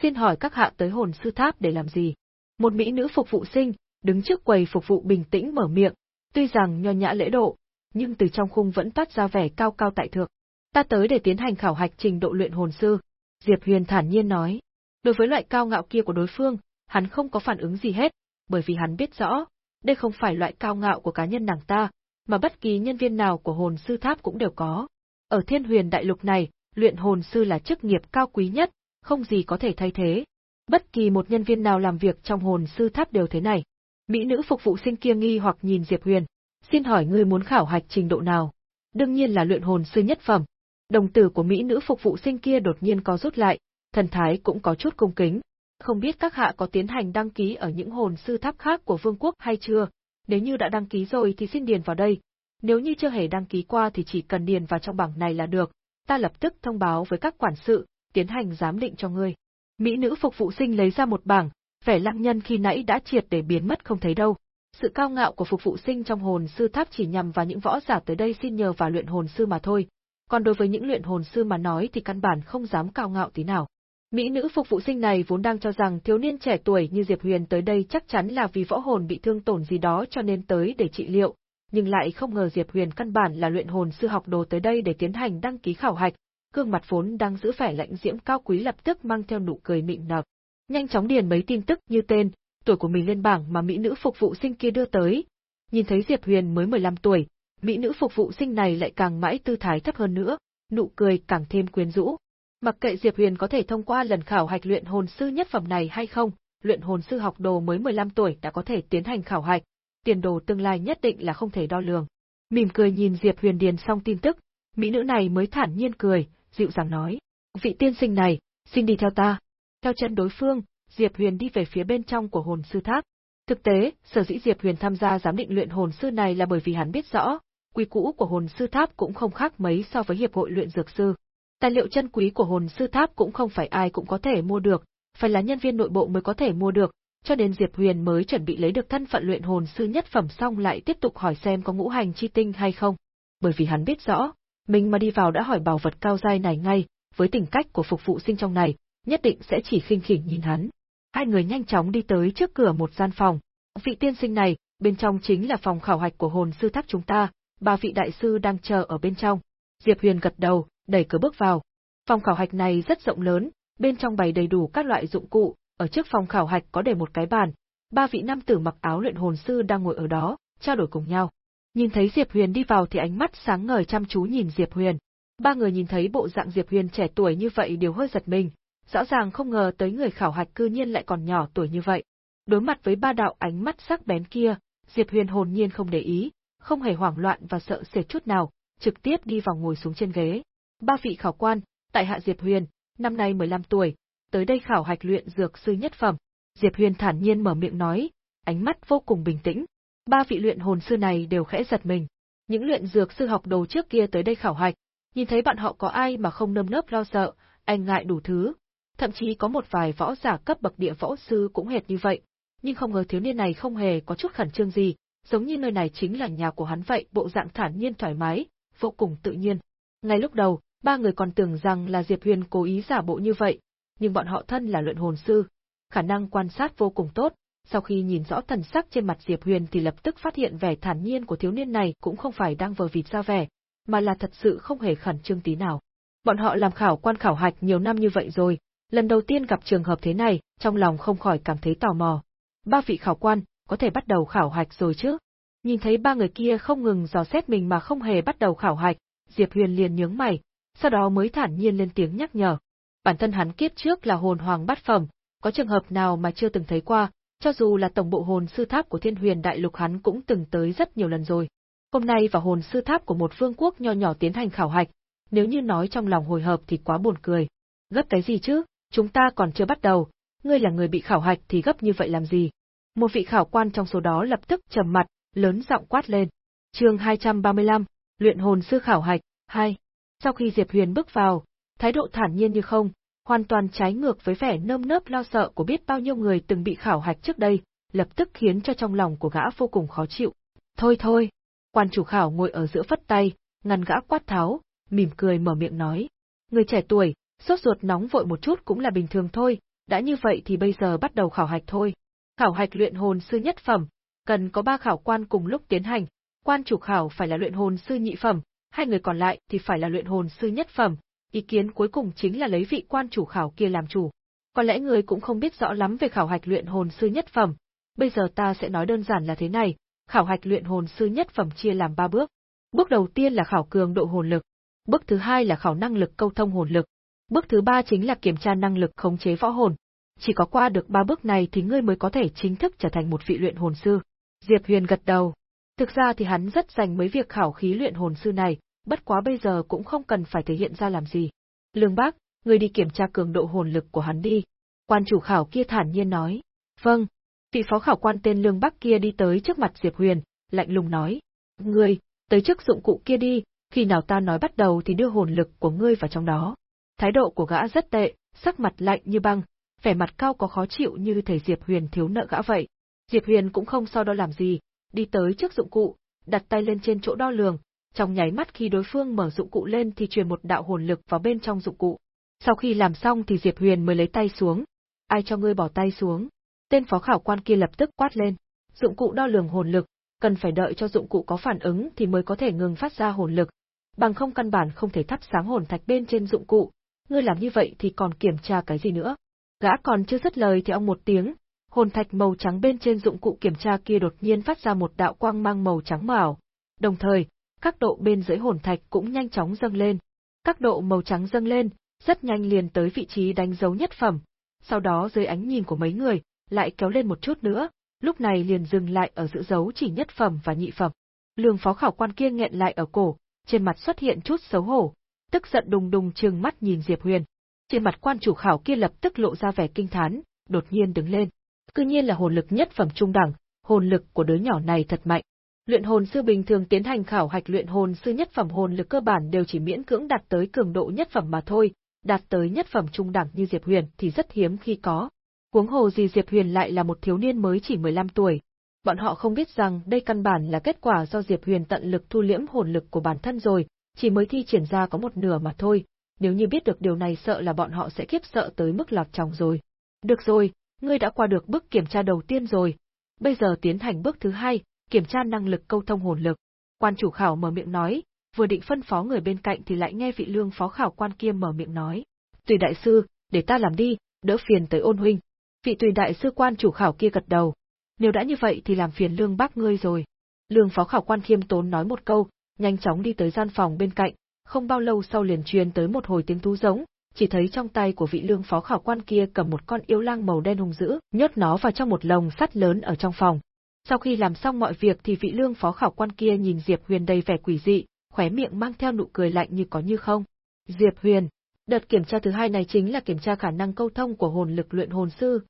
Xin hỏi các hạ tới hồn sư tháp để làm gì? Một mỹ nữ phục vụ sinh, đứng trước quầy phục vụ bình tĩnh mở miệng, tuy rằng nho nhã lễ độ, nhưng từ trong khung vẫn toát ra vẻ cao cao tại thượng. Ta tới để tiến hành khảo hạch trình độ luyện hồn sư, Diệp Huyền thản nhiên nói. Đối với loại cao ngạo kia của đối phương, hắn không có phản ứng gì hết, bởi vì hắn biết rõ, đây không phải loại cao ngạo của cá nhân nàng ta, mà bất kỳ nhân viên nào của hồn sư tháp cũng đều có. Ở thiên huyền đại lục này, luyện hồn sư là chức nghiệp cao quý nhất, không gì có thể thay thế. Bất kỳ một nhân viên nào làm việc trong hồn sư tháp đều thế này. Mỹ nữ phục vụ sinh kia nghi hoặc nhìn Diệp Huyền, xin hỏi ngươi muốn khảo hạch trình độ nào? Đương nhiên là luyện hồn sư nhất phẩm. Đồng tử của Mỹ nữ phục vụ sinh kia đột nhiên có rút lại, thần thái cũng có chút cung kính. Không biết các hạ có tiến hành đăng ký ở những hồn sư tháp khác của vương quốc hay chưa? Nếu như đã đăng ký rồi thì xin điền vào đây. Nếu như chưa hề đăng ký qua thì chỉ cần điền vào trong bảng này là được. Ta lập tức thông báo với các quản sự, tiến hành giám định cho ngươi. Mỹ nữ phục vụ sinh lấy ra một bảng, vẻ lăng nhân khi nãy đã triệt để biến mất không thấy đâu. Sự cao ngạo của phục vụ sinh trong hồn sư tháp chỉ nhằm vào những võ giả tới đây xin nhờ vào luyện hồn sư mà thôi, còn đối với những luyện hồn sư mà nói thì căn bản không dám cao ngạo tí nào. Mỹ nữ phục vụ sinh này vốn đang cho rằng thiếu niên trẻ tuổi như Diệp Huyền tới đây chắc chắn là vì võ hồn bị thương tổn gì đó cho nên tới để trị liệu, nhưng lại không ngờ Diệp Huyền căn bản là luyện hồn sư học đồ tới đây để tiến hành đăng ký khảo hạch, gương mặt vốn đang giữ vẻ lạnh diễm cao quý lập tức mang theo nụ cười mịn nở nhanh chóng điền mấy tin tức như tên, tuổi của mình lên bảng mà mỹ nữ phục vụ sinh kia đưa tới. Nhìn thấy Diệp Huyền mới 15 tuổi, mỹ nữ phục vụ sinh này lại càng mãi tư thái thấp hơn nữa, nụ cười càng thêm quyến rũ. Mặc kệ Diệp Huyền có thể thông qua lần khảo hạch luyện hồn sư nhất phẩm này hay không, luyện hồn sư học đồ mới 15 tuổi đã có thể tiến hành khảo hạch, tiền đồ tương lai nhất định là không thể đo lường. Mỉm cười nhìn Diệp Huyền điền xong tin tức, mỹ nữ này mới thản nhiên cười, dịu dàng nói: "Vị tiên sinh này, xin đi theo ta." Theo chân đối phương, Diệp Huyền đi về phía bên trong của hồn sư tháp. Thực tế, sở dĩ Diệp Huyền tham gia giám định luyện hồn sư này là bởi vì hắn biết rõ, quy cũ của hồn sư tháp cũng không khác mấy so với hiệp hội luyện dược sư. Tài liệu chân quý của hồn sư tháp cũng không phải ai cũng có thể mua được, phải là nhân viên nội bộ mới có thể mua được, cho nên Diệp Huyền mới chuẩn bị lấy được thân phận luyện hồn sư nhất phẩm xong lại tiếp tục hỏi xem có ngũ hành chi tinh hay không. bởi vì hắn biết rõ, mình mà đi vào đã hỏi bảo vật cao giai này ngay, với tình cách của phục vụ sinh trong này, nhất định sẽ chỉ khinh khỉnh nhìn hắn. Hai người nhanh chóng đi tới trước cửa một gian phòng. Vị tiên sinh này, bên trong chính là phòng khảo hạch của hồn sư tháp chúng ta, ba vị đại sư đang chờ ở bên trong. Diệp Huyền gật đầu, đẩy cửa bước vào. Phòng khảo hạch này rất rộng lớn, bên trong bày đầy đủ các loại dụng cụ, ở trước phòng khảo hạch có để một cái bàn. Ba vị nam tử mặc áo luyện hồn sư đang ngồi ở đó, trao đổi cùng nhau. Nhìn thấy Diệp Huyền đi vào thì ánh mắt sáng ngời chăm chú nhìn Diệp Huyền. Ba người nhìn thấy bộ dạng Diệp Huyền trẻ tuổi như vậy đều hơi giật mình, rõ ràng không ngờ tới người khảo hạch cư nhiên lại còn nhỏ tuổi như vậy. Đối mặt với ba đạo ánh mắt sắc bén kia, Diệp Huyền hồn nhiên không để ý, không hề hoảng loạn và sợ sệt chút nào, trực tiếp đi vào ngồi xuống trên ghế. Ba vị khảo quan, tại hạ Diệp Huyền, năm nay 15 tuổi, tới đây khảo hạch luyện dược sư nhất phẩm. Diệp Huyền thản nhiên mở miệng nói, ánh mắt vô cùng bình tĩnh. Ba vị luyện hồn sư này đều khẽ giật mình. Những luyện dược sư học đồ trước kia tới đây khảo hạch, nhìn thấy bạn họ có ai mà không nơm nớp lo sợ, anh ngại đủ thứ. Thậm chí có một vài võ giả cấp bậc địa võ sư cũng hệt như vậy, nhưng không ngờ thiếu niên này không hề có chút khẩn trương gì, giống như nơi này chính là nhà của hắn vậy, bộ dạng thản nhiên thoải mái, vô cùng tự nhiên. Ngay lúc đầu, ba người còn tưởng rằng là Diệp Huyền cố ý giả bộ như vậy, nhưng bọn họ thân là luyện hồn sư, khả năng quan sát vô cùng tốt, sau khi nhìn rõ thần sắc trên mặt Diệp Huyền thì lập tức phát hiện vẻ thản nhiên của thiếu niên này cũng không phải đang vờ vịt ra vẻ, mà là thật sự không hề khẩn trương tí nào. Bọn họ làm khảo quan khảo hạch nhiều năm như vậy rồi, lần đầu tiên gặp trường hợp thế này, trong lòng không khỏi cảm thấy tò mò. Ba vị khảo quan, có thể bắt đầu khảo hạch rồi chứ? Nhìn thấy ba người kia không ngừng dò xét mình mà không hề bắt đầu khảo hạch, Diệp Huyền liền nhướng mày, sau đó mới thản nhiên lên tiếng nhắc nhở. Bản thân hắn kiếp trước là hồn hoàng bát phẩm, có trường hợp nào mà chưa từng thấy qua, cho dù là tổng bộ hồn sư tháp của Thiên Huyền Đại Lục hắn cũng từng tới rất nhiều lần rồi. Hôm nay vào hồn sư tháp của một vương quốc nho nhỏ tiến hành khảo hạch, nếu như nói trong lòng hồi hộp thì quá buồn cười. Gấp cái gì chứ, chúng ta còn chưa bắt đầu, ngươi là người bị khảo hạch thì gấp như vậy làm gì? Một vị khảo quan trong số đó lập tức trầm mặt, lớn giọng quát lên. Chương 235, luyện hồn sư khảo hạch 2. Sau khi Diệp Huyền bước vào, thái độ thản nhiên như không, hoàn toàn trái ngược với vẻ nơm nớp lo sợ của biết bao nhiêu người từng bị khảo hạch trước đây, lập tức khiến cho trong lòng của gã vô cùng khó chịu. Thôi thôi, quan chủ khảo ngồi ở giữa phất tay, ngăn gã quát tháo, mỉm cười mở miệng nói. Người trẻ tuổi, sốt ruột nóng vội một chút cũng là bình thường thôi, đã như vậy thì bây giờ bắt đầu khảo hạch thôi. Khảo hạch luyện hồn sư nhất phẩm, cần có ba khảo quan cùng lúc tiến hành, quan chủ khảo phải là luyện hồn sư nhị phẩm, hai người còn lại thì phải là luyện hồn sư nhất phẩm, ý kiến cuối cùng chính là lấy vị quan chủ khảo kia làm chủ. Có lẽ người cũng không biết rõ lắm về khảo hạch luyện hồn sư nhất phẩm, bây giờ ta sẽ nói đơn giản là thế này, khảo hạch luyện hồn sư nhất phẩm chia làm ba bước. Bước đầu tiên là khảo cường độ hồn lực, bước thứ hai là khảo năng lực câu thông hồn lực, bước thứ ba chính là kiểm tra năng lực khống chế võ hồn. Chỉ có qua được ba bước này thì ngươi mới có thể chính thức trở thành một vị luyện hồn sư. Diệp Huyền gật đầu. Thực ra thì hắn rất dành mấy việc khảo khí luyện hồn sư này, bất quá bây giờ cũng không cần phải thể hiện ra làm gì. Lương Bác, người đi kiểm tra cường độ hồn lực của hắn đi. Quan chủ khảo kia thản nhiên nói. Vâng. Vị phó khảo quan tên Lương Bắc kia đi tới trước mặt Diệp Huyền, lạnh lùng nói. Ngươi, tới trước dụng cụ kia đi, khi nào ta nói bắt đầu thì đưa hồn lực của ngươi vào trong đó. Thái độ của gã rất tệ, sắc mặt lạnh như băng, vẻ mặt cao có khó chịu như thể Diệp Huyền thiếu nợ gã vậy. Diệp Huyền cũng không so đo làm gì, đi tới trước dụng cụ, đặt tay lên trên chỗ đo lường, trong nháy mắt khi đối phương mở dụng cụ lên thì truyền một đạo hồn lực vào bên trong dụng cụ. Sau khi làm xong thì Diệp Huyền mới lấy tay xuống. Ai cho ngươi bỏ tay xuống? Tên phó khảo quan kia lập tức quát lên. Dụng cụ đo lường hồn lực, cần phải đợi cho dụng cụ có phản ứng thì mới có thể ngừng phát ra hồn lực, bằng không căn bản không thể thắp sáng hồn thạch bên trên dụng cụ. Ngươi làm như vậy thì còn kiểm tra cái gì nữa? Gã còn chưa dứt lời thì ông một tiếng, hồn thạch màu trắng bên trên dụng cụ kiểm tra kia đột nhiên phát ra một đạo quang mang màu trắng màu. Đồng thời, các độ bên dưới hồn thạch cũng nhanh chóng dâng lên. Các độ màu trắng dâng lên, rất nhanh liền tới vị trí đánh dấu nhất phẩm. Sau đó dưới ánh nhìn của mấy người, lại kéo lên một chút nữa, lúc này liền dừng lại ở giữa dấu chỉ nhất phẩm và nhị phẩm. Lương phó khảo quan kia nghẹn lại ở cổ, trên mặt xuất hiện chút xấu hổ, tức giận đùng đùng trừng mắt nhìn Diệp Huyền. Trên mặt quan chủ khảo kia lập tức lộ ra vẻ kinh thán, đột nhiên đứng lên. Cư nhiên là hồn lực nhất phẩm trung đẳng, hồn lực của đứa nhỏ này thật mạnh. Luyện hồn sư bình thường tiến hành khảo hạch luyện hồn sư nhất phẩm hồn lực cơ bản đều chỉ miễn cưỡng đạt tới cường độ nhất phẩm mà thôi, đạt tới nhất phẩm trung đẳng như Diệp Huyền thì rất hiếm khi có. Huống hồ gì Diệp Huyền lại là một thiếu niên mới chỉ 15 tuổi. Bọn họ không biết rằng đây căn bản là kết quả do Diệp Huyền tận lực thu liễm hồn lực của bản thân rồi, chỉ mới thi triển ra có một nửa mà thôi, nếu như biết được điều này sợ là bọn họ sẽ khiếp sợ tới mức lọt tròng rồi. Được rồi, ngươi đã qua được bước kiểm tra đầu tiên rồi. Bây giờ tiến hành bước thứ hai, kiểm tra năng lực câu thông hồn lực. Quan chủ khảo mở miệng nói, vừa định phân phó người bên cạnh thì lại nghe vị lương phó khảo quan kia mở miệng nói. Tùy đại sư, để ta làm đi, đỡ phiền tới ôn huynh. Vị tùy đại sư quan chủ khảo kia gật đầu. Nếu đã như vậy thì làm phiền lương bác ngươi rồi. Lương phó khảo quan khiêm tốn nói một câu, nhanh chóng đi tới gian phòng bên cạnh, không bao lâu sau liền truyền tới một hồi tiếng thú giống, chỉ thấy trong tay của vị lương phó khảo quan kia cầm một con yêu lang màu đen hung dữ, nhốt nó vào trong một lồng sắt lớn ở trong phòng. Sau khi làm xong mọi việc thì vị lương phó khảo quan kia nhìn Diệp Huyền đầy vẻ quỷ dị, khóe miệng mang theo nụ cười lạnh như có như không. Diệp Huyền, đợt kiểm tra thứ hai này chính là kiểm tra khả năng câu thông của hồn lực luyện hồn sư.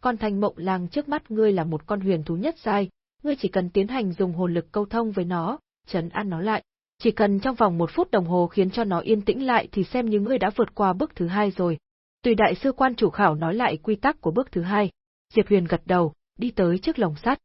Con thanh mộng lang trước mắt ngươi là một con huyền thú nhất giai, ngươi chỉ cần tiến hành dùng hồn lực câu thông với nó, chấn an nó lại. Chỉ cần trong vòng một phút đồng hồ khiến cho nó yên tĩnh lại thì xem như ngươi đã vượt qua bước thứ hai rồi. Tùy đại sư quan chủ khảo nói lại quy tắc của bước thứ hai. Diệp Huyền gật đầu, đi tới trước lồng sắt.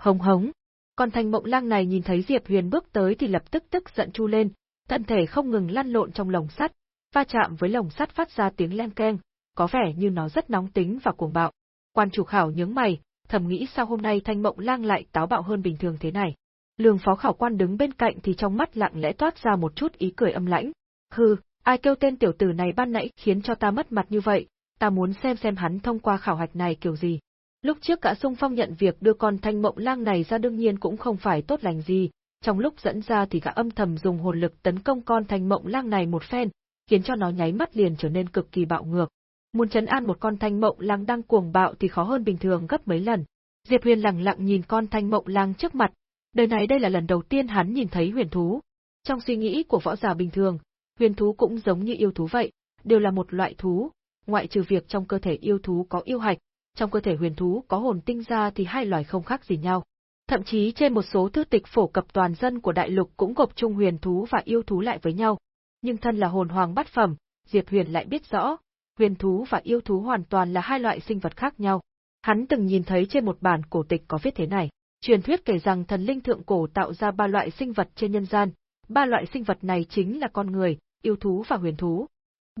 Hống hống. Còn thanh mộng lang này nhìn thấy Diệp Huyền bước tới thì lập tức tức giận chu lên, thân thể không ngừng lăn lộn trong lồng sắt, va chạm với lồng sắt phát ra tiếng len keng, có vẻ như nó rất nóng tính và cuồng bạo. Quan chủ khảo nhướng mày, thầm nghĩ sao hôm nay thanh mộng lang lại táo bạo hơn bình thường thế này. Lương phó khảo quan đứng bên cạnh thì trong mắt lặng lẽ toát ra một chút ý cười âm lãnh. Hừ, ai kêu tên tiểu tử này ban nãy khiến cho ta mất mặt như vậy, ta muốn xem xem hắn thông qua khảo hạch này kiểu gì. Lúc trước cả sung phong nhận việc đưa con thanh mộng lang này ra đương nhiên cũng không phải tốt lành gì, trong lúc dẫn ra thì gã âm thầm dùng hồn lực tấn công con thanh mộng lang này một phen, khiến cho nó nháy mắt liền trở nên cực kỳ bạo ngược. Muốn chấn an một con thanh mộng lang đang cuồng bạo thì khó hơn bình thường gấp mấy lần. Diệp Huyền lặng lặng nhìn con thanh mộng lang trước mặt, Đời này đây là lần đầu tiên hắn nhìn thấy huyền thú. Trong suy nghĩ của võ giả bình thường, huyền thú cũng giống như yêu thú vậy, đều là một loại thú, ngoại trừ việc trong cơ thể yêu thú có yêu hạch, trong cơ thể huyền thú có hồn tinh ra thì hai loài không khác gì nhau. Thậm chí trên một số thư tịch phổ cập toàn dân của đại lục cũng gộp chung huyền thú và yêu thú lại với nhau. Nhưng thân là hồn hoàng bát phẩm, Diệp Huyền lại biết rõ, huyền thú và yêu thú hoàn toàn là hai loại sinh vật khác nhau. Hắn từng nhìn thấy trên một bản cổ tịch có viết thế này. Truyền thuyết kể rằng thần linh thượng cổ tạo ra ba loại sinh vật trên nhân gian, ba loại sinh vật này chính là con người, yêu thú và huyền thú.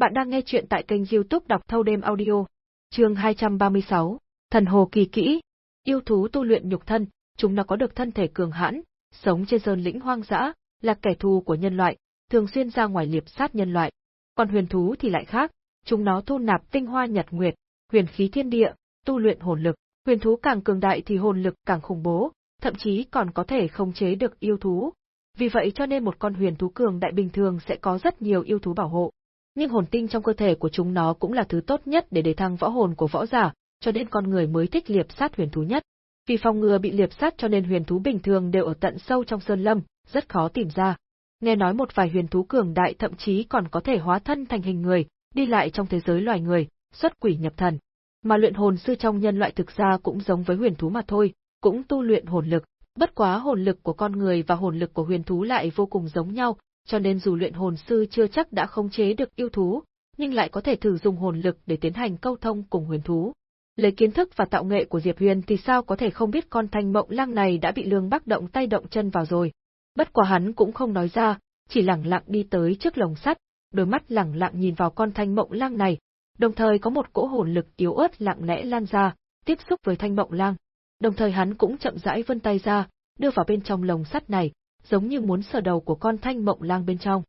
Bạn đang nghe chuyện tại kênh youtube đọc thâu đêm audio chương 236, Thần Hồ Kỳ Kỹ. Yêu thú tu luyện nhục thân, chúng nó có được thân thể cường hãn, sống trên sơn lĩnh hoang dã, là kẻ thù của nhân loại, thường xuyên ra ngoài liệp sát nhân loại. Còn huyền thú thì lại khác, chúng nó thu nạp tinh hoa nhật nguyệt, huyền khí thiên địa, tu luyện hồn lực, Huyền thú càng cường đại thì hồn lực càng khủng bố, thậm chí còn có thể khống chế được yêu thú. Vì vậy cho nên một con huyền thú cường đại bình thường sẽ có rất nhiều yêu thú bảo hộ. Nhưng hồn tinh trong cơ thể của chúng nó cũng là thứ tốt nhất để đề thăng võ hồn của võ giả, cho nên con người mới thích liệp sát huyền thú nhất. Vì phòng ngừa bị liệp sát cho nên huyền thú bình thường đều ở tận sâu trong sơn lâm, rất khó tìm ra. Nghe nói một vài huyền thú cường đại thậm chí còn có thể hóa thân thành hình người, đi lại trong thế giới loài người, xuất quỷ nhập thần. Mà luyện hồn sư trong nhân loại thực ra cũng giống với huyền thú mà thôi, cũng tu luyện hồn lực, bất quá hồn lực của con người và hồn lực của huyền thú lại vô cùng giống nhau, cho nên dù luyện hồn sư chưa chắc đã khống chế được yêu thú, nhưng lại có thể thử dùng hồn lực để tiến hành câu thông cùng huyền thú. Lấy kiến thức và tạo nghệ của Diệp Huyền thì sao có thể không biết con thanh mộng lang này đã bị lương bắc động tay động chân vào rồi. Bất quá hắn cũng không nói ra, chỉ lẳng lặng đi tới trước lồng sắt, đôi mắt lẳng lặng nhìn vào con thanh mộng lang này, đồng thời có một cỗ hồn lực yếu ớt lặng lẽ lan ra, tiếp xúc với thanh mộng lang. Đồng thời hắn cũng chậm rãi vươn tay ra, đưa vào bên trong lồng sắt này, giống như muốn sờ đầu của con thanh mộng lang bên trong.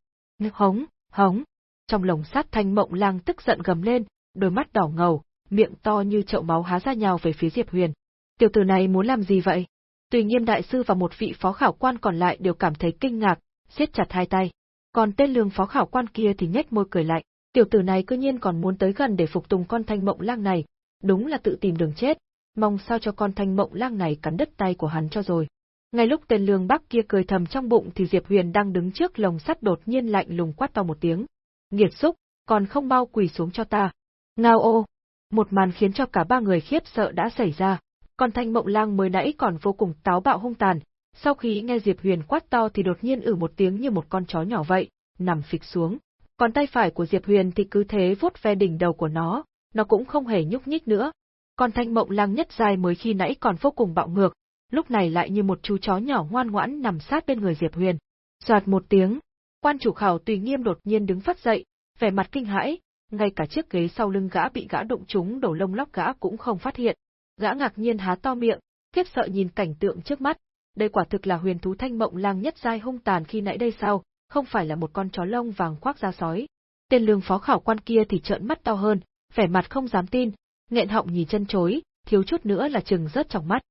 Hống, hống. Trong lồng sắt thanh mộng lang tức giận gầm lên, đôi mắt đỏ ngầu, miệng to như chậu máu há ra nhào về phía Diệp Huyền. Tiểu tử này muốn làm gì vậy? Tùy Nghiêm đại sư và một vị phó khảo quan còn lại đều cảm thấy kinh ngạc, siết chặt hai tay. Còn tên lương phó khảo quan kia thì nhếch môi cười lạnh. Tiểu tử này cư nhiên còn muốn tới gần để phục tùng con thanh mộng lang này, đúng là tự tìm đường chết, mong sao cho con thanh mộng lang này cắn đứt tay của hắn cho rồi. Ngay lúc tên lương bắc kia cười thầm trong bụng thì Diệp Huyền đang đứng trước lồng sắt đột nhiên lạnh lùng quát to một tiếng. Nghiệt xúc, còn không bao quỳ xuống cho ta. Ngao ô! Một màn khiến cho cả ba người khiếp sợ đã xảy ra, Còn thanh mộng lang mới nãy còn vô cùng táo bạo hung tàn, sau khi nghe Diệp Huyền quát to thì đột nhiên ử một tiếng như một con chó nhỏ vậy, nằm phịch xuống, còn tay phải của Diệp Huyền thì cứ thế vuốt ve đỉnh đầu của nó, nó cũng không hề nhúc nhích nữa. Còn thanh mộng lang nhất dài mới khi nãy còn vô cùng bạo ngược, lúc này lại như một chú chó nhỏ ngoan ngoãn nằm sát bên người Diệp Huyền. Soạt một tiếng, quan chủ khảo tùy nghiêm đột nhiên đứng phát dậy, vẻ mặt kinh hãi, ngay cả chiếc ghế sau lưng gã bị gã đụng trúng đổ lông lóc gã cũng không phát hiện. Gã ngạc nhiên há to miệng, khiếp sợ nhìn cảnh tượng trước mắt, đây quả thực là huyền thú thanh mộng lang nhất giai hung tàn khi nãy đây sao, không phải là một con chó lông vàng khoác da sói. Tên lương phó khảo quan kia thì trợn mắt to hơn, vẻ mặt không dám tin, nghẹn họng nhìn chân chối, thiếu chút nữa là chừng rớt trong mắt.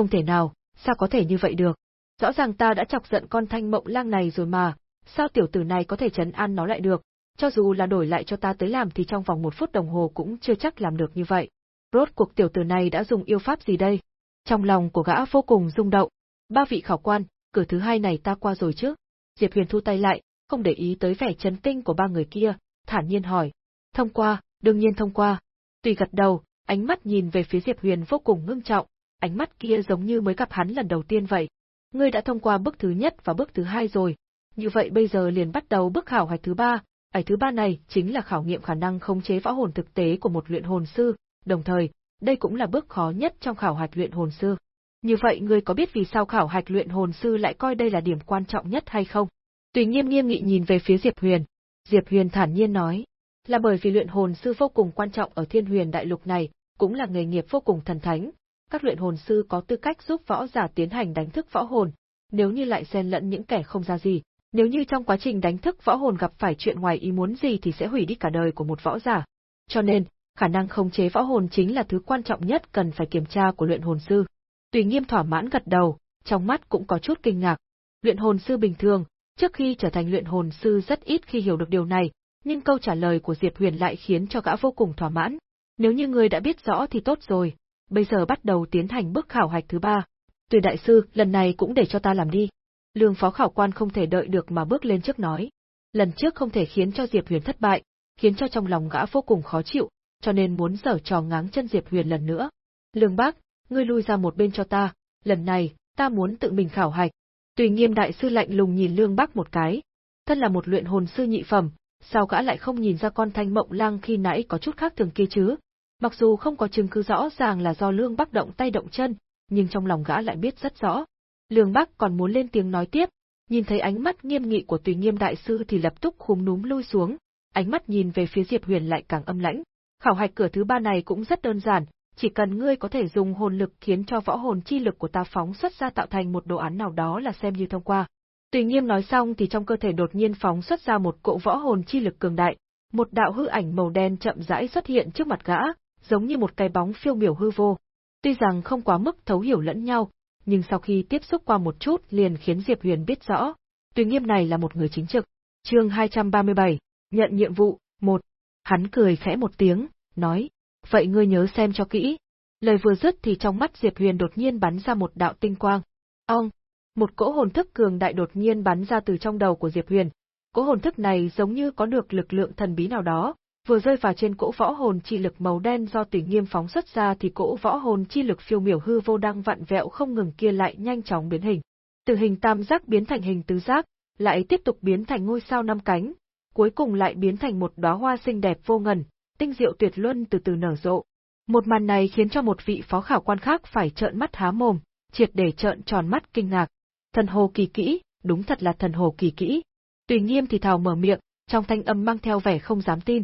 Không thể nào, sao có thể như vậy được? Rõ ràng ta đã chọc giận con thanh mộng lang này rồi mà, sao tiểu tử này có thể chấn an nó lại được? Cho dù là đổi lại cho ta tới làm thì trong vòng một phút đồng hồ cũng chưa chắc làm được như vậy. Rốt cuộc tiểu tử này đã dùng yêu pháp gì đây? Trong lòng của gã vô cùng rung động. Ba vị khảo quan, cửa thứ hai này ta qua rồi chứ? Diệp Huyền thu tay lại, không để ý tới vẻ chấn kinh của ba người kia, thản nhiên hỏi. Thông qua, đương nhiên thông qua. Tùy gật đầu, ánh mắt nhìn về phía Diệp Huyền vô cùng ngưng trọng, ánh mắt kia giống như mới gặp hắn lần đầu tiên vậy. Ngươi đã thông qua bước thứ nhất và bước thứ hai rồi, như vậy bây giờ liền bắt đầu bước khảo hạch thứ ba, ải thứ ba này chính là khảo nghiệm khả năng khống chế võ hồn thực tế của một luyện hồn sư, đồng thời, đây cũng là bước khó nhất trong khảo hạch luyện hồn sư. Như vậy ngươi có biết vì sao khảo hạch luyện hồn sư lại coi đây là điểm quan trọng nhất hay không? Tùy nghiêm nghiêm nghị nhìn về phía Diệp Huyền. Diệp Huyền thản nhiên nói, là bởi vì luyện hồn sư vô cùng quan trọng ở thiên huyền đại lục này, cũng là nghề nghiệp vô cùng thần thánh. Các luyện hồn sư có tư cách giúp võ giả tiến hành đánh thức võ hồn, nếu như lại xen lẫn những kẻ không ra gì, nếu như trong quá trình đánh thức võ hồn gặp phải chuyện ngoài ý muốn gì thì sẽ hủy đi cả đời của một võ giả. Cho nên, khả năng khống chế võ hồn chính là thứ quan trọng nhất cần phải kiểm tra của luyện hồn sư. Tùy nghiêm thỏa mãn gật đầu, trong mắt cũng có chút kinh ngạc. Luyện hồn sư bình thường, trước khi trở thành luyện hồn sư rất ít khi hiểu được điều này, nhưng câu trả lời của Diệp Huyền lại khiến cho gã vô cùng thỏa mãn. Nếu như người đã biết rõ thì tốt rồi, bây giờ bắt đầu tiến hành bước khảo hạch thứ ba. Tùy đại sư, lần này cũng để cho ta làm đi. Lương phó khảo quan không thể đợi được mà bước lên trước nói. Lần trước không thể khiến cho Diệp Huyền thất bại, khiến cho trong lòng gã vô cùng khó chịu, cho nên muốn giở trò ngáng chân Diệp Huyền lần nữa. Lương bác, ngươi lui ra một bên cho ta, lần này, ta muốn tự mình khảo hạch. Tùy nghiêm đại sư lạnh lùng nhìn Lương bác một cái. Thân là một luyện hồn sư nhị phẩm, sao gã lại không nhìn ra con thanh mộng lang khi nãy có chút khác thường kia chứ? Mặc dù không có chứng cứ rõ ràng là do Lương Bắc động tay động chân, nhưng trong lòng gã lại biết rất rõ. Lương Bắc còn muốn lên tiếng nói tiếp, nhìn thấy ánh mắt nghiêm nghị của Tùy Nghiêm đại sư thì lập tức khúm núm lui xuống, ánh mắt nhìn về phía Diệp Huyền lại càng âm lãnh. Khảo hạch cửa thứ ba này cũng rất đơn giản, chỉ cần ngươi có thể dùng hồn lực khiến cho võ hồn chi lực của ta phóng xuất ra tạo thành một đồ án nào đó là xem như thông qua. Tùy Nghiêm nói xong thì trong cơ thể đột nhiên phóng xuất ra một cỗ võ hồn chi lực cường đại, một đạo hư ảnh màu đen chậm rãi xuất hiện trước mặt gã, giống như một cái bóng phiêu miểu hư vô. Tuy rằng không quá mức thấu hiểu lẫn nhau, nhưng sau khi tiếp xúc qua một chút liền khiến Diệp Huyền biết rõ, Tùy Nghiêm này là một người chính trực. Chương 237, nhận nhiệm vụ, 1. Hắn cười khẽ một tiếng, nói, vậy ngươi nhớ xem cho kỹ. Lời vừa dứt thì trong mắt Diệp Huyền đột nhiên bắn ra một đạo tinh quang. Ong! Một cỗ hồn thức cường đại đột nhiên bắn ra từ trong đầu của Diệp Huyền. Cỗ hồn thức này giống như có được lực lượng thần bí nào đó, vừa rơi vào trên cỗ võ hồn chi lực màu đen do Tùy Nghiêm phóng xuất ra thì cỗ võ hồn chi lực phiêu miểu hư vô đang vặn vẹo không ngừng kia lại nhanh chóng biến hình. Từ hình tam giác biến thành hình tứ giác, lại tiếp tục biến thành ngôi sao năm cánh, cuối cùng lại biến thành một đóa hoa xinh đẹp vô ngần, tinh diệu tuyệt luân từ từ nở rộ. Một màn này khiến cho một vị phó khảo quan khác phải trợn mắt há mồm, triệt để trợn tròn mắt kinh ngạc. Thần hồ kỳ kỹ, đúng thật là thần hồ kỳ kỹ. Tùy nghiêm thì thào mở miệng, trong thanh âm mang theo vẻ không dám tin.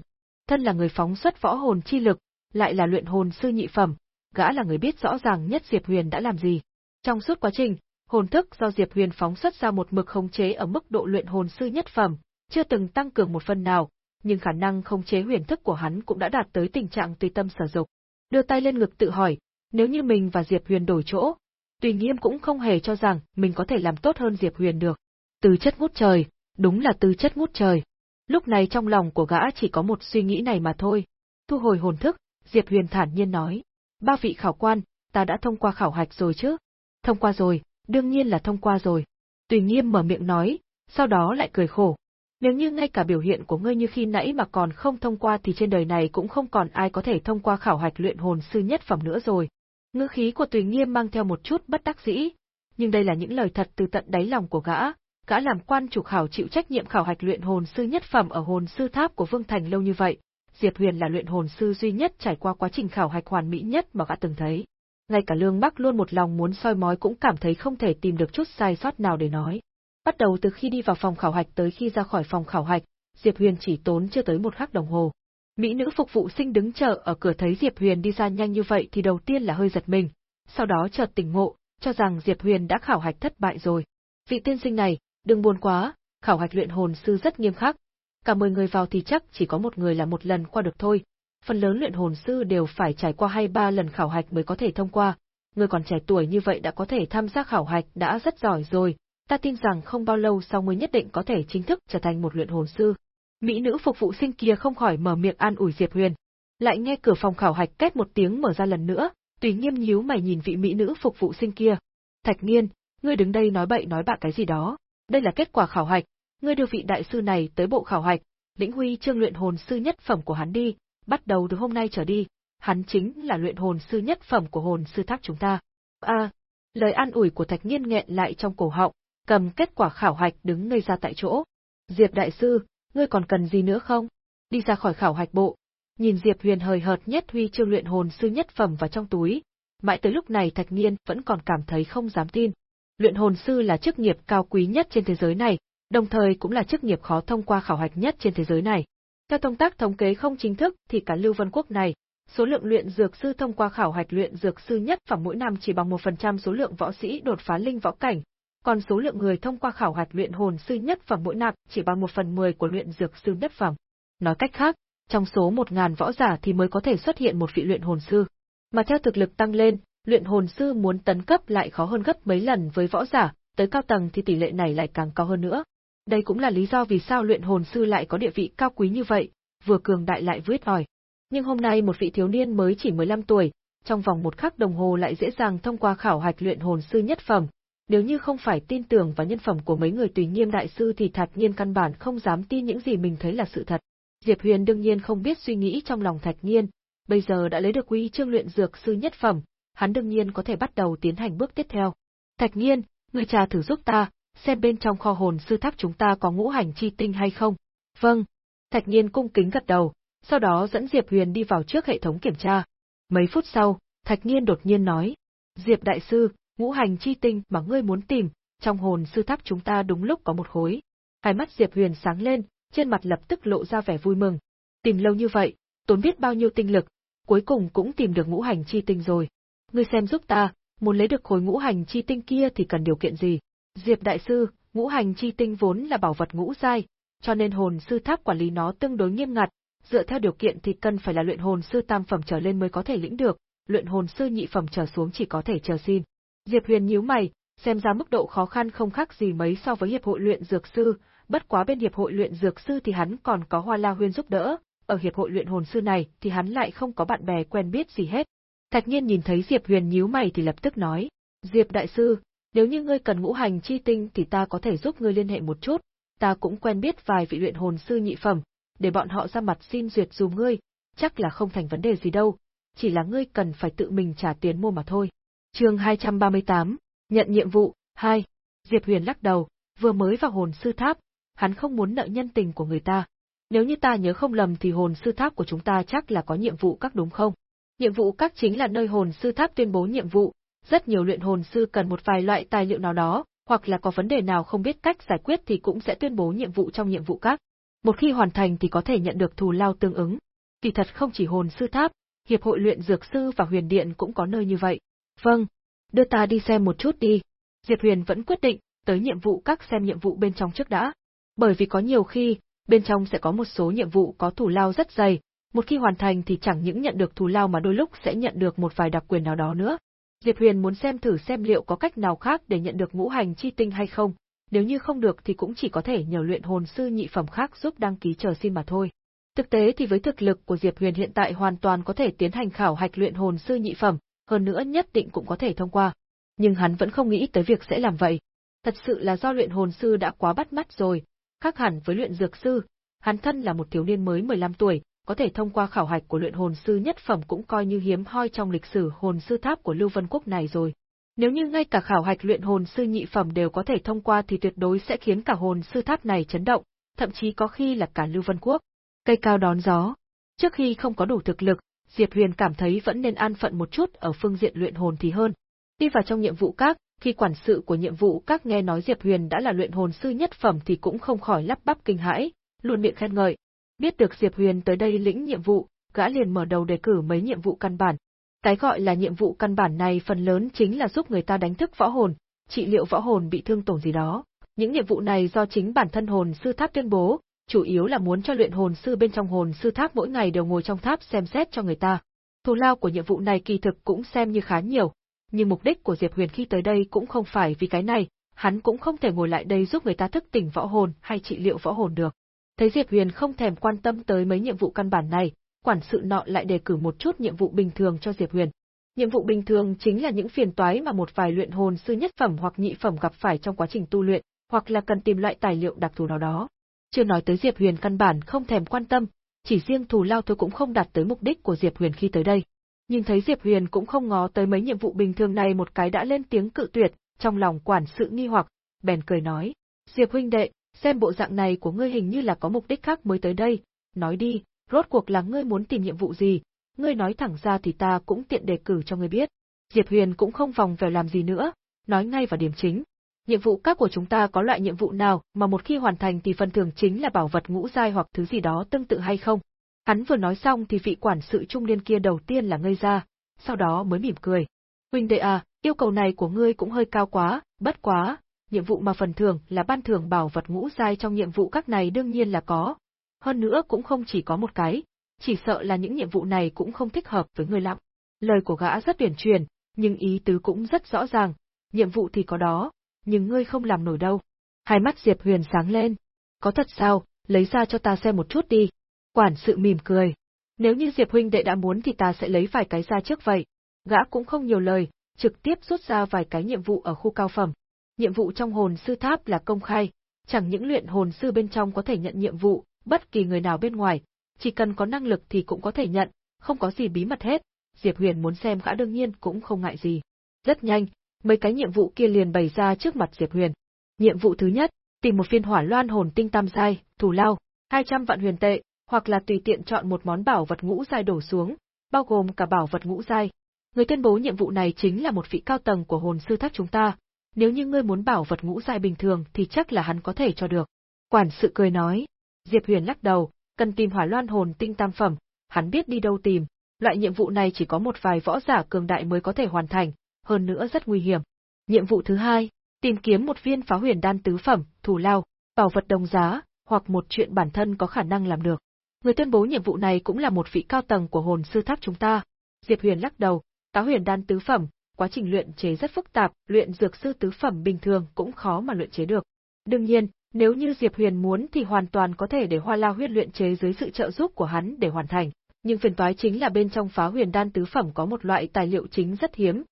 Thân là người phóng xuất võ hồn chi lực, lại là luyện hồn sư nhị phẩm, gã là người biết rõ ràng nhất Diệp Huyền đã làm gì. Trong suốt quá trình, hồn thức do Diệp Huyền phóng xuất ra một mực khống chế ở mức độ luyện hồn sư nhất phẩm, chưa từng tăng cường một phần nào, nhưng khả năng khống chế huyền thức của hắn cũng đã đạt tới tình trạng tùy tâm sở dục. Đưa tay lên ngực tự hỏi, nếu như mình và Diệp Huyền đổi chỗ, Tùy Nghiêm cũng không hề cho rằng mình có thể làm tốt hơn Diệp Huyền được. Tư chất ngút trời, đúng là tư chất ngút trời. Lúc này trong lòng của gã chỉ có một suy nghĩ này mà thôi. Thu hồi hồn thức, Diệp Huyền thản nhiên nói, ba vị khảo quan, ta đã thông qua khảo hạch rồi chứ? Thông qua rồi, đương nhiên là thông qua rồi. Tùy Nghiêm mở miệng nói, sau đó lại cười khổ, nếu như ngay cả biểu hiện của ngươi như khi nãy mà còn không thông qua thì trên đời này cũng không còn ai có thể thông qua khảo hạch luyện hồn sư nhất phẩm nữa rồi. Ngữ khí của Tùy Nghiêm mang theo một chút bất đắc dĩ, nhưng đây là những lời thật từ tận đáy lòng của gã, gã làm quan chủ khảo chịu trách nhiệm khảo hạch luyện hồn sư nhất phẩm ở hồn sư tháp của Vương Thành lâu như vậy, Diệp Huyền là luyện hồn sư duy nhất trải qua quá trình khảo hạch hoàn mỹ nhất mà gã từng thấy. Ngay cả Lương Bắc luôn một lòng muốn soi mói cũng cảm thấy không thể tìm được chút sai sót nào để nói. Bắt đầu từ khi đi vào phòng khảo hạch tới khi ra khỏi phòng khảo hạch, Diệp Huyền chỉ tốn chưa tới một khắc đồng hồ. Mỹ nữ phục vụ sinh đứng chờ ở cửa thấy Diệp Huyền đi ra nhanh như vậy thì đầu tiên là hơi giật mình, sau đó chợt tỉnh ngộ, cho rằng Diệp Huyền đã khảo hạch thất bại rồi. Vị tiên sinh này, đừng buồn quá, khảo hạch luyện hồn sư rất nghiêm khắc. Cả 10 người vào thì chắc chỉ có một người là một lần qua được thôi. Phần lớn luyện hồn sư đều phải trải qua hai ba lần khảo hạch mới có thể thông qua. Người còn trẻ tuổi như vậy đã có thể tham gia khảo hạch đã rất giỏi rồi, ta tin rằng không bao lâu sau mới nhất định có thể chính thức trở thành một luyện hồn sư. Mỹ nữ phục vụ sinh kia không khỏi mở miệng an ủi Diệp Huyền. Lại nghe cửa phòng khảo hạch két một tiếng mở ra lần nữa, tùy nghiêm nhíu mày nhìn vị mỹ nữ phục vụ sinh kia. Thạch Nghiên, ngươi đứng đây nói bậy nói bạ cái gì đó? Đây là kết quả khảo hạch, ngươi đưa vị đại sư này tới bộ khảo hạch, lĩnh huy chương luyện hồn sư nhất phẩm của hắn đi, bắt đầu từ hôm nay trở đi, hắn chính là luyện hồn sư nhất phẩm của hồn sư tháp chúng ta. A, lời an ủi của Thạch Nghiên nghẹn lại trong cổ họng, cầm kết quả khảo hạch đứng ngây ra tại chỗ. Diệp đại sư, ngươi còn cần gì nữa không? Đi ra khỏi khảo hạch bộ. Nhìn Diệp Huyền hời hợt nhất huy chương luyện hồn sư nhất phẩm vào trong túi, mãi tới lúc này Thạch Nghiên vẫn còn cảm thấy không dám tin. Luyện hồn sư là chức nghiệp cao quý nhất trên thế giới này, đồng thời cũng là chức nghiệp khó thông qua khảo hạch nhất trên thế giới này. Theo công tác thống kế không chính thức thì cả Lưu Vân Quốc này, số lượng luyện dược sư thông qua khảo hạch luyện dược sư nhất phẩm mỗi năm chỉ bằng 1% số lượng võ sĩ đột phá linh võ cảnh, còn số lượng người thông qua khảo hạch luyện hồn sư nhất phẩm mỗi năm chỉ bằng 1 phần 10 của luyện dược sư nhất phẩm. Nói cách khác, trong số 1000 võ giả thì mới có thể xuất hiện một vị luyện hồn sư. Mà theo thực lực tăng lên, luyện hồn sư muốn tấn cấp lại khó hơn gấp mấy lần với võ giả, tới cao tầng thì tỷ lệ này lại càng cao hơn nữa. Đây cũng là lý do vì sao luyện hồn sư lại có địa vị cao quý như vậy, vừa cường đại lại vứt ỏi. Nhưng hôm nay một vị thiếu niên mới chỉ 15 tuổi, trong vòng một khắc đồng hồ lại dễ dàng thông qua khảo hạch luyện hồn sư nhất phẩm. Nếu như không phải tin tưởng vào nhân phẩm của mấy người tùy nghiêm đại sư thì Thạch Nhiên căn bản không dám tin những gì mình thấy là sự thật. Diệp Huyền đương nhiên không biết suy nghĩ trong lòng Thạch Nhiên, bây giờ đã lấy được quy chương luyện dược sư nhất phẩm, hắn đương nhiên có thể bắt đầu tiến hành bước tiếp theo. Thạch Nhiên, người trà thử giúp ta, xem bên trong kho hồn sư tháp chúng ta có ngũ hành chi tinh hay không. Vâng. Thạch Nhiên cung kính gật đầu, sau đó dẫn Diệp Huyền đi vào trước hệ thống kiểm tra. Mấy phút sau, Thạch Nhiên đột nhiên nói, Diệp Đại Sư, ngũ hành chi tinh mà ngươi muốn tìm, trong hồn sư tháp chúng ta đúng lúc có một khối. Hai mắt Diệp Huyền sáng lên, trên mặt lập tức lộ ra vẻ vui mừng. Tìm lâu như vậy, tốn biết bao nhiêu tinh lực, cuối cùng cũng tìm được ngũ hành chi tinh rồi. Ngươi xem giúp ta, muốn lấy được khối ngũ hành chi tinh kia thì cần điều kiện gì? Diệp đại sư, ngũ hành chi tinh vốn là bảo vật ngũ giai, cho nên hồn sư tháp quản lý nó tương đối nghiêm ngặt, dựa theo điều kiện thì cần phải là luyện hồn sư tam phẩm trở lên mới có thể lĩnh được, luyện hồn sư nhị phẩm trở xuống chỉ có thể chờ xin. Diệp Huyền nhíu mày, xem ra mức độ khó khăn không khác gì mấy so với hiệp hội luyện dược sư, bất quá bên hiệp hội luyện dược sư thì hắn còn có Hoa La Huyền giúp đỡ, ở hiệp hội luyện hồn sư này thì hắn lại không có bạn bè quen biết gì hết. Thạch Nhiên nhìn thấy Diệp Huyền nhíu mày thì lập tức nói, Diệp đại sư, nếu như ngươi cần ngũ hành chi tinh thì ta có thể giúp ngươi liên hệ một chút, ta cũng quen biết vài vị luyện hồn sư nhị phẩm, để bọn họ ra mặt xin duyệt dùm ngươi, chắc là không thành vấn đề gì đâu, chỉ là ngươi cần phải tự mình trả tiền mua mà thôi. Chương 238, nhận nhiệm vụ 2. Diệp Huyền lắc đầu, vừa mới vào hồn sư tháp, hắn không muốn nợ nhân tình của người ta. Nếu như ta nhớ không lầm thì hồn sư tháp của chúng ta chắc là có nhiệm vụ các đúng không? Nhiệm vụ các chính là nơi hồn sư tháp tuyên bố nhiệm vụ, rất nhiều luyện hồn sư cần một vài loại tài liệu nào đó, hoặc là có vấn đề nào không biết cách giải quyết thì cũng sẽ tuyên bố nhiệm vụ trong nhiệm vụ các. Một khi hoàn thành thì có thể nhận được thù lao tương ứng. Kỳ thật không chỉ hồn sư tháp, hiệp hội luyện dược sư và huyền điện cũng có nơi như vậy. Vâng, đưa ta đi xem một chút đi. Diệp Huyền vẫn quyết định, tới nhiệm vụ các xem nhiệm vụ bên trong trước đã. Bởi vì có nhiều khi, bên trong sẽ có một số nhiệm vụ có thù lao rất dày, một khi hoàn thành thì chẳng những nhận được thù lao mà đôi lúc sẽ nhận được một vài đặc quyền nào đó nữa. Diệp Huyền muốn xem thử xem liệu có cách nào khác để nhận được ngũ hành chi tinh hay không, nếu như không được thì cũng chỉ có thể nhờ luyện hồn sư nhị phẩm khác giúp đăng ký chờ xin mà thôi. Thực tế thì với thực lực của Diệp Huyền hiện tại hoàn toàn có thể tiến hành khảo hạch luyện hồn sư nhị phẩm, hơn nữa nhất định cũng có thể thông qua. Nhưng hắn vẫn không nghĩ tới việc sẽ làm vậy. Thật sự là do luyện hồn sư đã quá bắt mắt rồi, khác hẳn với luyện dược sư, hắn thân là một thiếu niên mới 15 tuổi, có thể thông qua khảo hạch của luyện hồn sư nhất phẩm cũng coi như hiếm hoi trong lịch sử hồn sư tháp của Lưu Vân Quốc này rồi. Nếu như ngay cả khảo hạch luyện hồn sư nhị phẩm đều có thể thông qua thì tuyệt đối sẽ khiến cả hồn sư tháp này chấn động, thậm chí có khi là cả Lưu Vân Quốc. Cây cao đón gió. Trước khi không có đủ thực lực, Diệp Huyền cảm thấy vẫn nên an phận một chút ở phương diện luyện hồn thì hơn. Đi vào trong nhiệm vụ các, khi quản sự của nhiệm vụ các nghe nói Diệp Huyền đã là luyện hồn sư nhất phẩm thì cũng không khỏi lắp bắp kinh hãi, luôn miệng khen ngợi. Biết được Diệp Huyền tới đây lĩnh nhiệm vụ, gã liền mở đầu đề cử mấy nhiệm vụ căn bản. Cái gọi là nhiệm vụ căn bản này phần lớn chính là giúp người ta đánh thức võ hồn, trị liệu võ hồn bị thương tổn gì đó. Những nhiệm vụ này do chính bản thân hồn sư tháp tuyên bố, chủ yếu là muốn cho luyện hồn sư bên trong hồn sư tháp mỗi ngày đều ngồi trong tháp xem xét cho người ta. Thù lao của nhiệm vụ này kỳ thực cũng xem như khá nhiều, nhưng mục đích của Diệp Huyền khi tới đây cũng không phải vì cái này, hắn cũng không thể ngồi lại đây giúp người ta thức tỉnh võ hồn hay trị liệu võ hồn được. Thấy Diệp Huyền không thèm quan tâm tới mấy nhiệm vụ căn bản này, quản sự nọ lại đề cử một chút nhiệm vụ bình thường cho Diệp Huyền. Nhiệm vụ bình thường chính là những phiền toái mà một vài luyện hồn sư nhất phẩm hoặc nhị phẩm gặp phải trong quá trình tu luyện, hoặc là cần tìm loại tài liệu đặc thù nào đó. Chưa nói tới Diệp Huyền căn bản không thèm quan tâm, chỉ riêng thù lao thôi cũng không đạt tới mục đích của Diệp Huyền khi tới đây. Nhưng thấy Diệp Huyền cũng không ngó tới mấy nhiệm vụ bình thường này một cái đã lên tiếng cự tuyệt, trong lòng quản sự nghi hoặc, bèn cười nói. Diệp huynh đệ, xem bộ dạng này của ngươi hình như là có mục đích khác mới tới đây, nói đi, rốt cuộc là ngươi muốn tìm nhiệm vụ gì, ngươi nói thẳng ra thì ta cũng tiện đề cử cho ngươi biết. Diệp Huyền cũng không vòng vèo làm gì nữa, nói ngay vào điểm chính. Nhiệm vụ các của chúng ta có loại nhiệm vụ nào mà một khi hoàn thành thì phần thưởng chính là bảo vật ngũ giai hoặc thứ gì đó tương tự hay không? Hắn vừa nói xong thì vị quản sự trung liên kia đầu tiên là ngây ra, sau đó mới mỉm cười. Huynh đệ à, yêu cầu này của ngươi cũng hơi cao quá, bất quá, nhiệm vụ mà phần thưởng là ban thưởng bảo vật ngũ giai trong nhiệm vụ các này đương nhiên là có. Hơn nữa cũng không chỉ có một cái, chỉ sợ là những nhiệm vụ này cũng không thích hợp với người lặng. Lời của gã rất tuyển truyền, nhưng ý tứ cũng rất rõ ràng, nhiệm vụ thì có đó, nhưng ngươi không làm nổi đâu. Hai mắt Diệp Huyền sáng lên. Có thật sao, lấy ra cho ta xem một chút đi. Quản sự mỉm cười. Nếu như Diệp huynh đệ đã muốn thì ta sẽ lấy vài cái ra trước vậy. Gã cũng không nhiều lời, trực tiếp rút ra vài cái nhiệm vụ ở khu cao phẩm. Nhiệm vụ trong hồn sư tháp là công khai, chẳng những luyện hồn sư bên trong có thể nhận nhiệm vụ, bất kỳ người nào bên ngoài, chỉ cần có năng lực thì cũng có thể nhận, không có gì bí mật hết. Diệp Huyền muốn xem gã đương nhiên cũng không ngại gì. Rất nhanh, mấy cái nhiệm vụ kia liền bày ra trước mặt Diệp Huyền. Nhiệm vụ thứ nhất, tìm một viên hỏa loan hồn tinh tam giai, thủ lao, 200 vạn huyền tệ, hoặc là tùy tiện chọn một món bảo vật ngũ giai đổ xuống, bao gồm cả bảo vật ngũ giai. Người tuyên bố nhiệm vụ này chính là một vị cao tầng của hồn sư tháp chúng ta, nếu như ngươi muốn bảo vật ngũ giai bình thường thì chắc là hắn có thể cho được. Quản sự cười nói. Diệp Huyền lắc đầu, cần tìm hỏa loan hồn tinh tam phẩm, hắn biết đi đâu tìm, loại nhiệm vụ này chỉ có một vài võ giả cường đại mới có thể hoàn thành, hơn nữa rất nguy hiểm. Nhiệm vụ thứ hai, tìm kiếm một viên phá huyền đan tứ phẩm, thủ lao, bảo vật đồng giá, hoặc một chuyện bản thân có khả năng làm được. Người tuyên bố nhiệm vụ này cũng là một vị cao tầng của hồn sư tháp chúng ta. Diệp Huyền lắc đầu, táo huyền đan tứ phẩm, quá trình luyện chế rất phức tạp, luyện dược sư tứ phẩm bình thường cũng khó mà luyện chế được. Đương nhiên, nếu như Diệp Huyền muốn thì hoàn toàn có thể để Hoa La huyết luyện chế dưới sự trợ giúp của hắn để hoàn thành, nhưng phiền toái chính là bên trong phá huyền đan tứ phẩm có một loại tài liệu chính rất hiếm,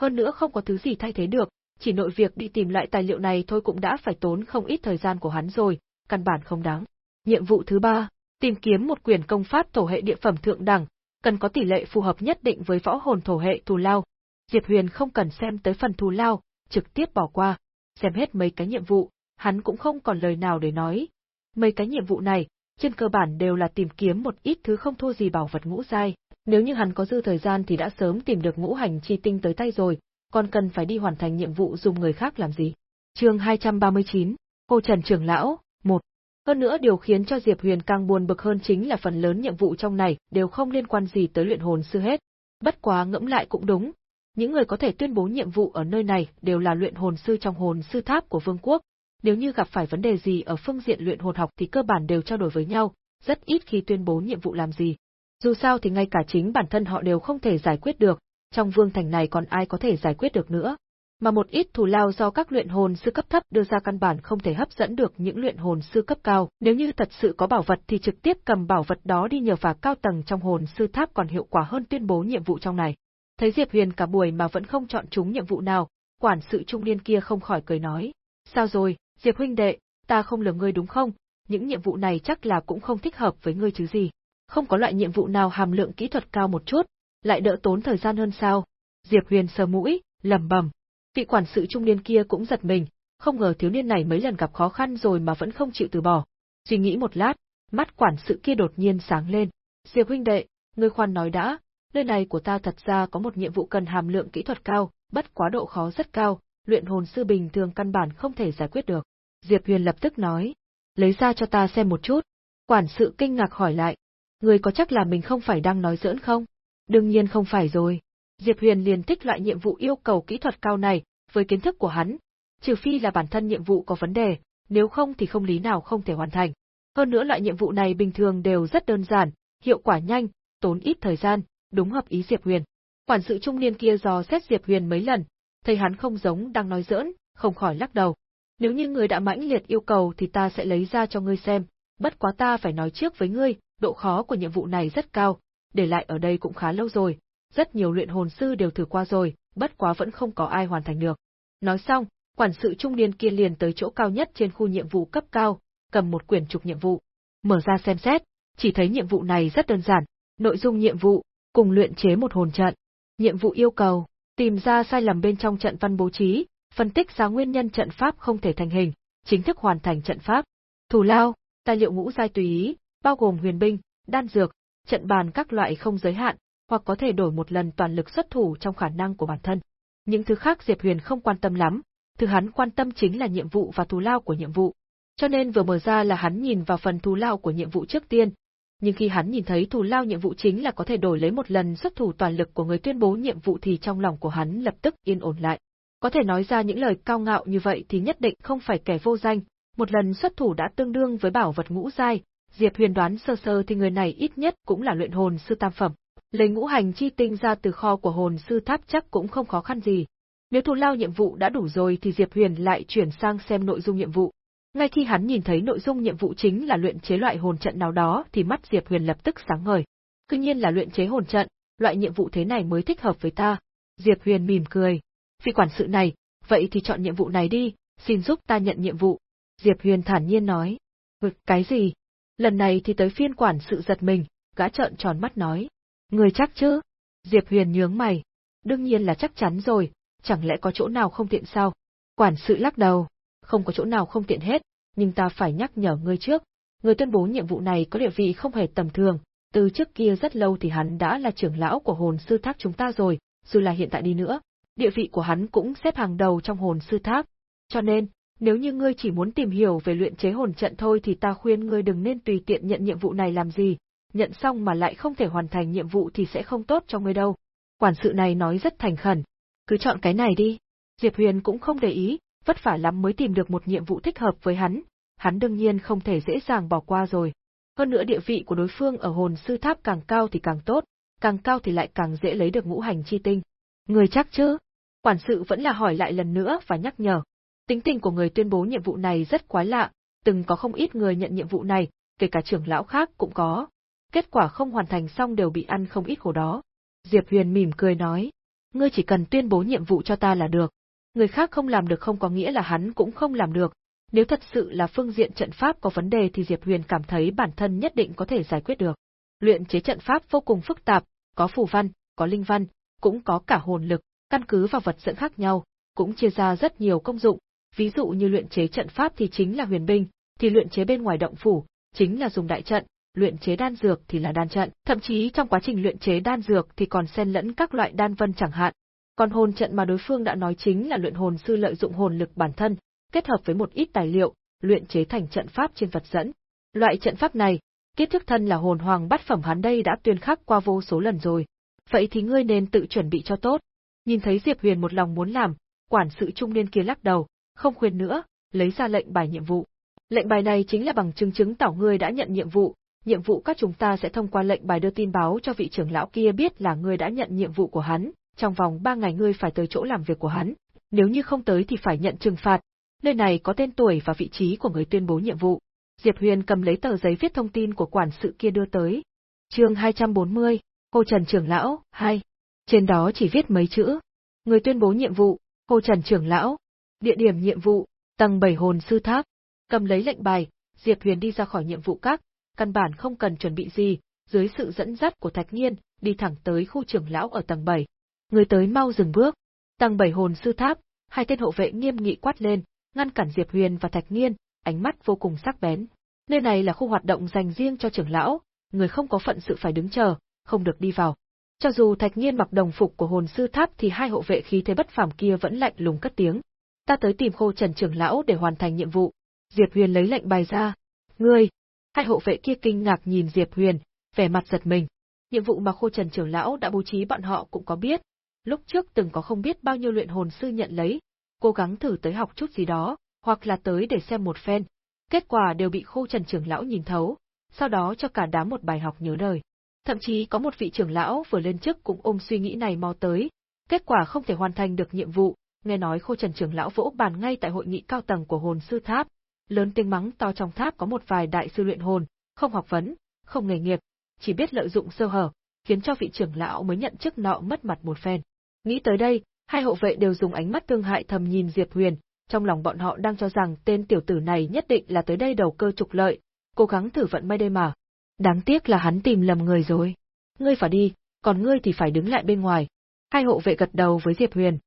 hơn nữa không có thứ gì thay thế được, chỉ nội việc đi tìm lại tài liệu này thôi cũng đã phải tốn không ít thời gian của hắn rồi, căn bản không đáng. Nhiệm vụ thứ ba, tìm kiếm một quyển công pháp thổ hệ địa phẩm thượng đẳng, cần có tỷ lệ phù hợp nhất định với võ hồn thổ hệ thù lao. Diệp Huyền không cần xem tới phần thù lao, trực tiếp bỏ qua. Xem hết mấy cái nhiệm vụ, hắn cũng không còn lời nào để nói. Mấy cái nhiệm vụ này, trên cơ bản đều là tìm kiếm một ít thứ không thua gì bảo vật ngũ giai, nếu như hắn có dư thời gian thì đã sớm tìm được ngũ hành chi tinh tới tay rồi, còn cần phải đi hoàn thành nhiệm vụ dùng người khác làm gì. Chương 239, Cô Trần trưởng lão, 1. Hơn nữa điều khiến cho Diệp Huyền càng buồn bực hơn chính là phần lớn nhiệm vụ trong này đều không liên quan gì tới luyện hồn sư hết. Bất quá ngẫm lại cũng đúng, những người có thể tuyên bố nhiệm vụ ở nơi này đều là luyện hồn sư trong hồn sư tháp của vương quốc. Nếu như gặp phải vấn đề gì ở phương diện luyện hồn học thì cơ bản đều trao đổi với nhau, rất ít khi tuyên bố nhiệm vụ làm gì. Dù sao thì ngay cả chính bản thân họ đều không thể giải quyết được, trong vương thành này còn ai có thể giải quyết được nữa. Mà một ít thù lao do các luyện hồn sư cấp thấp đưa ra căn bản không thể hấp dẫn được những luyện hồn sư cấp cao, nếu như thật sự có bảo vật thì trực tiếp cầm bảo vật đó đi nhờ vào cao tầng trong hồn sư tháp còn hiệu quả hơn tuyên bố nhiệm vụ trong này. Thấy Diệp Huyền cả buổi mà vẫn không chọn chúng nhiệm vụ nào, quản sự trung niên kia không khỏi cười nói. Sao rồi, Diệp huynh đệ, ta không lừa ngươi đúng không? Những nhiệm vụ này chắc là cũng không thích hợp với ngươi chứ gì không có loại nhiệm vụ nào hàm lượng kỹ thuật cao một chút, lại đỡ tốn thời gian hơn sao? Diệp Huyền sờ mũi, lầm bầm. Vị quản sự trung niên kia cũng giật mình, không ngờ thiếu niên này mấy lần gặp khó khăn rồi mà vẫn không chịu từ bỏ. Suy nghĩ một lát, mắt quản sự kia đột nhiên sáng lên. Diệp huynh đệ, ngươi khoan nói đã, Nơi này của ta thật ra có một nhiệm vụ cần hàm lượng kỹ thuật cao, bất quá độ khó rất cao, luyện hồn sư bình thường căn bản không thể giải quyết được. Diệp Huyền lập tức nói, lấy ra cho ta xem một chút. Quản sự kinh ngạc hỏi lại, người có chắc là mình không phải đang nói giỡn không? Đương nhiên không phải rồi. Diệp Huyền liền thích loại nhiệm vụ yêu cầu kỹ thuật cao này, với kiến thức của hắn, trừ phi là bản thân nhiệm vụ có vấn đề, nếu không thì không lý nào không thể hoàn thành. Hơn nữa loại nhiệm vụ này bình thường đều rất đơn giản, hiệu quả nhanh, tốn ít thời gian, đúng hợp ý Diệp Huyền. Quản sự trung niên kia dò xét Diệp Huyền mấy lần, thấy hắn không giống đang nói giỡn, không khỏi lắc đầu. Nếu như người đã mãnh liệt yêu cầu thì ta sẽ lấy ra cho ngươi xem, bất quá ta phải nói trước với ngươi, độ khó của nhiệm vụ này rất cao, để lại ở đây cũng khá lâu rồi, rất nhiều luyện hồn sư đều thử qua rồi, bất quá vẫn không có ai hoàn thành được. Nói xong, quản sự trung niên kia liền tới chỗ cao nhất trên khu nhiệm vụ cấp cao, cầm một quyển trục nhiệm vụ. Mở ra xem xét, chỉ thấy nhiệm vụ này rất đơn giản, nội dung nhiệm vụ, cùng luyện chế một hồn trận. Nhiệm vụ yêu cầu, tìm ra sai lầm bên trong trận văn bố trí, phân tích ra nguyên nhân trận pháp không thể thành hình, chính thức hoàn thành trận pháp. Thủ lao, tài liệu ngũ giai tùy ý, bao gồm huyền binh, đan dược, trận bàn các loại không giới hạn, hoặc có thể đổi một lần toàn lực xuất thủ trong khả năng của bản thân. Những thứ khác Diệp Huyền không quan tâm lắm, thứ hắn quan tâm chính là nhiệm vụ và thù lao của nhiệm vụ. Cho nên vừa mở ra là hắn nhìn vào phần thù lao của nhiệm vụ trước tiên. Nhưng khi hắn nhìn thấy thù lao nhiệm vụ chính là có thể đổi lấy một lần xuất thủ toàn lực của người tuyên bố nhiệm vụ thì trong lòng của hắn lập tức yên ổn lại. Có thể nói ra những lời cao ngạo như vậy thì nhất định không phải kẻ vô danh, một lần xuất thủ đã tương đương với bảo vật ngũ giai, Diệp Huyền đoán sơ sơ thì người này ít nhất cũng là luyện hồn sư tam phẩm. Lấy ngũ hành chi tinh ra từ kho của hồn sư tháp chắc cũng không khó khăn gì. Nếu thù lao nhiệm vụ đã đủ rồi thì Diệp Huyền lại chuyển sang xem nội dung nhiệm vụ. Ngay khi hắn nhìn thấy nội dung nhiệm vụ chính là luyện chế loại hồn trận nào đó thì mắt Diệp Huyền lập tức sáng ngời. Cứ nhiên là luyện chế hồn trận, loại nhiệm vụ thế này mới thích hợp với ta. Diệp Huyền mỉm cười. Phi quản sự này, vậy thì chọn nhiệm vụ này đi, xin giúp ta nhận nhiệm vụ. Diệp Huyền thản nhiên nói. Ừ, cái gì? Lần này thì tới phiên quản sự giật mình, gã trợn tròn mắt nói. Người chắc chứ? Diệp Huyền nhướng mày. Đương nhiên là chắc chắn rồi, chẳng lẽ có chỗ nào không tiện sao? Quản sự lắc đầu. Không có chỗ nào không tiện hết, nhưng ta phải nhắc nhở ngươi trước. Người tuyên bố nhiệm vụ này có địa vị không hề tầm thường, từ trước kia rất lâu thì hắn đã là trưởng lão của hồn sư tháp chúng ta rồi, dù là hiện tại đi nữa, địa vị của hắn cũng xếp hàng đầu trong hồn sư tháp. Cho nên, nếu như ngươi chỉ muốn tìm hiểu về luyện chế hồn trận thôi thì ta khuyên ngươi đừng nên tùy tiện nhận nhiệm vụ này làm gì, nhận xong mà lại không thể hoàn thành nhiệm vụ thì sẽ không tốt cho ngươi đâu. Quản sự này nói rất thành khẩn. Cứ chọn cái này đi. Diệp Huyền cũng không để ý, vất vả lắm mới tìm được một nhiệm vụ thích hợp với hắn, hắn đương nhiên không thể dễ dàng bỏ qua rồi. Hơn nữa địa vị của đối phương ở hồn sư tháp càng cao thì càng tốt, càng cao thì lại càng dễ lấy được ngũ hành chi tinh. Người chắc chứ? Quản sự vẫn là hỏi lại lần nữa và nhắc nhở. Tính tình của người tuyên bố nhiệm vụ này rất quái lạ, từng có không ít người nhận nhiệm vụ này, kể cả trưởng lão khác cũng có. Kết quả không hoàn thành xong đều bị ăn không ít khổ đó. Diệp Huyền mỉm cười nói, ngươi chỉ cần tuyên bố nhiệm vụ cho ta là được. Người khác không làm được không có nghĩa là hắn cũng không làm được. Nếu thật sự là phương diện trận pháp có vấn đề thì Diệp Huyền cảm thấy bản thân nhất định có thể giải quyết được. Luyện chế trận pháp vô cùng phức tạp, có phù văn, có linh văn, cũng có cả hồn lực, căn cứ vào vật dẫn khác nhau, cũng chia ra rất nhiều công dụng, ví dụ như luyện chế trận pháp thì chính là huyền binh, thì luyện chế bên ngoài động phủ, chính là dùng đại trận, luyện chế đan dược thì là đan trận, thậm chí trong quá trình luyện chế đan dược thì còn xen lẫn các loại đan vân chẳng hạn. Còn hồn trận mà đối phương đã nói chính là luyện hồn sư lợi dụng hồn lực bản thân, kết hợp với một ít tài liệu, luyện chế thành trận pháp trên vật dẫn. Loại trận pháp này, kiếp thức thân là hồn hoàng bát phẩm hắn đây đã tuyên khắc qua vô số lần rồi. Vậy thì ngươi nên tự chuẩn bị cho tốt. Nhìn thấy Diệp Huyền một lòng muốn làm, quản sự trung niên kia lắc đầu, không khuyên nữa, lấy ra lệnh bài nhiệm vụ. Lệnh bài này chính là bằng chứng chứng tỏ ngươi đã nhận nhiệm vụ, nhiệm vụ các chúng ta sẽ thông qua lệnh bài đưa tin báo cho vị trưởng lão kia biết là ngươi đã nhận nhiệm vụ của hắn, trong vòng ba ngày ngươi phải tới chỗ làm việc của hắn, nếu như không tới thì phải nhận trừng phạt. Nơi này có tên tuổi và vị trí của người tuyên bố nhiệm vụ. Diệp Huyền cầm lấy tờ giấy viết thông tin của quản sự kia đưa tới. Chương 240, Hồ Trần trưởng lão, 2. Trên đó chỉ viết mấy chữ. Người tuyên bố nhiệm vụ, Hồ Trần trưởng lão. Địa điểm nhiệm vụ, tầng 7 hồn sư tháp. Cầm lấy lệnh bài, Diệp Huyền đi ra khỏi nhiệm vụ các, căn bản không cần chuẩn bị gì, dưới sự dẫn dắt của Thạch Nhiên, đi thẳng tới khu trưởng lão ở tầng 7. Người tới mau dừng bước. Tầng bảy hồn sư tháp, hai tên hộ vệ nghiêm nghị quát lên, ngăn cản Diệp Huyền và Thạch Nghiên, ánh mắt vô cùng sắc bén. Nơi này là khu hoạt động dành riêng cho trưởng lão, người không có phận sự phải đứng chờ, không được đi vào. Cho dù Thạch Nghiên mặc đồng phục của hồn sư tháp thì hai hộ vệ khí thế bất phàm kia vẫn lạnh lùng cất tiếng. Ta tới tìm Khô Trần trưởng lão để hoàn thành nhiệm vụ. Diệp Huyền lấy lệnh bài ra. Ngươi! Hai hộ vệ kia kinh ngạc nhìn Diệp Huyền, vẻ mặt giật mình. Nhiệm vụ mà Khô Trần trưởng lão đã bố trí bọn họ cũng có biết. Lúc trước từng có không biết bao nhiêu luyện hồn sư nhận lấy, cố gắng thử tới học chút gì đó, hoặc là tới để xem một phen. Kết quả đều bị Khô Trần trưởng lão nhìn thấu, sau đó cho cả đám một bài học nhớ đời. Thậm chí có một vị trưởng lão vừa lên chức cũng ôm suy nghĩ này mau tới, kết quả không thể hoàn thành được nhiệm vụ, nghe nói Khô Trần trưởng lão vỗ bàn ngay tại hội nghị cao tầng của hồn sư tháp, lớn tiếng mắng to trong tháp có một vài đại sư luyện hồn, không học vấn, không nghề nghiệp, chỉ biết lợi dụng sơ hở, khiến cho vị trưởng lão mới nhận chức nọ mất mặt một phen. Nghĩ tới đây, hai hộ vệ đều dùng ánh mắt thương hại thầm nhìn Diệp Huyền, trong lòng bọn họ đang cho rằng tên tiểu tử này nhất định là tới đây đầu cơ trục lợi, cố gắng thử vận may đây mà. Đáng tiếc là hắn tìm lầm người rồi. Ngươi phải đi, còn ngươi thì phải đứng lại bên ngoài. Hai hộ vệ gật đầu với Diệp Huyền.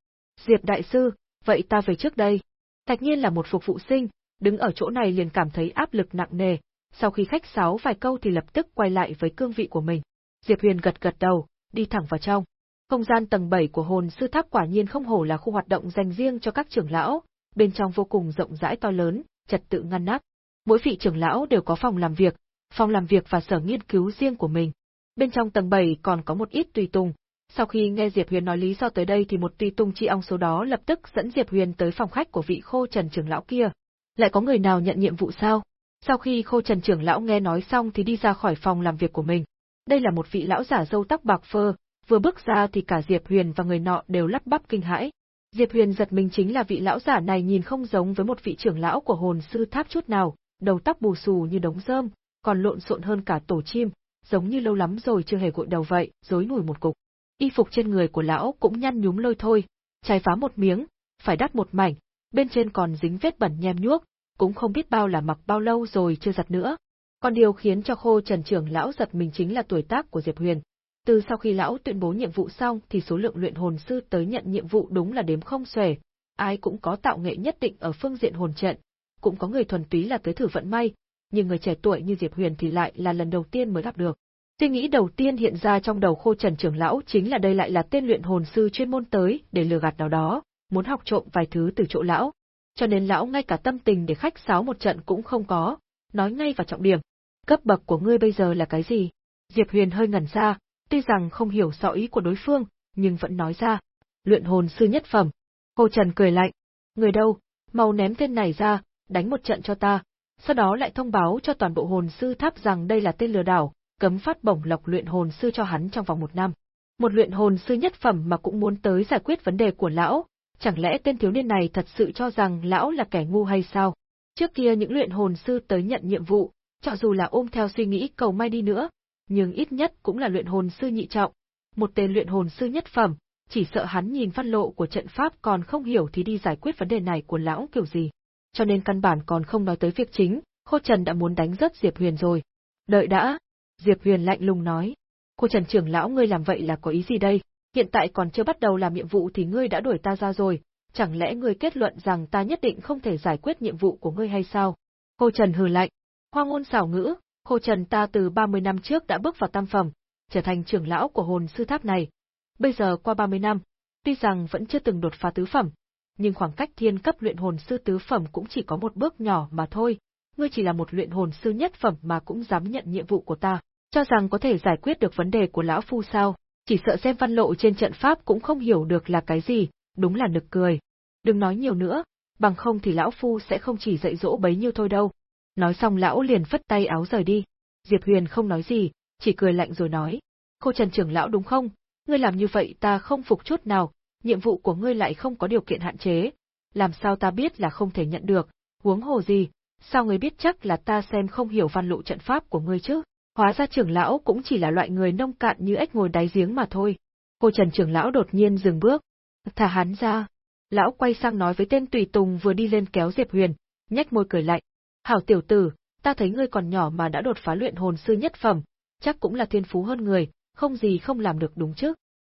Diệp đại sư, vậy ta về trước đây. Thạch nhiên là một phục vụ sinh, đứng ở chỗ này liền cảm thấy áp lực nặng nề, sau khi khách sáo vài câu thì lập tức quay lại với cương vị của mình. Diệp Huyền gật gật đầu, đi thẳng vào trong. Không gian tầng 7 của hồn sư tháp quả nhiên không hổ là khu hoạt động dành riêng cho các trưởng lão, bên trong vô cùng rộng rãi to lớn, trật tự ngăn nắp. Mỗi vị trưởng lão đều có phòng làm việc, phòng làm việc và sở nghiên cứu riêng của mình. Bên trong tầng 7 còn có một ít tùy tùng. Sau khi nghe Diệp Huyền nói lý do tới đây thì một tùy tùng chi ong số đó lập tức dẫn Diệp Huyền tới phòng khách của vị khô trần trưởng lão kia. Lại có người nào nhận nhiệm vụ sao? Sau khi khô trần trưởng lão nghe nói xong thì đi ra khỏi phòng làm việc của mình. Đây là một vị lão giả râu tóc bạc phơ, vừa bước ra thì cả Diệp Huyền và người nọ đều lắp bắp kinh hãi. Diệp Huyền giật mình chính là vị lão giả này nhìn không giống với một vị trưởng lão của hồn sư tháp chút nào, đầu tóc bù xù như đống rơm, còn lộn xộn hơn cả tổ chim, giống như lâu lắm rồi chưa hề gội đầu vậy, rối nổi một cục. Y phục trên người của lão cũng nhăn nhúm lôi thôi, trái phá một miếng, phải đắt một mảnh, bên trên còn dính vết bẩn nhem nhuốc, cũng không biết bao là mặc bao lâu rồi chưa giặt nữa. Còn điều khiến cho khô trần trưởng lão giật mình chính là tuổi tác của Diệp Huyền. Từ sau khi lão tuyên bố nhiệm vụ xong thì số lượng luyện hồn sư tới nhận nhiệm vụ đúng là đếm không xuể, ai cũng có tạo nghệ nhất định ở phương diện hồn trận, cũng có người thuần túy là tới thử vận may, nhưng người trẻ tuổi như Diệp Huyền thì lại là lần đầu tiên mới gặp được. Suy nghĩ đầu tiên hiện ra trong đầu khô trần trưởng lão chính là đây lại là tên luyện hồn sư chuyên môn tới để lừa gạt nào đó, muốn học trộm vài thứ từ chỗ lão. Cho nên lão ngay cả tâm tình để khách sáo một trận cũng không có, nói ngay vào trọng điểm. Cấp bậc của ngươi bây giờ là cái gì? Diệp Huyền hơi ngẩn ra, tuy rằng không hiểu rõ ý của đối phương, nhưng vẫn nói ra. Luyện hồn sư nhất phẩm. Hồ Trần cười lạnh. Người đâu, mau ném tên này ra, đánh một trận cho ta, sau đó lại thông báo cho toàn bộ hồn sư tháp rằng đây là tên lừa đảo, cấm phát bổng lộc luyện hồn sư cho hắn trong vòng một năm. Một luyện hồn sư nhất phẩm mà cũng muốn tới giải quyết vấn đề của lão, chẳng lẽ tên thiếu niên này thật sự cho rằng lão là kẻ ngu hay sao? Trước kia những luyện hồn sư tới nhận nhiệm vụ, cho dù là ôm theo suy nghĩ cầu may đi nữa, nhưng ít nhất cũng là luyện hồn sư nhị trọng. Một tên luyện hồn sư nhất phẩm, chỉ sợ hắn nhìn văn lộ của trận pháp còn không hiểu thì đi giải quyết vấn đề này của lão kiểu gì cho nên căn bản còn không nói tới việc chính, Khô Trần đã muốn đánh rớt Diệp Huyền rồi. Đợi đã, Diệp Huyền lạnh lùng nói. Khô Trần trưởng lão ngươi làm vậy là có ý gì đây? Hiện tại còn chưa bắt đầu làm nhiệm vụ thì ngươi đã đuổi ta ra rồi, chẳng lẽ ngươi kết luận rằng ta nhất định không thể giải quyết nhiệm vụ của ngươi hay sao? Khô Trần hừ lạnh. Hoa ngôn xảo ngữ, Khô Trần ta từ 30 năm trước đã bước vào tam phẩm, trở thành trưởng lão của hồn sư tháp này. Bây giờ qua 30 năm, tuy rằng vẫn chưa từng đột phá tứ phẩm, nhưng khoảng cách thiên cấp luyện hồn sư tứ phẩm cũng chỉ có một bước nhỏ mà thôi, ngươi chỉ là một luyện hồn sư nhất phẩm mà cũng dám nhận nhiệm vụ của ta, cho rằng có thể giải quyết được vấn đề của lão phu sao, chỉ sợ xem văn lộ trên trận pháp cũng không hiểu được là cái gì, đúng là nực cười. Đừng nói nhiều nữa, bằng không thì lão phu sẽ không chỉ dạy dỗ bấy nhiêu thôi đâu. Nói xong lão liền phất tay áo rời đi. Diệp Huyền không nói gì, chỉ cười lạnh rồi nói. Cô Trần trưởng lão đúng không? Ngươi làm như vậy ta không phục chút nào, nhiệm vụ của ngươi lại không có điều kiện hạn chế, làm sao ta biết là không thể nhận được, huống hồ gì, sao ngươi biết chắc là ta xem không hiểu văn lộ trận pháp của ngươi chứ? Hóa ra trưởng lão cũng chỉ là loại người nông cạn như ếch ngồi đáy giếng mà thôi. Cô Trần trưởng lão đột nhiên dừng bước, thả hắn ra. Lão quay sang nói với tên tùy tùng vừa đi lên kéo Diệp Huyền, nhếch môi cười lạnh. Hảo tiểu tử, ta thấy ngươi còn nhỏ mà đã đột phá luyện hồn sư nhất phẩm, chắc cũng là thiên phú hơn người, không gì không làm được đúng chứ.